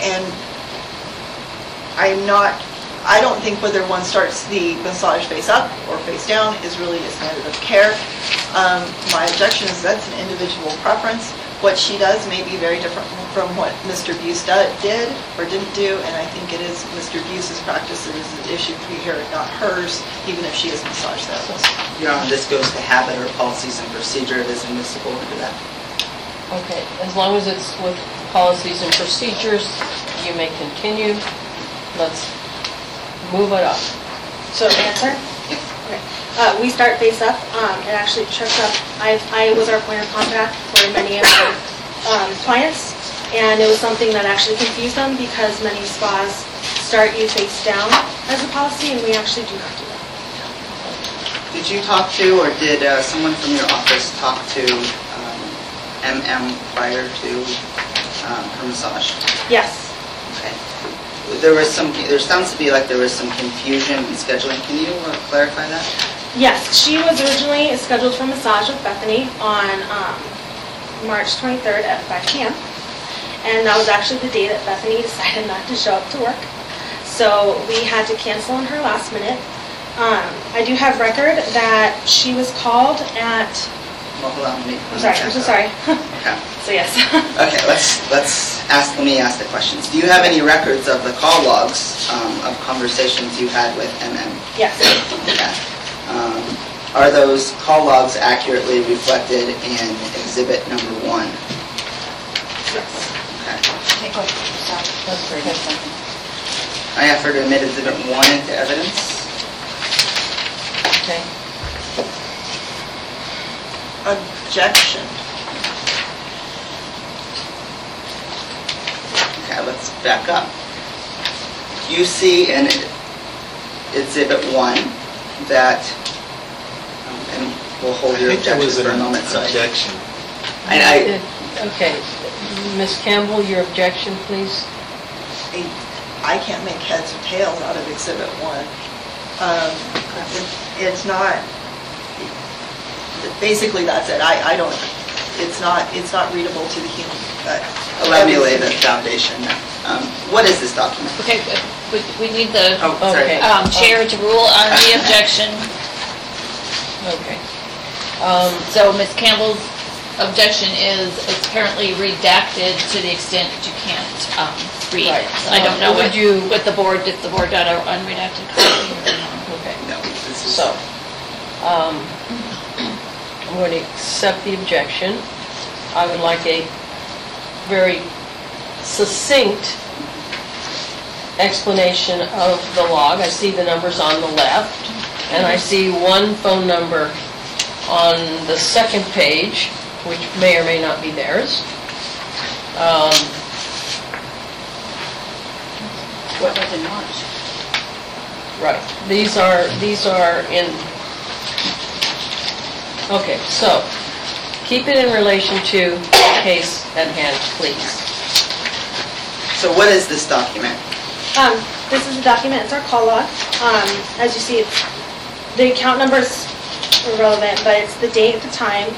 And I'm not, I don't think whether one starts the massage face up or face down is really a standard of care. Um, My objection is that's an individual preference. What she does may be very different from what Mr. Busey do- did or didn't do, and I think it is Mr. Busey's practice that is the issue to be here, not hers, even if she is a massage therapist. Your Honor, this goes to habit or policies and procedure, it is admissible under that. Okay, as long as it's with policies and procedures, you may continue. Let's move it up. So answer? Okay. Uh, we start face up. Um, it actually trips up. I, I was our point of contact for many of our um, clients, and it was something that actually confused them because many spas start you face down as a policy, and we actually do not do that. Did you talk to, or did uh, someone from your office talk to um, MM prior to um, her massage? Yes. Okay. There was some, there sounds to be like there was some confusion in scheduling. Can you uh, clarify that? Yes, she was originally scheduled for massage with Bethany on um, March 23rd at 5 p.m. And that was actually the day that Bethany decided not to show up to work. So we had to cancel on her last minute. Um, I do have record that she was called at Well, hold on, let me. I'm sorry, I'm so sorry. Okay. So yes. Okay, let's, let's ask, let me ask the questions. Do you have any records of the call logs um, of conversations you had with MM? Yes. Okay. Um, Are those call logs accurately reflected in exhibit number one? Okay. Okay, go ahead, sorry. That's very good. I have to admit exhibit one into evidence. Okay. Objection. Okay, let's back up. You see in exhibit one that, um, and we'll hold I your think that was objections for a an moment. so I- objection. I- I- Okay, Ms. Campbell, your objection, please? I can't make heads or tails out of Exhibit 1. Um, it- It's not, basically, that's it. I, I don't, it's not, it's not readable to the human. uh, Allow me to lay the foundation. Um, What is this document? Okay, we, we need the Oh, sorry. um, chair to rule on the objection. Okay. Um, So Ms. Campbell's objection is it's apparently redacted to the extent that you can't um, read it. Right. So I don't know Would what, you- what the board, if the board got an unredacted copy or not. Okay. No, this is... So, um, I'm going to accept the objection. I would like a very succinct explanation of the log. I see the numbers on the left, and I see one phone number on the second page, which may or may not be theirs. Um, What was in March? Right, these are, these are in, okay, so, keep it in relation to the case at hand, please. So what is this document? Um, this is the document, it's our call log. Um, as you see, it's, the account number's irrelevant, but it's the date, the time,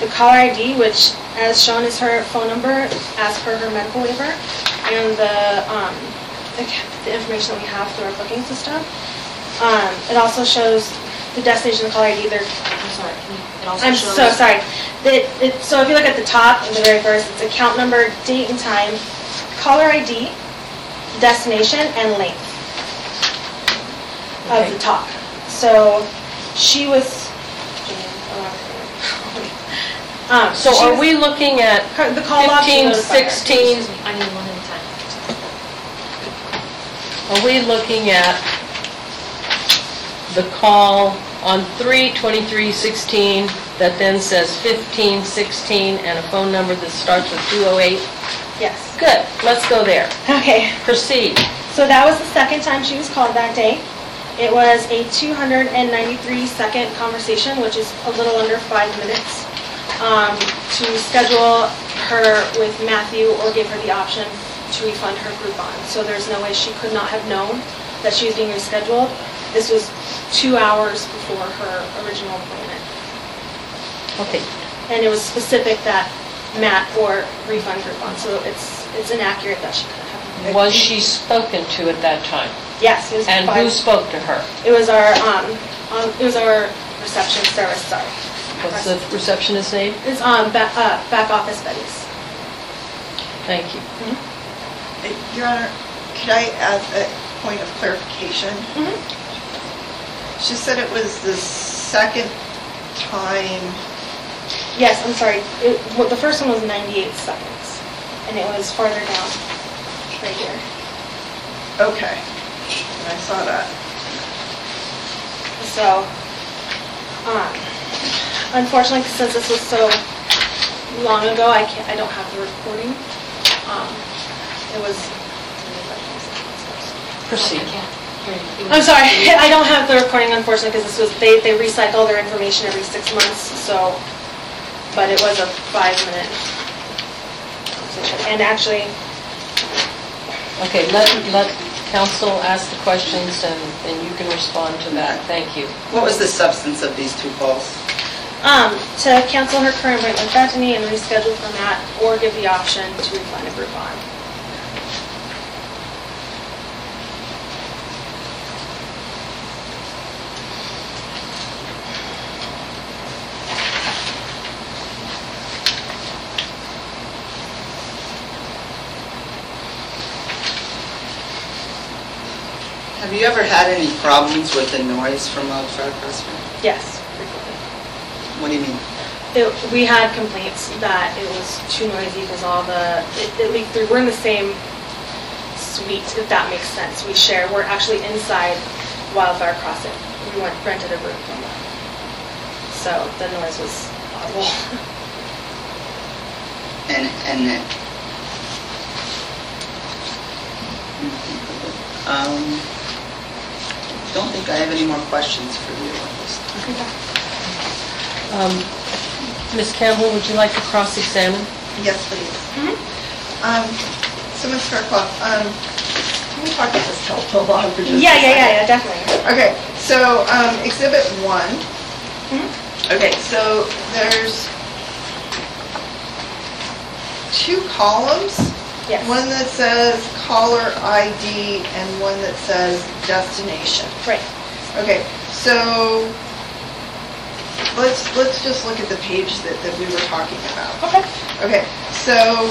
the caller ID, which as shown is her phone number as per her medical waiver, and the, um, the ca- the information that we have through our booking system. Um, it also shows the destination of the caller ID, their, I'm sorry. It also I'm shows- so sorry. The, it, so if you look at the top, the very first, it's account number, date and time, caller ID, destination, and length of Okay. the talk. So she was. Um, So she are was- we looking at her- The call log. 15, notified her. 16, I need one at a time. are we looking at the call on 3/23/16 that then says 1516 and a phone number that starts with 208? Yes. Good, let's go there. Okay. Proceed. So that was the second time she was called that day. It was a 293 second conversation, which is a little under five minutes, um, to schedule her with Matthew or give her the option to refund her Groupon. So there's no way she could not have known that she was being rescheduled. This was two hours before her original appointment. Okay, And it was specific that Matt or refund Groupon, so it's, it's inaccurate that she couldn't have. was she spoken to at that time? Yes, it was And five- who spoke to her? It was our, um, um, it was our reception service, sorry. What's the receptionist's name? It's, um, back, uh, back office Betty's. Thank you. Uh, Your Honor, could I add a point of clarification? She said it was the second time, Yes, I'm sorry, it, well, the first one was ninety-eight seconds, and it was farther down, right here. okay, I saw that. So, um, unfortunately, since this was so long ago, I can't, I don't have the recording. Um, it was. Proceed. I'm sorry, I don't have the recording unfortunately, because this was, they, they recycle their information every six months, so, but it was a five-minute conversation. And actually, Okay, let, let counsel ask the questions and, and you can respond to that. Thank you. What was the substance of these two calls? um, to cancel her current appointment with Bethany and reschedule for Matt, or give the option to refund a Groupon. Have you ever had any problems with the noise from outside restaurant? Yes, frequently. What do you mean? It, we had complaints that it was too noisy because all the, it, it leaked through. We're in the same suite, if that makes sense. We share, we're actually inside Wildfire CrossFit. We went, rented a room from them. So the noise was audible. And, and, um, don't think I have any more questions for you on this. Um, Ms. Campbell, would you like to cross-examine? Yes, please. Um, So, Ms. Faircloth, um, can we talk about this telephone log for just a Yeah, yeah, yeah, yeah, definitely. Okay, so um, Exhibit 1. Okay, so there's two columns. Yes. One that says caller ID and one that says destination. Right. Okay, so let's, let's just look at the page that, that we were talking about. Okay. Okay, so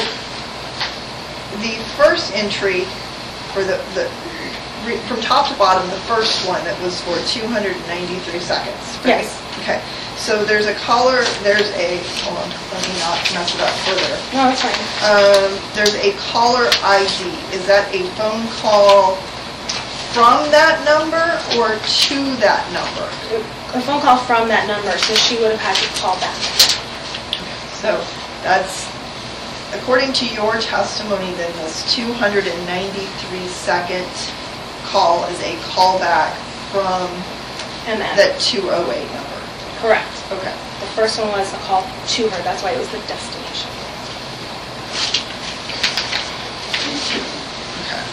the first entry, for the, the, re- from top to bottom, the first one that was for 293 seconds, right? Yes. Okay, so there's a caller, there's a, hold on, let me not mess it up further. No, it's fine. Um, there's a caller ID. Is that a phone call from that number or to that number? A phone call from that number, so she would have had to call back. So that's, according to your testimony, then this 293 second call is a callback from And then, that 208 number. correct. Okay. The first one was a call to her, that's why it was the destination. Okay.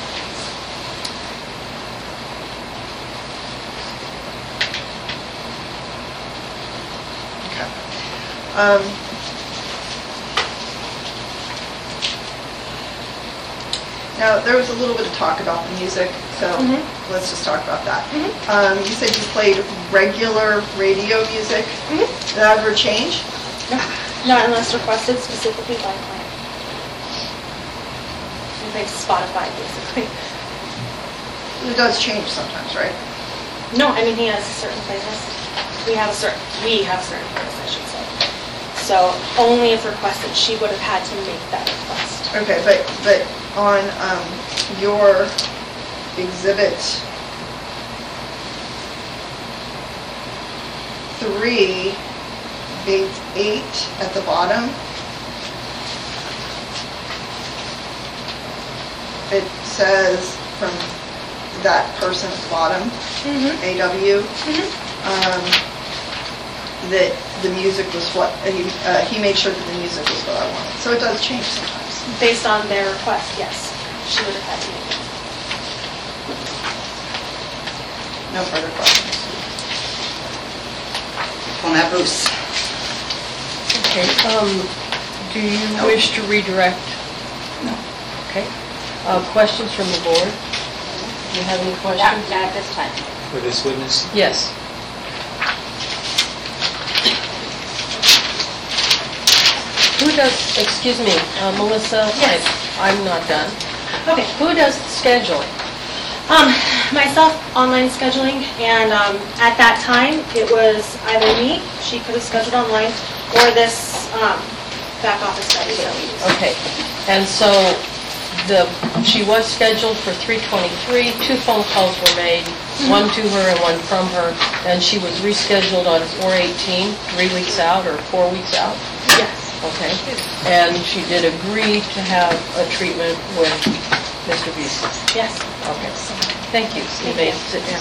Okay. Um, Now, there was a little bit of talk about the music, so Mhm. let's just talk about that. Mhm. Um, You said you played regular radio music. Mhm. Did that ever change? Not unless requested specifically by a client. Like Spotify, basically. It does change sometimes, right? No, I mean, he has a certain playlist. We have a certain, we have a certain playlist, I should say. So only if requested, she would have had to make that request. Okay, but, but on um, your exhibit three, page eight at the bottom, it says from that person at the bottom, Mm-hmm. AW, um, that the music was what, uh, he uh, he made sure that the music was what I wanted. So it does change sometimes. Based on their request, yes, she would have had to make it. No further questions. On that, Bruce? Okay, um, do you wish to redirect? No. Okay. Uh, questions from the board? Do you have any questions? Not at this time. For this witness? Yes. Who does, excuse me, uh, Melissa? Yes. I- I'm not done. Okay. Who does the scheduling? Um, myself, online scheduling, and, um, at that time, it was either me, she could have scheduled online, or this, um, back office that we use. Okay, and so the, she was scheduled for 3:23, two phone calls were made, one to her and one from her, and she was rescheduled on 4:18, three weeks out or four weeks out? Yes. Okay, and she did agree to have a treatment with Mr. Busey? Yes. Okay, thank you, you may sit down.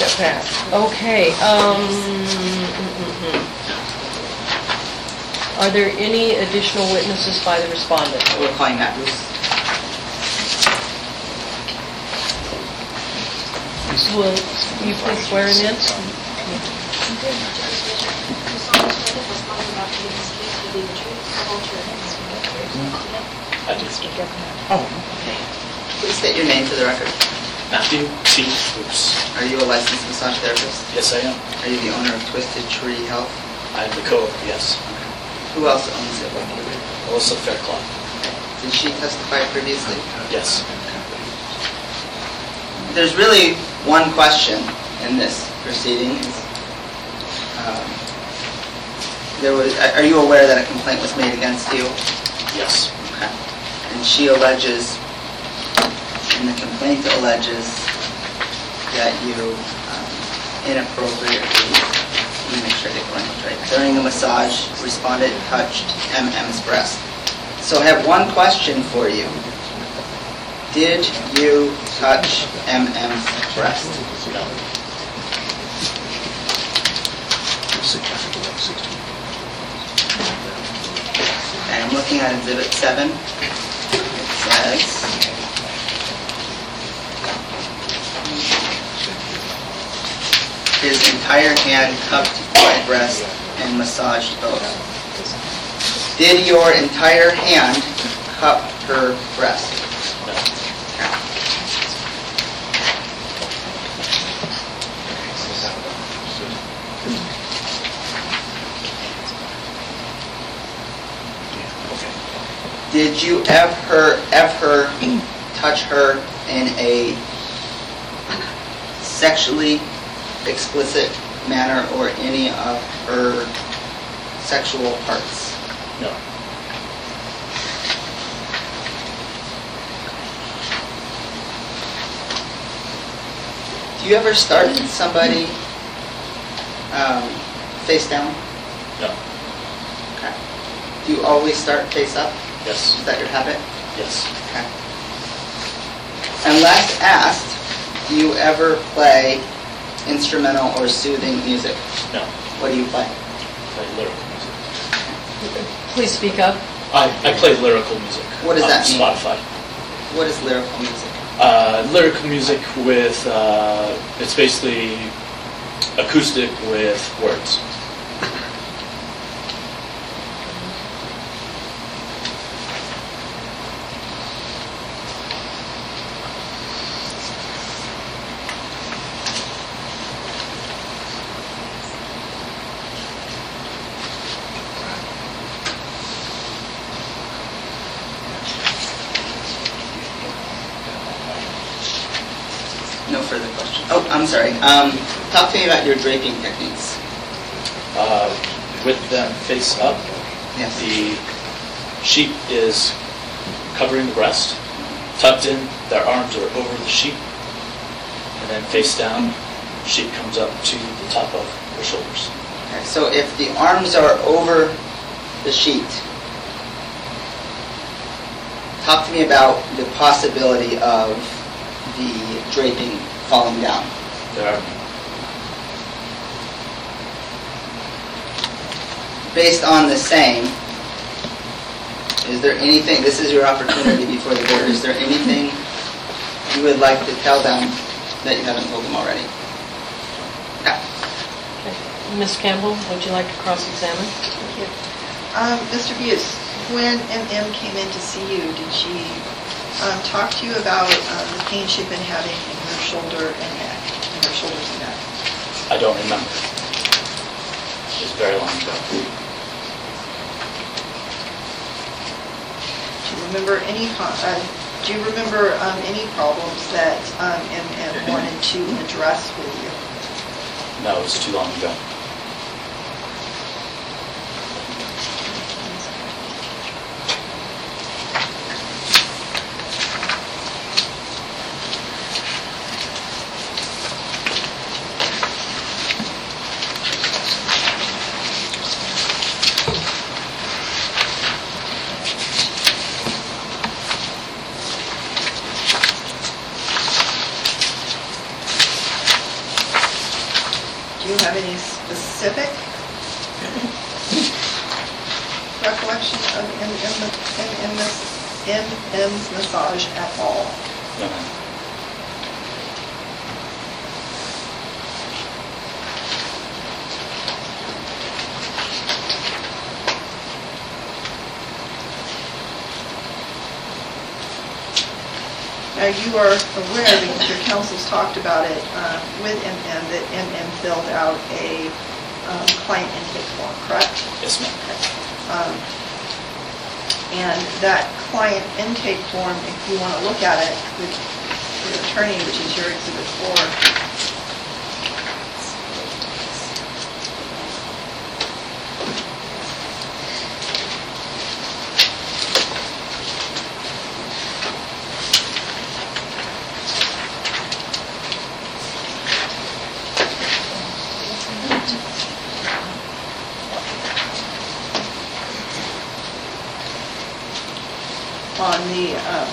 Step back. Okay, um, mm, mm, mm. are there any additional witnesses by the respondent? We're calling that, Busey. Will you please swear him in? Please state your name for the record. Matthew T. Busey. Are you a licensed massage therapist? Yes, I am. Are you the owner of Twisted Tree Health? I'm the co-owner, yes. Who else owns it with you? Melissa Faircloth. Did she testify previously? Yes. there's really one question in this proceeding. Um, There was, are you aware that a complaint was made against you? Yes. Okay. And she alleges, and the complaint alleges that you um, inappropriately, let me make sure I get the language right, during a massage, respondent touched MM's breast. So I have one question for you. Did you touch MM's breast? No. Okay, I'm looking at Exhibit 7. It says, his entire hand cupped my breast and massaged both. Did your entire hand cup her breast? Did you ever, ever touch her in a sexually explicit manner or any of her sexual parts? No. Do you ever start somebody um, face down? No. Okay. Do you always start face up? Yes. Is that your habit? Yes. Okay. Unless asked, do you ever play instrumental or soothing music? No. What do you play? Play lyrical music. Please speak up. I, I play lyrical music. What does on that mean? Spotify. What is lyrical music? Uh, lyrical music with, uh, it's basically acoustic with words. No further questions. Oh, I'm sorry. Um, talk to me about your draping techniques. Uh, with them face up, Yes. the sheet is covering the breast, tucked in, their arms are over the sheet, and then face down, sheet comes up to the top of their shoulders. Okay, so if the arms are over the sheet, talk to me about the possibility of the draping falling down. There are Based on the same, is there anything, this is your opportunity before the board, is there anything you would like to tell them that you haven't told them already? Ms. Campbell, would you like to cross-examine? Thank you. Um, Mr. Busey, when MM came in to see you, did she um, talk to you about um, the pain she'd been having in her shoulder and neck, in her shoulders and neck? I don't remember. It's very long ago. Do you remember any, co- uh, do you remember um, any problems that um, MM wanted to address with you? No, it's too long ago. Are aware, because your counsel's talked about it uh, with MM, that MM filled out a um, client intake form, correct? Yes, ma'am. Um, And that client intake form, if you want to look at it, would- attorney, which is your exhibit four. On the um,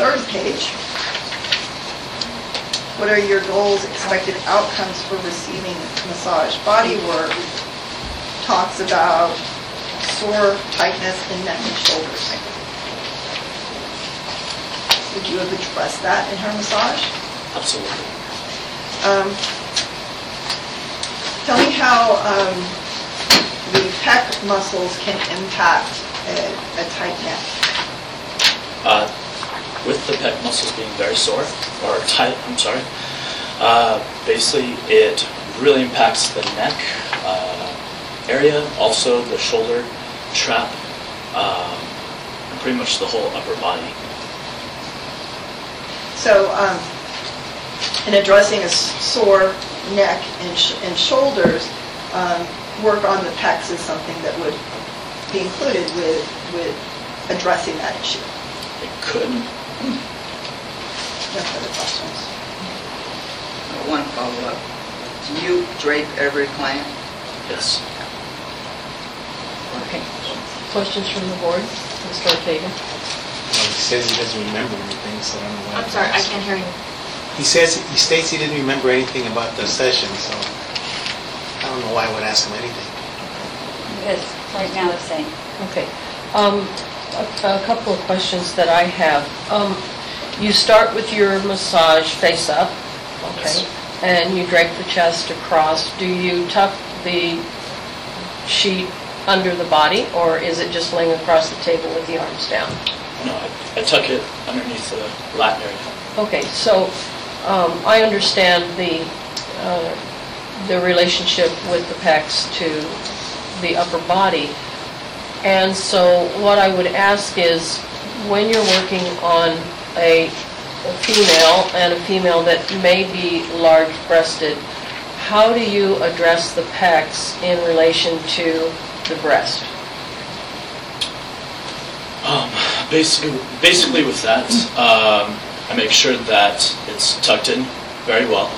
third page, what are your goals, expected outcomes for receiving massage? Body work talks about sore tightness in neck and shoulders. Would you have addressed that in her massage? Absolutely. Um, Tell me how um, the pec muscles can impact a a tight neck. Uh, with the pec muscles being very sore, or tight, I'm sorry, uh, basically it really impacts the neck uh, area, also the shoulder trap, um, and pretty much the whole upper body. So, um, in addressing a sore neck and sh- and shoulders, um, work on the pecs is something that would be included with, with addressing that issue. It could. No further questions. One follow-up. Do you drape every client? Yes. Okay. Questions from the board? Mr. Ortega? Well, He says he doesn't remember anything, so I don't know why. I'm sorry, I can't hear you. He says, he states he didn't remember anything about the session, so I don't know why I would ask him anything. It's right now the same. Okay. Um, A a couple of questions that I have. Um, You start with your massage face up, okay? And you drape the chest across. Do you tuck the sheet under the body, or is it just laying across the table with the arms down? No, I, I tuck it underneath the Latin area. Okay, so um, I understand the, uh, the relationship with the pecs to the upper body. And so what I would ask is, when you're working on a a female and a female that may be large-breasted, how do you address the pecs in relation to the breast? Um, basically, basically with that, um, I make sure that it's tucked in very well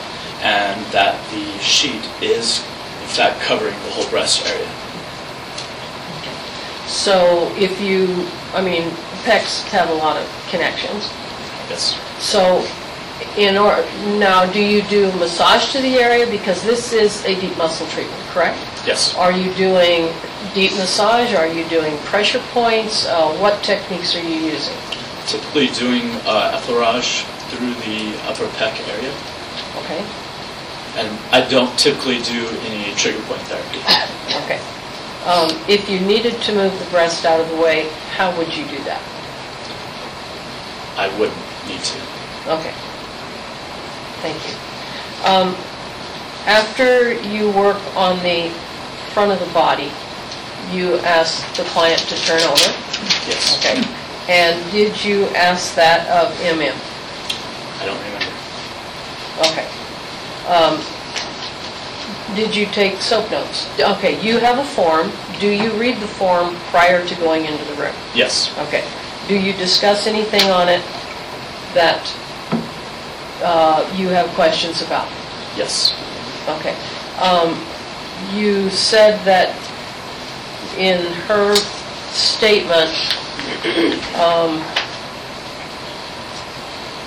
and that the sheet is in fact covering the whole breast area. So if you, I mean, pecs have a lot of connections. Yes. So in or, now, do you do massage to the area? Because this is a deep muscle treatment, correct? Yes. Are you doing deep massage? Are you doing pressure points? Uh, What techniques are you using? Typically doing uh, effleurage through the upper pec area, Okay, and I don't typically do any trigger point therapy. okay. Um, If you needed to move the breast out of the way, how would you do that? I wouldn't need to. Okay. Thank you. Um, After you work on the front of the body, you ask the client to turn over? Yes. Okay. And did you ask that of MM? I don't remember. Okay. Um, Did you take SOAP notes? Okay, you have a form. Do you read the form prior to going into the room? Yes. Okay. Do you discuss anything on it that uh, you have questions about? Yes. Okay. Um, You said that in her statement, um,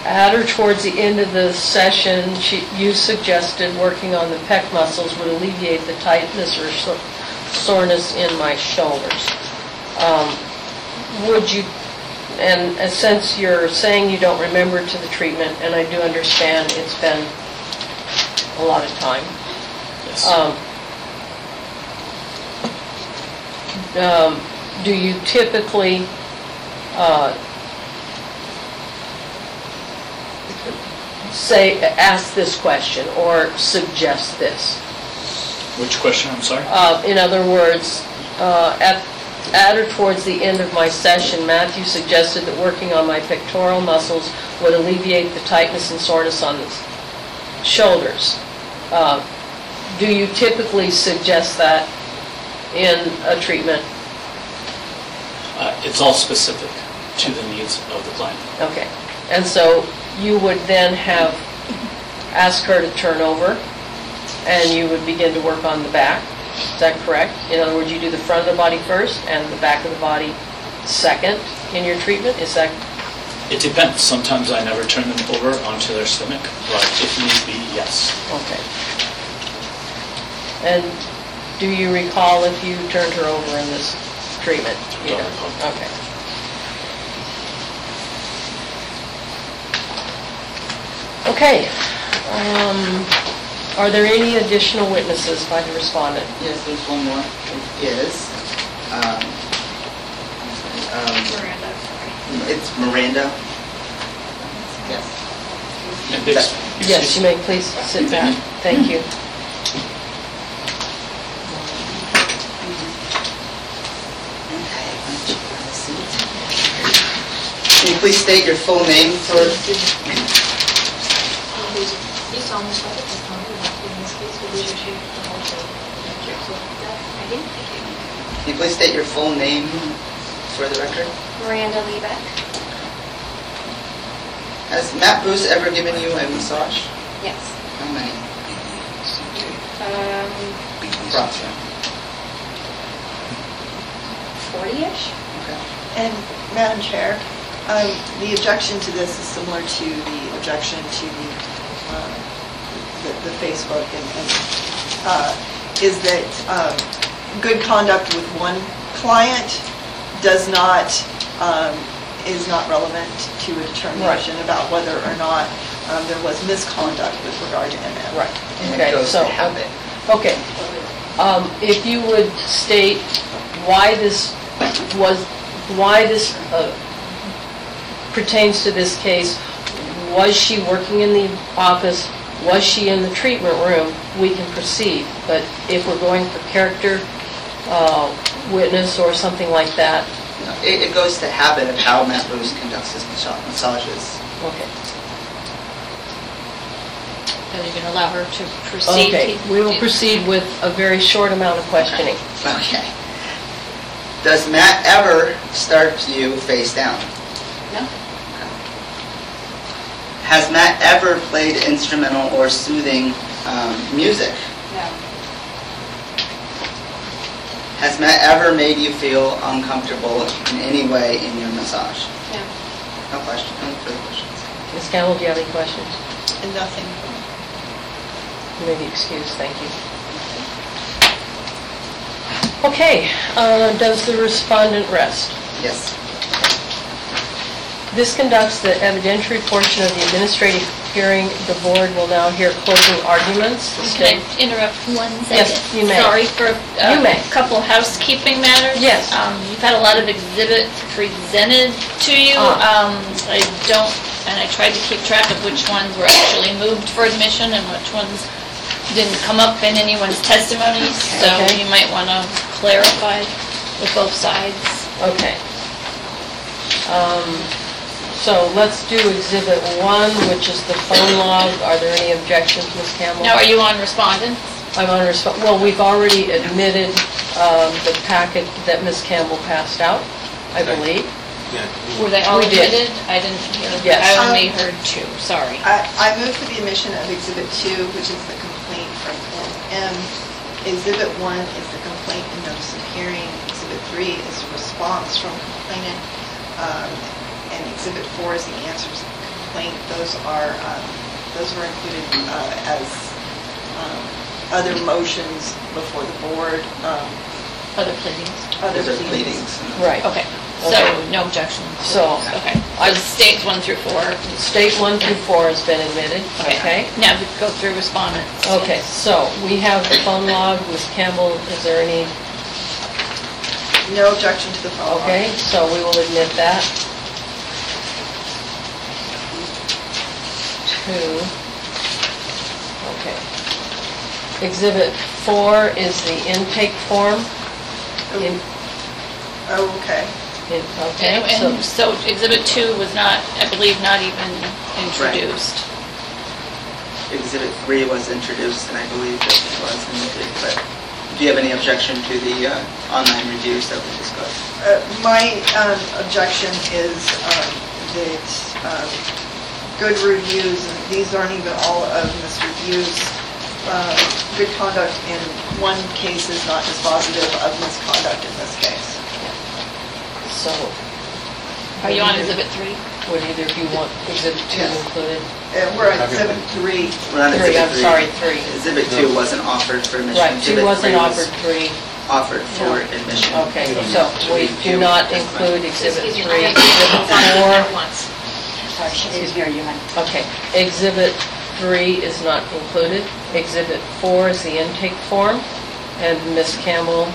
at or towards the end of the session, she, you suggested working on the pec muscles would alleviate the tightness or so- soreness in my shoulders. Um, Would you, and uh, since you're saying you don't remember to the treatment, and I do understand it's been a lot of time, Yes. um, um, do you typically, uh, say, ask this question or suggest this? Which question, I'm sorry? Uh, In other words, uh, at at or towards the end of my session, Matthew suggested that working on my pectoral muscles would alleviate the tightness and soreness on the shoulders. Uh, Do you typically suggest that in a treatment? Uh, It's all specific to the needs of the client. Okay. And so you would then have, ask her to turn over, and you would begin to work on the back? Is that correct? In other words, you do the front of the body first and the back of the body second in your treatment? Is that, It depends. Sometimes I never turn them over onto their stomach, but if need be, yes. okay. And do you recall if you turned her over in this treatment? You Don't don't? recall. Okay. Okay. Um, Are there any additional witnesses by the respondent? Yes, there's one more. It is, um, um, Miranda, sorry. it's Miranda. Yes. And ex- Yes, you may please sit down. Thank you. Can you please state your full name for, You solemnly swear that testimony you have given in this case will be the truth, the whole truth, and nothing but the truth, so help you God? I do. Thank you. can you please state your full name for the record? Miranda Liebeck? Has Matt Busey ever given you a massage? Yes. How many? Um, Approximately. 40-ish? Okay. And Madam Chair, um, the objection to this is similar to the objection to the, um, the- the Facebook and, and, uh, is that um, good conduct with one client does not, um, is not relevant to a determination about whether or not um, there was misconduct with regard to MM. Right. And Okay, goes so- to habit. Okay. Um, If you would state why this was, why this uh, pertains to this case, was she working in the office, was she in the treatment room, we can proceed. But if we're going for character uh, witness or something like that, No, It, it goes to habit of how Matt Busey conducts his massa- massages. okay. Are you going to allow her to proceed? Okay, we will proceed with a very short amount of questioning. Okay. Does Matt ever start you face down? No. Has Matt ever played instrumental or soothing um, music? No. Has Matt ever made you feel uncomfortable in any way in your massage? No. No question, no further questions. Ms. Campbell, do you have any questions? Nothing. You may be excused, thank you. Okay, uh, does the respondent rest? Yes. This conducts the evidentiary portion of the administrative hearing. The board will now hear closing arguments. The Can I state- interrupt one second? Yes, you may. Sorry for You may. a couple housekeeping matters. Yes. Um, You've had a lot of exhibits presented to you. Ah. Um, I don't, and I tried to keep track of which ones were actually moved for admission and which ones didn't come up in anyone's testimony. So Okay. you might want to clarify with both sides. Okay. Um, So let's do Exhibit 1, which is the phone log. Are there any objections, Ms. Campbell? Now, are you on respondent? I'm on, resp- well, we've already admitted um, the packet that Ms. Campbell passed out, I believe. Were they all We did. admitted? I didn't hear. Yes. I only heard two, sorry. I, I move for the admission of Exhibit 2, which is the complaint from MM. Exhibit 1 is the complaint and notice of hearing. Exhibit 3 is a response from complainant. Um, And Exhibit 4 is the answers to the complaint. Those are, um, those were included uh, as um, other motions before the board. um, Other pleadings? Other Those are pleadings. Right. Okay, so Okay. no objections? So- Okay, so states one through four. State 1 through 4 has been admitted, okay? Now we go through respondents. Okay, so we have the phone log. with Campbell, is there any, No objection to the phone. log. okay, so we will admit that. Two. Okay. Exhibit 4 is the intake form. In- Oh, okay. Okay, And so, and so Exhibit 2 was not, I believe, not even introduced. Exhibit 3 was introduced, and I believe that it was included, but do you have any objection to the uh, online reviews that we discussed? Uh, My um, objection is um, that um, good reviews, and these aren't even all of Mr. Busey's uh, good conduct in one case is not dispositive of misconduct in this case. so. Are you on Exhibit 3? Would either of you want Exhibit 2 Yes. included? Uh, We're at Exhibit 3. We're on Three, Exhibit I'm sorry, 3. Exhibit 2 wasn't offered for admission. Right, 2 Exhibit wasn't three was offered, 3. Offered for admission. Okay, so we do not include Exhibit 3. Excuse me, I have Exhibit to four. at once. Sorry, she didn't hear you, hon. Okay, Exhibit 3 is not included. Exhibit 4 is the intake form. And Ms. Campbell,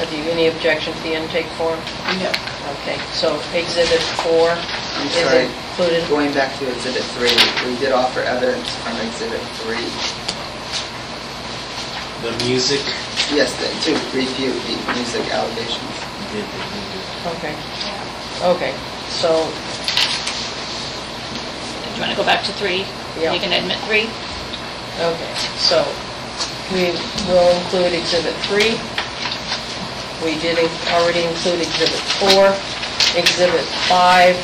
have you any objection to the intake form? No. Okay, so Exhibit 4 I'm is sorry, included. going back to Exhibit 3, we did offer evidence from Exhibit 3. The music, Yes, the- to refute the music allegations. Okay, okay, so, Do you want to go back to 3? Yeah. You can admit 3? okay, so we will include Exhibit 3. We did in- already include Exhibit 4. Exhibit 5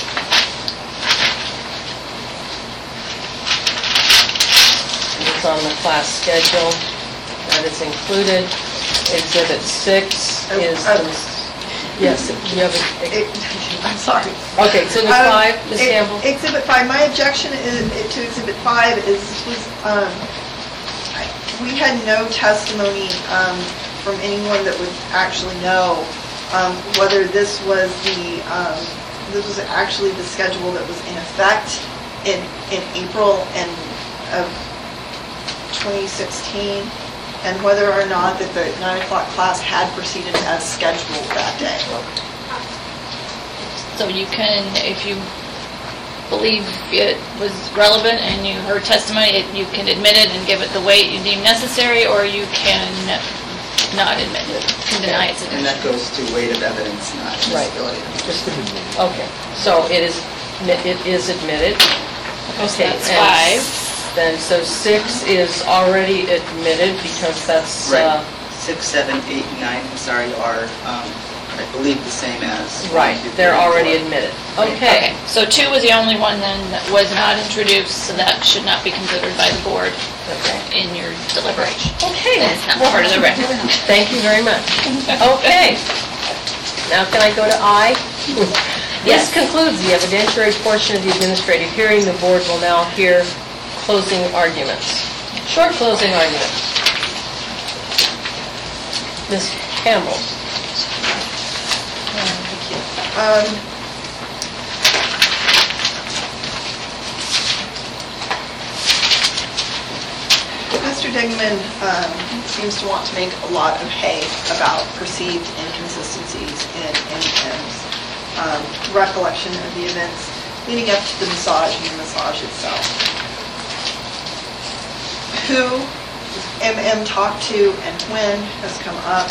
It's on the class schedule. That is included. Exhibit 6 is, oh. the- yes, you have, a- I'm sorry. okay, Exhibit Um, 5, Ms. Campbell? Exhibit 5, my objection is, to Exhibit 5 is, was, um, I- we had no testimony um, from anyone that would actually know um, whether this was the, um, this was actually the schedule that was in effect in, in April and of 2016, and whether or not that the 9 o'clock class had proceeded as scheduled that day. So you can, if you believe it was relevant and you heard testimony, it- you can admit it and give it the weight you deem necessary, or you can not admit it, can deny its And that goes to weight of evidence, not Right. admissibility. Just, okay, so it is, it is admitted. Okay, that's and five. Then, so 6 is already admitted because that's, uh, Right. Six, seven, eight, nine, I'm sorry, are, um, I believe, the same as. one, right, two, they're three, already four. admitted. Right. Okay, So 2 was the only one then that was not introduced, so that should not be considered by the board okay. in your deliberation. Okay. It's not part of the record. Thank you very much. Okay. Now can I go to I? This Yes. concludes the evidentiary portion of the administrative hearing. The board will now hear closing arguments. Short closing arguments. Ms. Campbell? Um, Mr. Dingman um, seems to want to make a lot of hay about perceived inconsistencies in MM's um, recollection of the events leading up to the massage and the massage itself. Who MM talked to and when has come up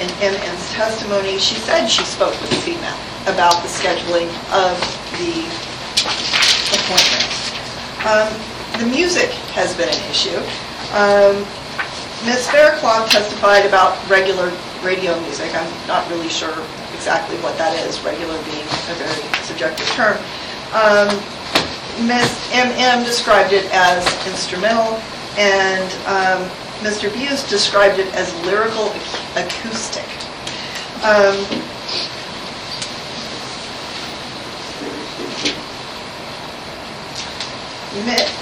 in MM's testimony. She said she spoke with female about the scheduling of the appointment. Um, The music has been an issue. Um, Ms. Faircloth testified about regular radio music. I'm not really sure exactly what that is, regular being a very subjective term. Um, Ms. MM described it as instrumental, and um, Mr. Busey described it as lyrical ac- acoustic. Um,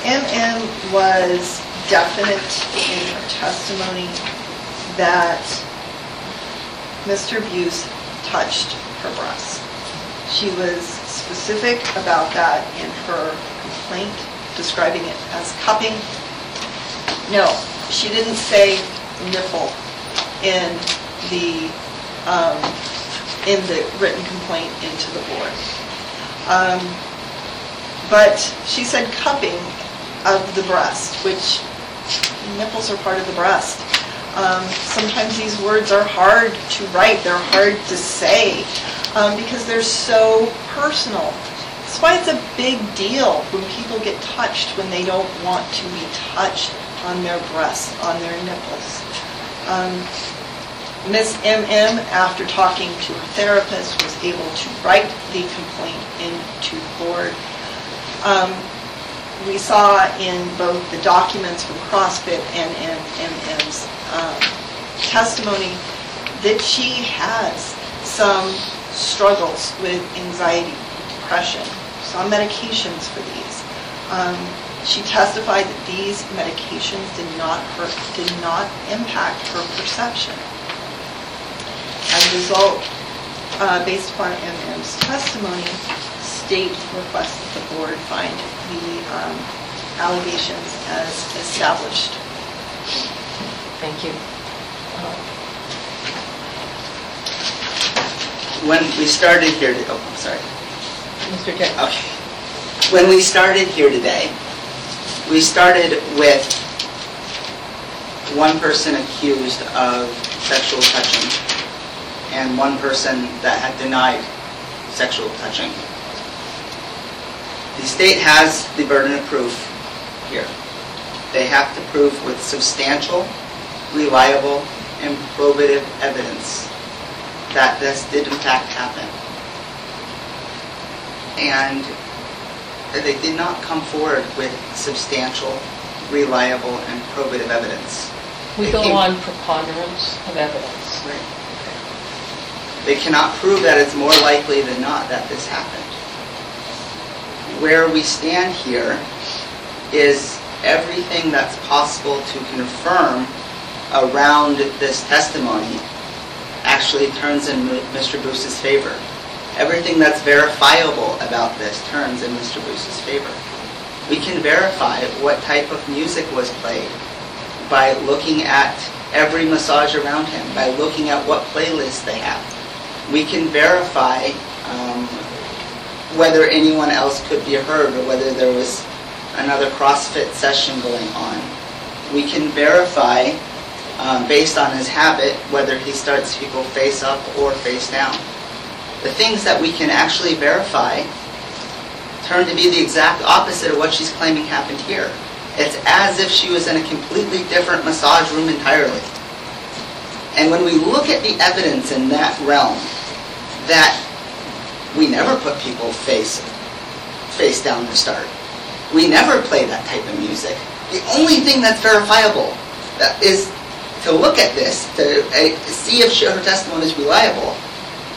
MM was definite in her testimony that Mr. Busey touched her breast. She was specific about that in her complaint, describing it as cupping. No, she didn't say nipple in the, um, in the written complaint into the board. Um, But she said cupping of the breast, which nipples are part of the breast. Um, Sometimes these words are hard to write, they're hard to say, um, because they're so personal. That's why it's a big deal when people get touched when they don't want to be touched on their breasts, on their nipples. Um, Ms. MM, after talking to her therapist, was able to write the complaint into board. Um, We saw in both the documents from CrossFit and MM's um, testimony that she has some struggles with anxiety, depression, on medications for these. Um, She testified that these medications did not hurt, did not impact her perception. As a result, uh, based upon MM's testimony, state requests that the board find the um, allegations as established. Thank you. When we started here, to- oh, I'm sorry. Mr. Jack? Okay. When we started here today, we started with one person accused of sexual touching and one person that had denied sexual touching. The state has the burden of proof here. They have to prove with substantial, reliable, and probative evidence that this did in fact happen. And they did not come forward with substantial, reliable, and probative evidence. We They go came- on preponderance of evidence. They cannot prove that it's more likely than not that this happened. Where we stand here is everything that's possible to confirm around this testimony actually turns in Mr. Busey's favor. Everything that's verifiable about this turns in Mr. Busey's favor. We can verify what type of music was played by looking at every massage around him, by looking at what playlists they have. We can verify um, whether anyone else could be heard or whether there was another CrossFit session going on. We can verify, um, based on his habit, whether he starts people face up or face down. The things that we can actually verify turn to be the exact opposite of what she's claiming happened here. It's as if she was in a completely different massage room entirely. And when we look at the evidence in that realm, that we never put people face, face down to start. We never play that type of music. The only thing that's verifiable is to look at this, to uh, see if her testimony is reliable,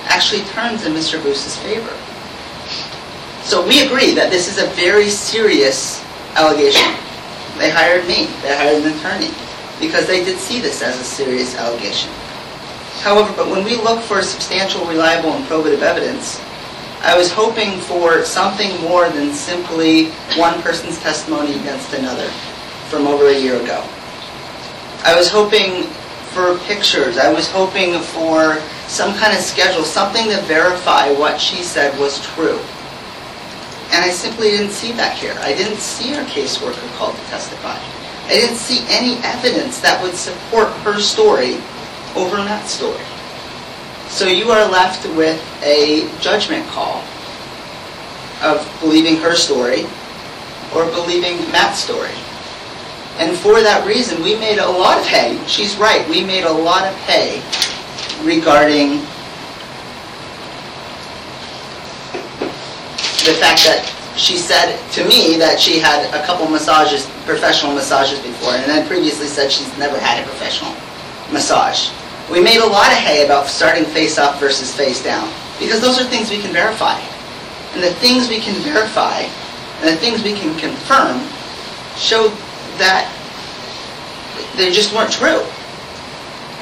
actually turns in Mr. Busey's favor. So we agree that this is a very serious allegation. They hired me, they hired an attorney, because they did see this as a serious allegation. However, but when we look for substantial, reliable, and probative evidence, I was hoping for something more than simply one person's testimony against another from over a year ago. I was hoping for pictures, I was hoping for some kind of schedule, something to verify what she said was true. And I simply didn't see that here. I didn't see her caseworker called to testify. I didn't see any evidence that would support her story over Matt's story. So you are left with a judgment call of believing her story or believing Matt's story. And for that reason, we made a lot of hay. She's right, we made a lot of hay regarding the fact that she said to me that she had a couple massages, professional massages before, and then previously said she's never had a professional massage. We made a lot of hay about starting face up versus face down, because those are things we can verify. And the things we can verify, and the things we can confirm, show that they just weren't true.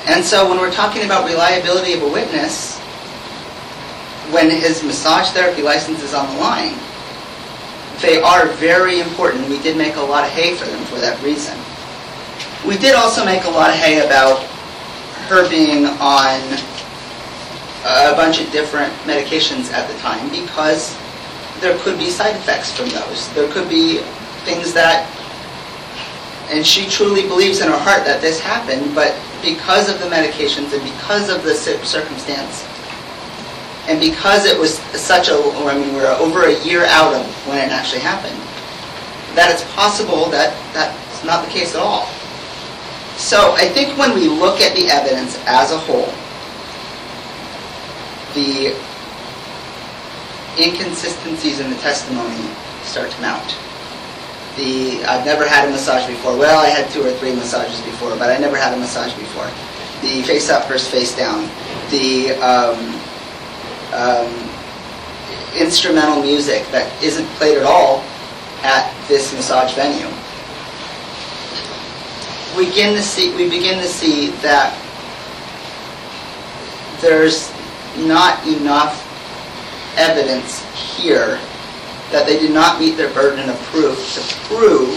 And so when we're talking about reliability of a witness, when his massage therapy license is on the line, they are very important. We did make a lot of hay for them for that reason. We did also make a lot of hay about her being on a bunch of different medications at the time because there could be side effects from those. There could be things that and she truly believes in her heart that this happened, but because of the medications and because of the circumstance, and because it was such a, I mean, we're over a year out of when it actually happened, that it's possible that that's not the case at all. So I think when we look at the evidence as a whole, the inconsistencies in the testimony start to mount. The, I've never had a massage before. Well, I had two or three massages before, but I never had a massage before. The face up versus face down. The um, um, instrumental music that isn't played at all at this massage venue. We begin to see, we begin to see that there's not enough evidence here that they did not meet their burden of proof to prove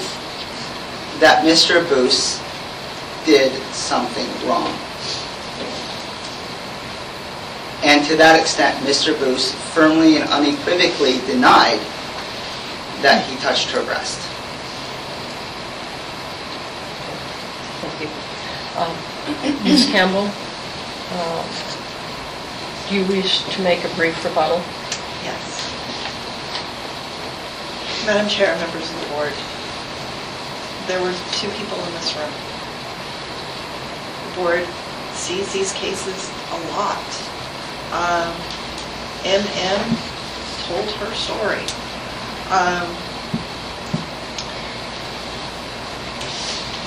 that Mr. Busey did something wrong. And to that extent, Mr. Busey firmly and unequivocally denied that he touched her breast. Thank you. Um, Ms. Campbell, um, do you wish to make a brief rebuttal? Yes. Madam Chair, members of the board, there were two people in this room. The board sees these cases a lot. Um, MM told her story. Um,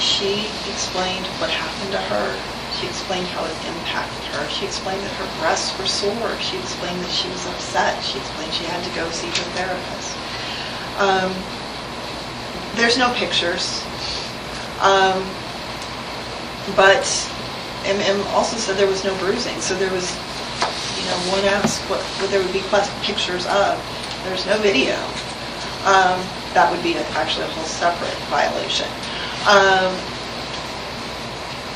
She explained what happened to her. She explained how it impacted her. She explained that her breasts were sore. She explained that she was upset. She explained she had to go see her therapist. Um, There's no pictures. Um, But MM also said there was no bruising, so there was, you know, one asked what, what there would be pictures of. There's no video. Um, That would be a- actually a whole separate violation. Um,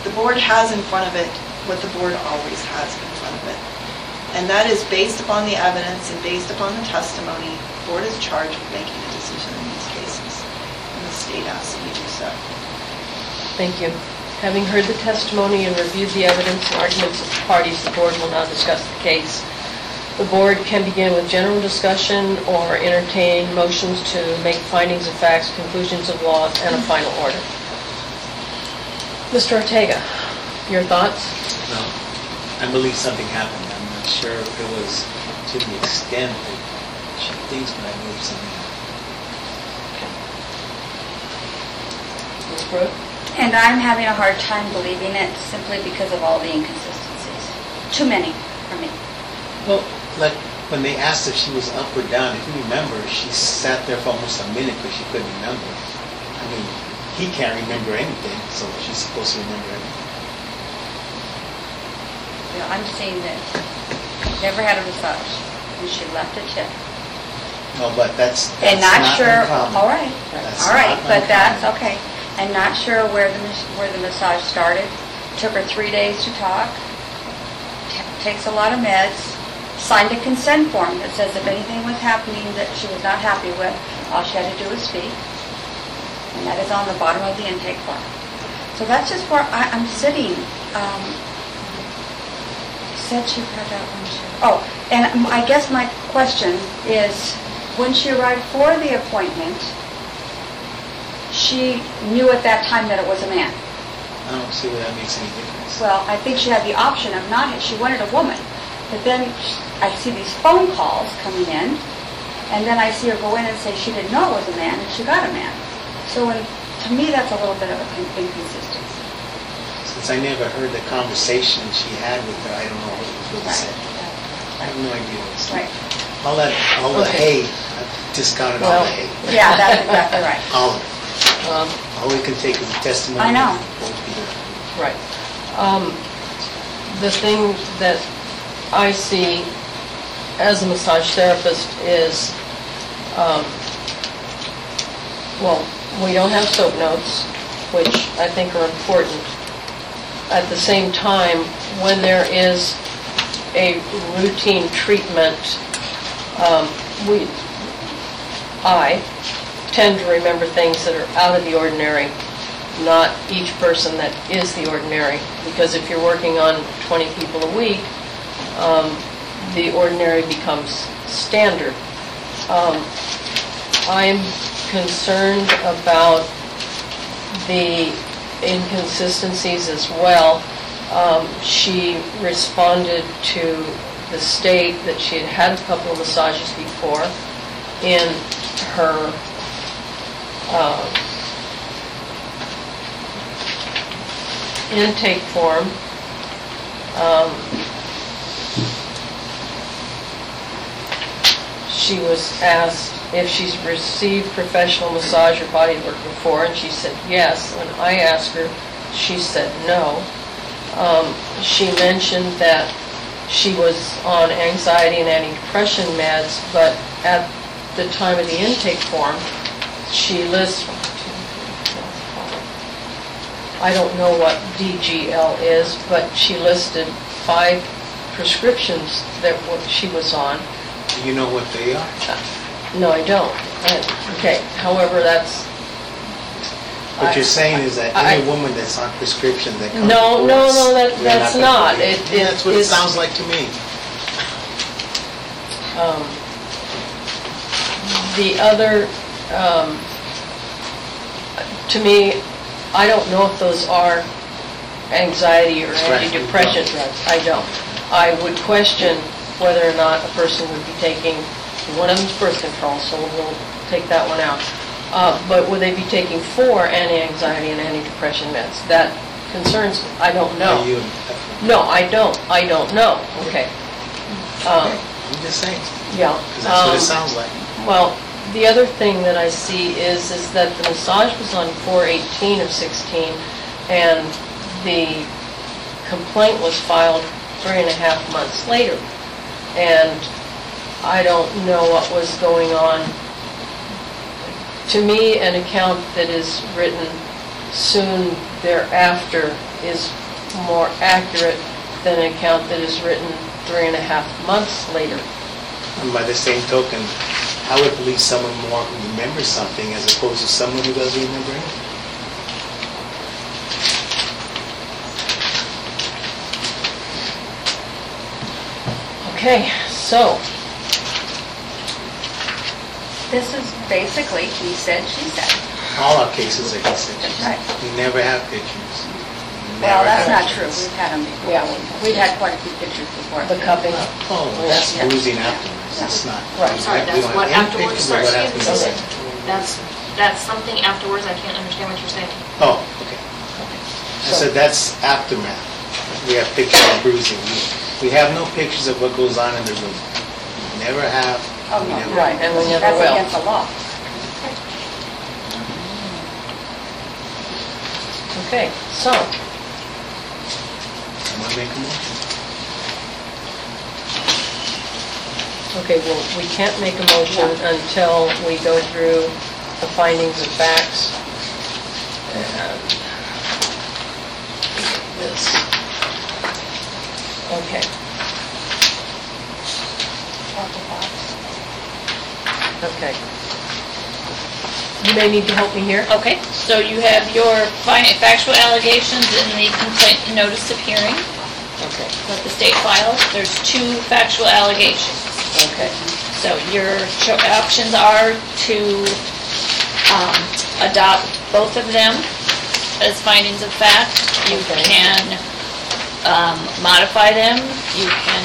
The board has in front of it what the board always has in front of it. And that is based upon the evidence and based upon the testimony, board is charged with making a decision in these cases. And the state asks that you do so. Thank you. Having heard the testimony and reviewed the evidence and arguments of the parties, the board will now discuss the case. The board can begin with general discussion or entertain motions to make findings of facts, conclusions of law, and a final order. Mr. Ortega, your thoughts? No, I believe something happened. I'm not sure if it was to the extent that she thinks, but I believe something happened. And I'm having a hard time believing it simply because of all the inconsistencies. Too many for me. Well, like, when they asked if she was up or down, if you remember, she sat there for almost a minute because she couldn't remember. I mean, he can't remember anything, so she's supposed to remember everything. You know, I'm seeing that never had a massage, and she left a tip. No, but that's, And that's not not sure, uncommon. all right, That's all right, not but that's, uncommon. okay. And not sure where the, mas- where the massage started. Took her three days to talk. Ta- Takes a lot of meds. Signed a consent form that says if anything was happening that she was not happy with, all she had to do was speak. And that is on the bottom of the intake form. So that's just where I, I'm sitting. Um, Said she had that one she, oh, and I guess my question is, when she arrived for the appointment, she knew at that time that it was a man. I don't see where that makes any difference. Well, I think she had the option of not, she wanted a woman. But then I see these phone calls coming in, and then I see her go in and say she didn't know it was a man, and she got a man. So to me, that's a little bit of an inconsistency. Since I never heard the conversation she had with her, I don't know what was really said. I have no idea what was said. Right. All that, all the Okay. hay, I've discounted all Well, the hay. Yeah, that's exactly right. All of it. Um, All we can take is testimony. I know. Won't be there. Right. Um, The thing that I see as a massage therapist is, um, well, we don't have SOAP notes, which I think are important. At the same time, when there is a routine treatment, um, we, I tend to remember things that are out of the ordinary not each person that is the ordinary. Because if you're working on 20 people a week, um, the ordinary becomes standard. Um, I'm concerned about the inconsistencies as well. Um, She responded to the state that she had had a couple of massages before in her uh, intake form. Um, She was asked if she's received professional massage or body work before, and she said yes. When I asked her, she said no. Um, She mentioned that she was on anxiety and antidepressant meds, but at the time of the intake form, she lists, I don't know what DGL is, but she listed five prescriptions that wa- she was on. Do you know what they are? No, I don't. Okay, however, that's... What I- you're saying is that I- any woman that's on prescription that comes No, before no, us, no, that- we're that's gonna not. believe. It- it That's what it is- sounds like to me. Um, The other, um, to me, I don't know if those are anxiety or Right, we antidepressant drugs. I don't. I would question whether or not a person would be taking, one of them's birth control, so we'll take that one out. Uh, But would they be taking four anti-anxiety and anti-depression meds? That concerns me. I don't know. Are you- No, I don't. I don't know. Okay. Um, I'm just saying, Yeah. 'cause that's what um, it sounds like. Well, the other thing that I see is, is that the massage was on 4/18 of 16, and the complaint was filed three and a half months later. And I don't know what was going on. To me, an account that is written soon thereafter is more accurate than an account that is written three and a half months later. And by the same token, how would believe someone more who remembers something as opposed to someone who doesn't remember anything? Okay, so, This is basically, he said, she said. All our cases are consensual. That's right. We never have pictures. We Well, never that's have not true. pictures. We've had them before. Yeah. We've had quite a few pictures before. the cupping. Oh, that's Yeah. bruising afterwards, it's not. Right. we Sorry, that's don't what have any afterwards, pictures of sorry, what excuse happened. me. That's, that's something afterwards, I can't understand what you're saying. Oh, okay. I So- said that's aftermath. We have pictures of bruising. We- We have no pictures of what goes on in the room. We Never have. Oh, we no, never- Right, and we never That's will. against the law. Okay, so, Someone make a motion. okay, well, we can't make a motion until we go through the findings of facts. And this. Okay. Okay. You may need to help me here. Okay, so you have your fi- factual allegations in the complaint notice of hearing Okay, that the state filed. There's two factual allegations. okay. So your cho- options are to um, adopt both of them as findings of fact. You Okay. can um, modify them, you can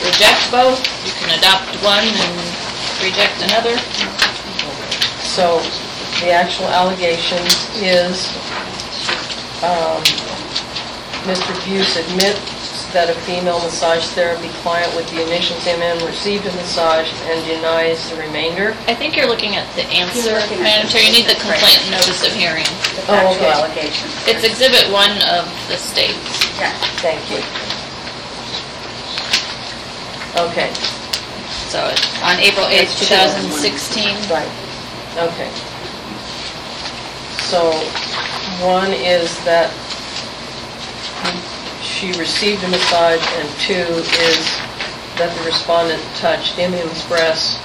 reject both, you can adopt one and reject another. So the actual allegation is, um, Mr. Busey admits that a female massage therapy client with the initials MM received a massage and denies the remainder. I think you're looking at the answer, You're looking at Madam Chair, you need the complaint notice of hearing. The Oh, factual okay. allegations. It's Exhibit 1 of the state. Yeah. Thank you. Okay, So it's on April 8th, That's 2016. right, okay. So, one is that she received a massage, and two is that the respondent touched MM's breasts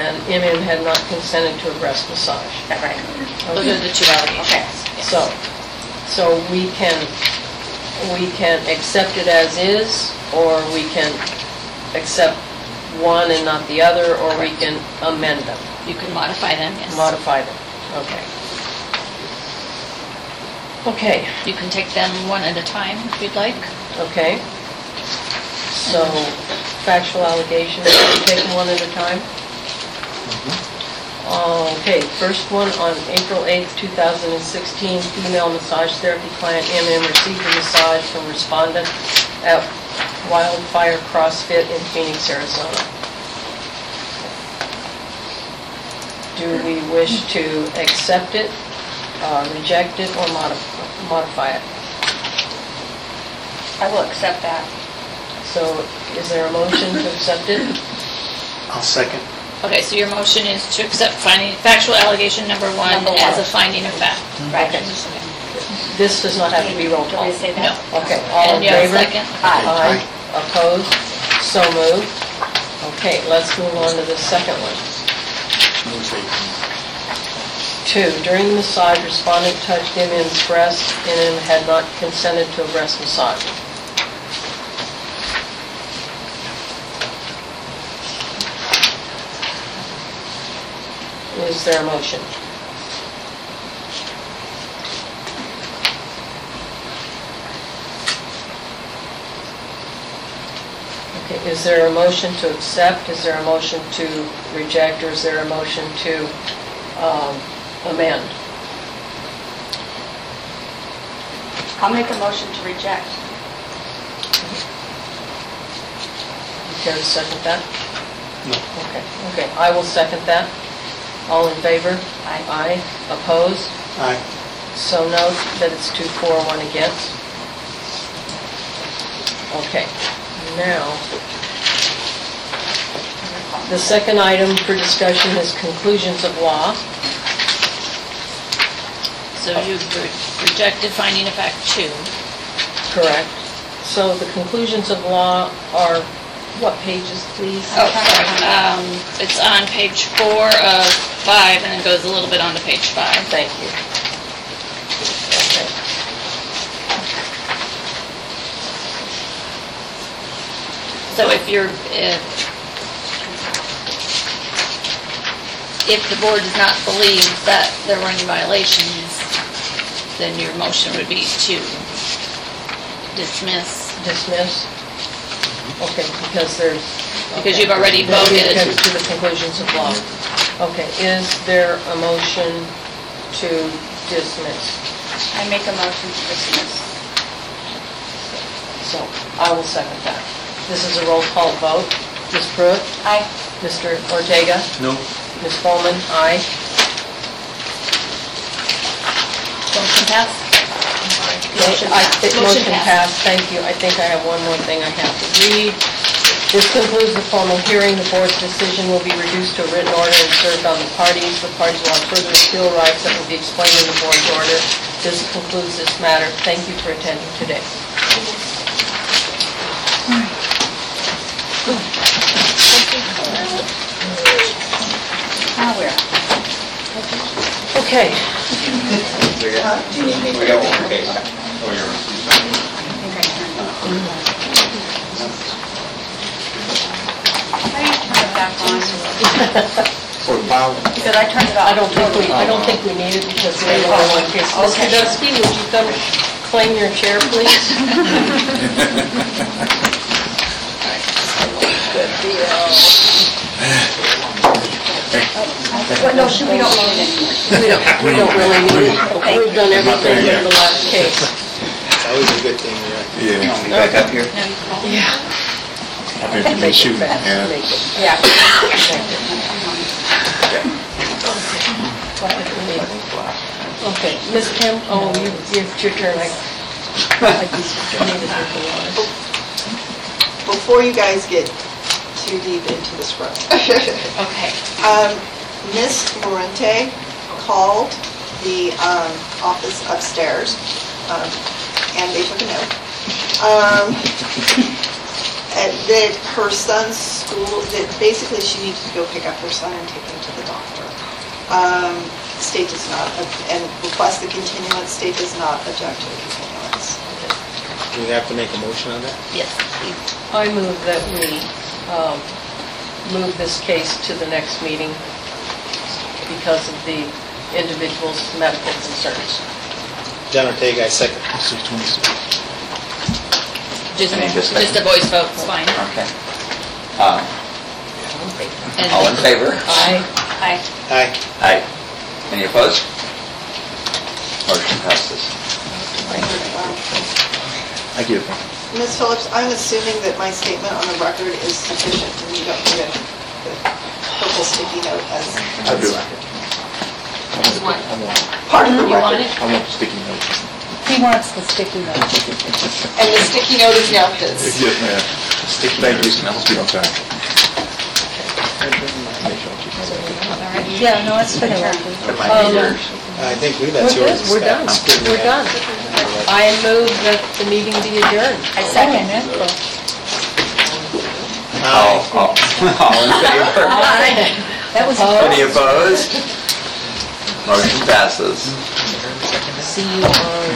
and MM had not consented to a breast massage. That right? Those are the two allegations. yes. So, so we can, we can accept it as is, or we can accept one and not the other, or we can amend them, You can modify them, yes. modify them. Okay. Okay, You can take them one at a time if you'd like. okay. So factual allegations, we take them one at a time? Okay, first one on April 8th, 2016, female massage therapy client MM received a massage from respondent at Wildfire CrossFit in Phoenix, Arizona. Do we wish to accept it, uh, reject it, or modif- modify it? I will accept that. So is there a motion to accept it? I'll second. Okay, so your motion is to accept finding, factual allegation number one Number as a finding of fact. Right. This does not have to be roll Do call. we say that? Okay, all in And you have a favor? second? Aye. Opposed? So moved. Okay, let's move on to the second one. Two, during the massage, respondent touched MM's breast. MM had not consented to a breast massage. Is there a motion? Okay, is there a motion to accept, is there a motion to reject, or is there a motion to um, amend? I'll make a motion to reject. You care to second that? No. Okay, okay, I will second that. All in favor? Aye. Aye. Opposed? Aye. So note that it's two for, one against. Okay, now, the second item for discussion is conclusions of law. So you've re- rejected finding of fact two. Correct. So the conclusions of law are, what pages, please? Oh, sorry. Um, It's on page four of five, and it goes a little bit onto page five. Thank you. So if you're, if, if the board does not believe that there were any violations, then your motion would be to dismiss. Dismiss? Okay, because there's... Because okay. you've already Then we voted. get To the conclusions of law. Okay, is there a motion to dismiss? I make a motion to dismiss. So, I will second that. This is a roll call vote. Ms. Pruitt? Aye. Mr. Ortega? No. Ms. Coleman? Aye. Motion passed? Motion I- Motion passed, thank you. I think I have one more thing I have to read. This concludes the formal hearing. The board's decision will be reduced to a written order and served on the parties. The parties will have further appeal rights that will be explained in the board's order. This concludes this matter. Thank you for attending today. Now we're, Okay. We got one case. how do you turn it back on? Did I turn it off? I don't think we, I don't think we need it because we have one case. Mr. Dusky, would you come claim your chair, please? Good deal. Well, no, should we don't need it anymore. We don't, we don't really need it. We've done everything in the last case. It's always a good thing, right? Yeah. Back up here? Yeah. I've been from the shooting, yeah. Yeah. Okay, Ms. Kim, oh, you, it's your turn. I I just needed to drink the. Before you guys get too deep into the scrub. Okay. Um, Ms. Morente called the um, office upstairs, um, and they took a note. Um, And that her son's school, that basically she needed to go pick up her son and take him to the doctor. Um, State does not, and request the continuance, state does not object to the continuance. Do we have to make a motion on that? Yes. I move that we um, move this case to the next meeting because of the individual's medical concerns. John Ortega, I second. Just, Any discussion? just a voice vote, it's fine. Okay. Uh, And- All in favor? Aye. Aye. Aye. Aye. Any opposed? Motion passes. Thank you. Ms. Phillips, I'm assuming that my statement on the record is sufficient and you don't need a purple sticky note as I do. Just one. part of the You want it? I want the sticky note. He wants the sticky note. And the sticky note is now his. Yes, ma'am. Thank you. I'm sorry. Yeah, no, it's for the record. That might be yours. I think we, We're that's yours. good, we're done, Scott. we're done. I move that the meeting be adjourned. I second it. Oh, oh. All, all all in favor? That was Any opposed? Motion passes. See you on...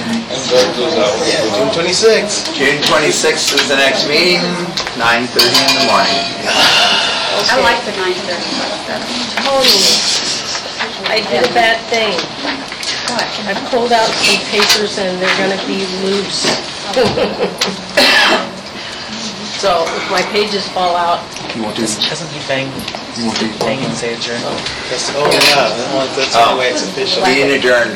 June 26th. June 26th is the next meeting, 9:30 in the morning. I like the 9:30. Tony, I did a bad thing. I pulled out some papers and they're gonna be loose. So if my pages fall out, You want to, Hasn't he banged, you want to? bang and say adjourn? That's, oh, yeah, that one- that's oh. the Oh. way it's official. Being adjourned.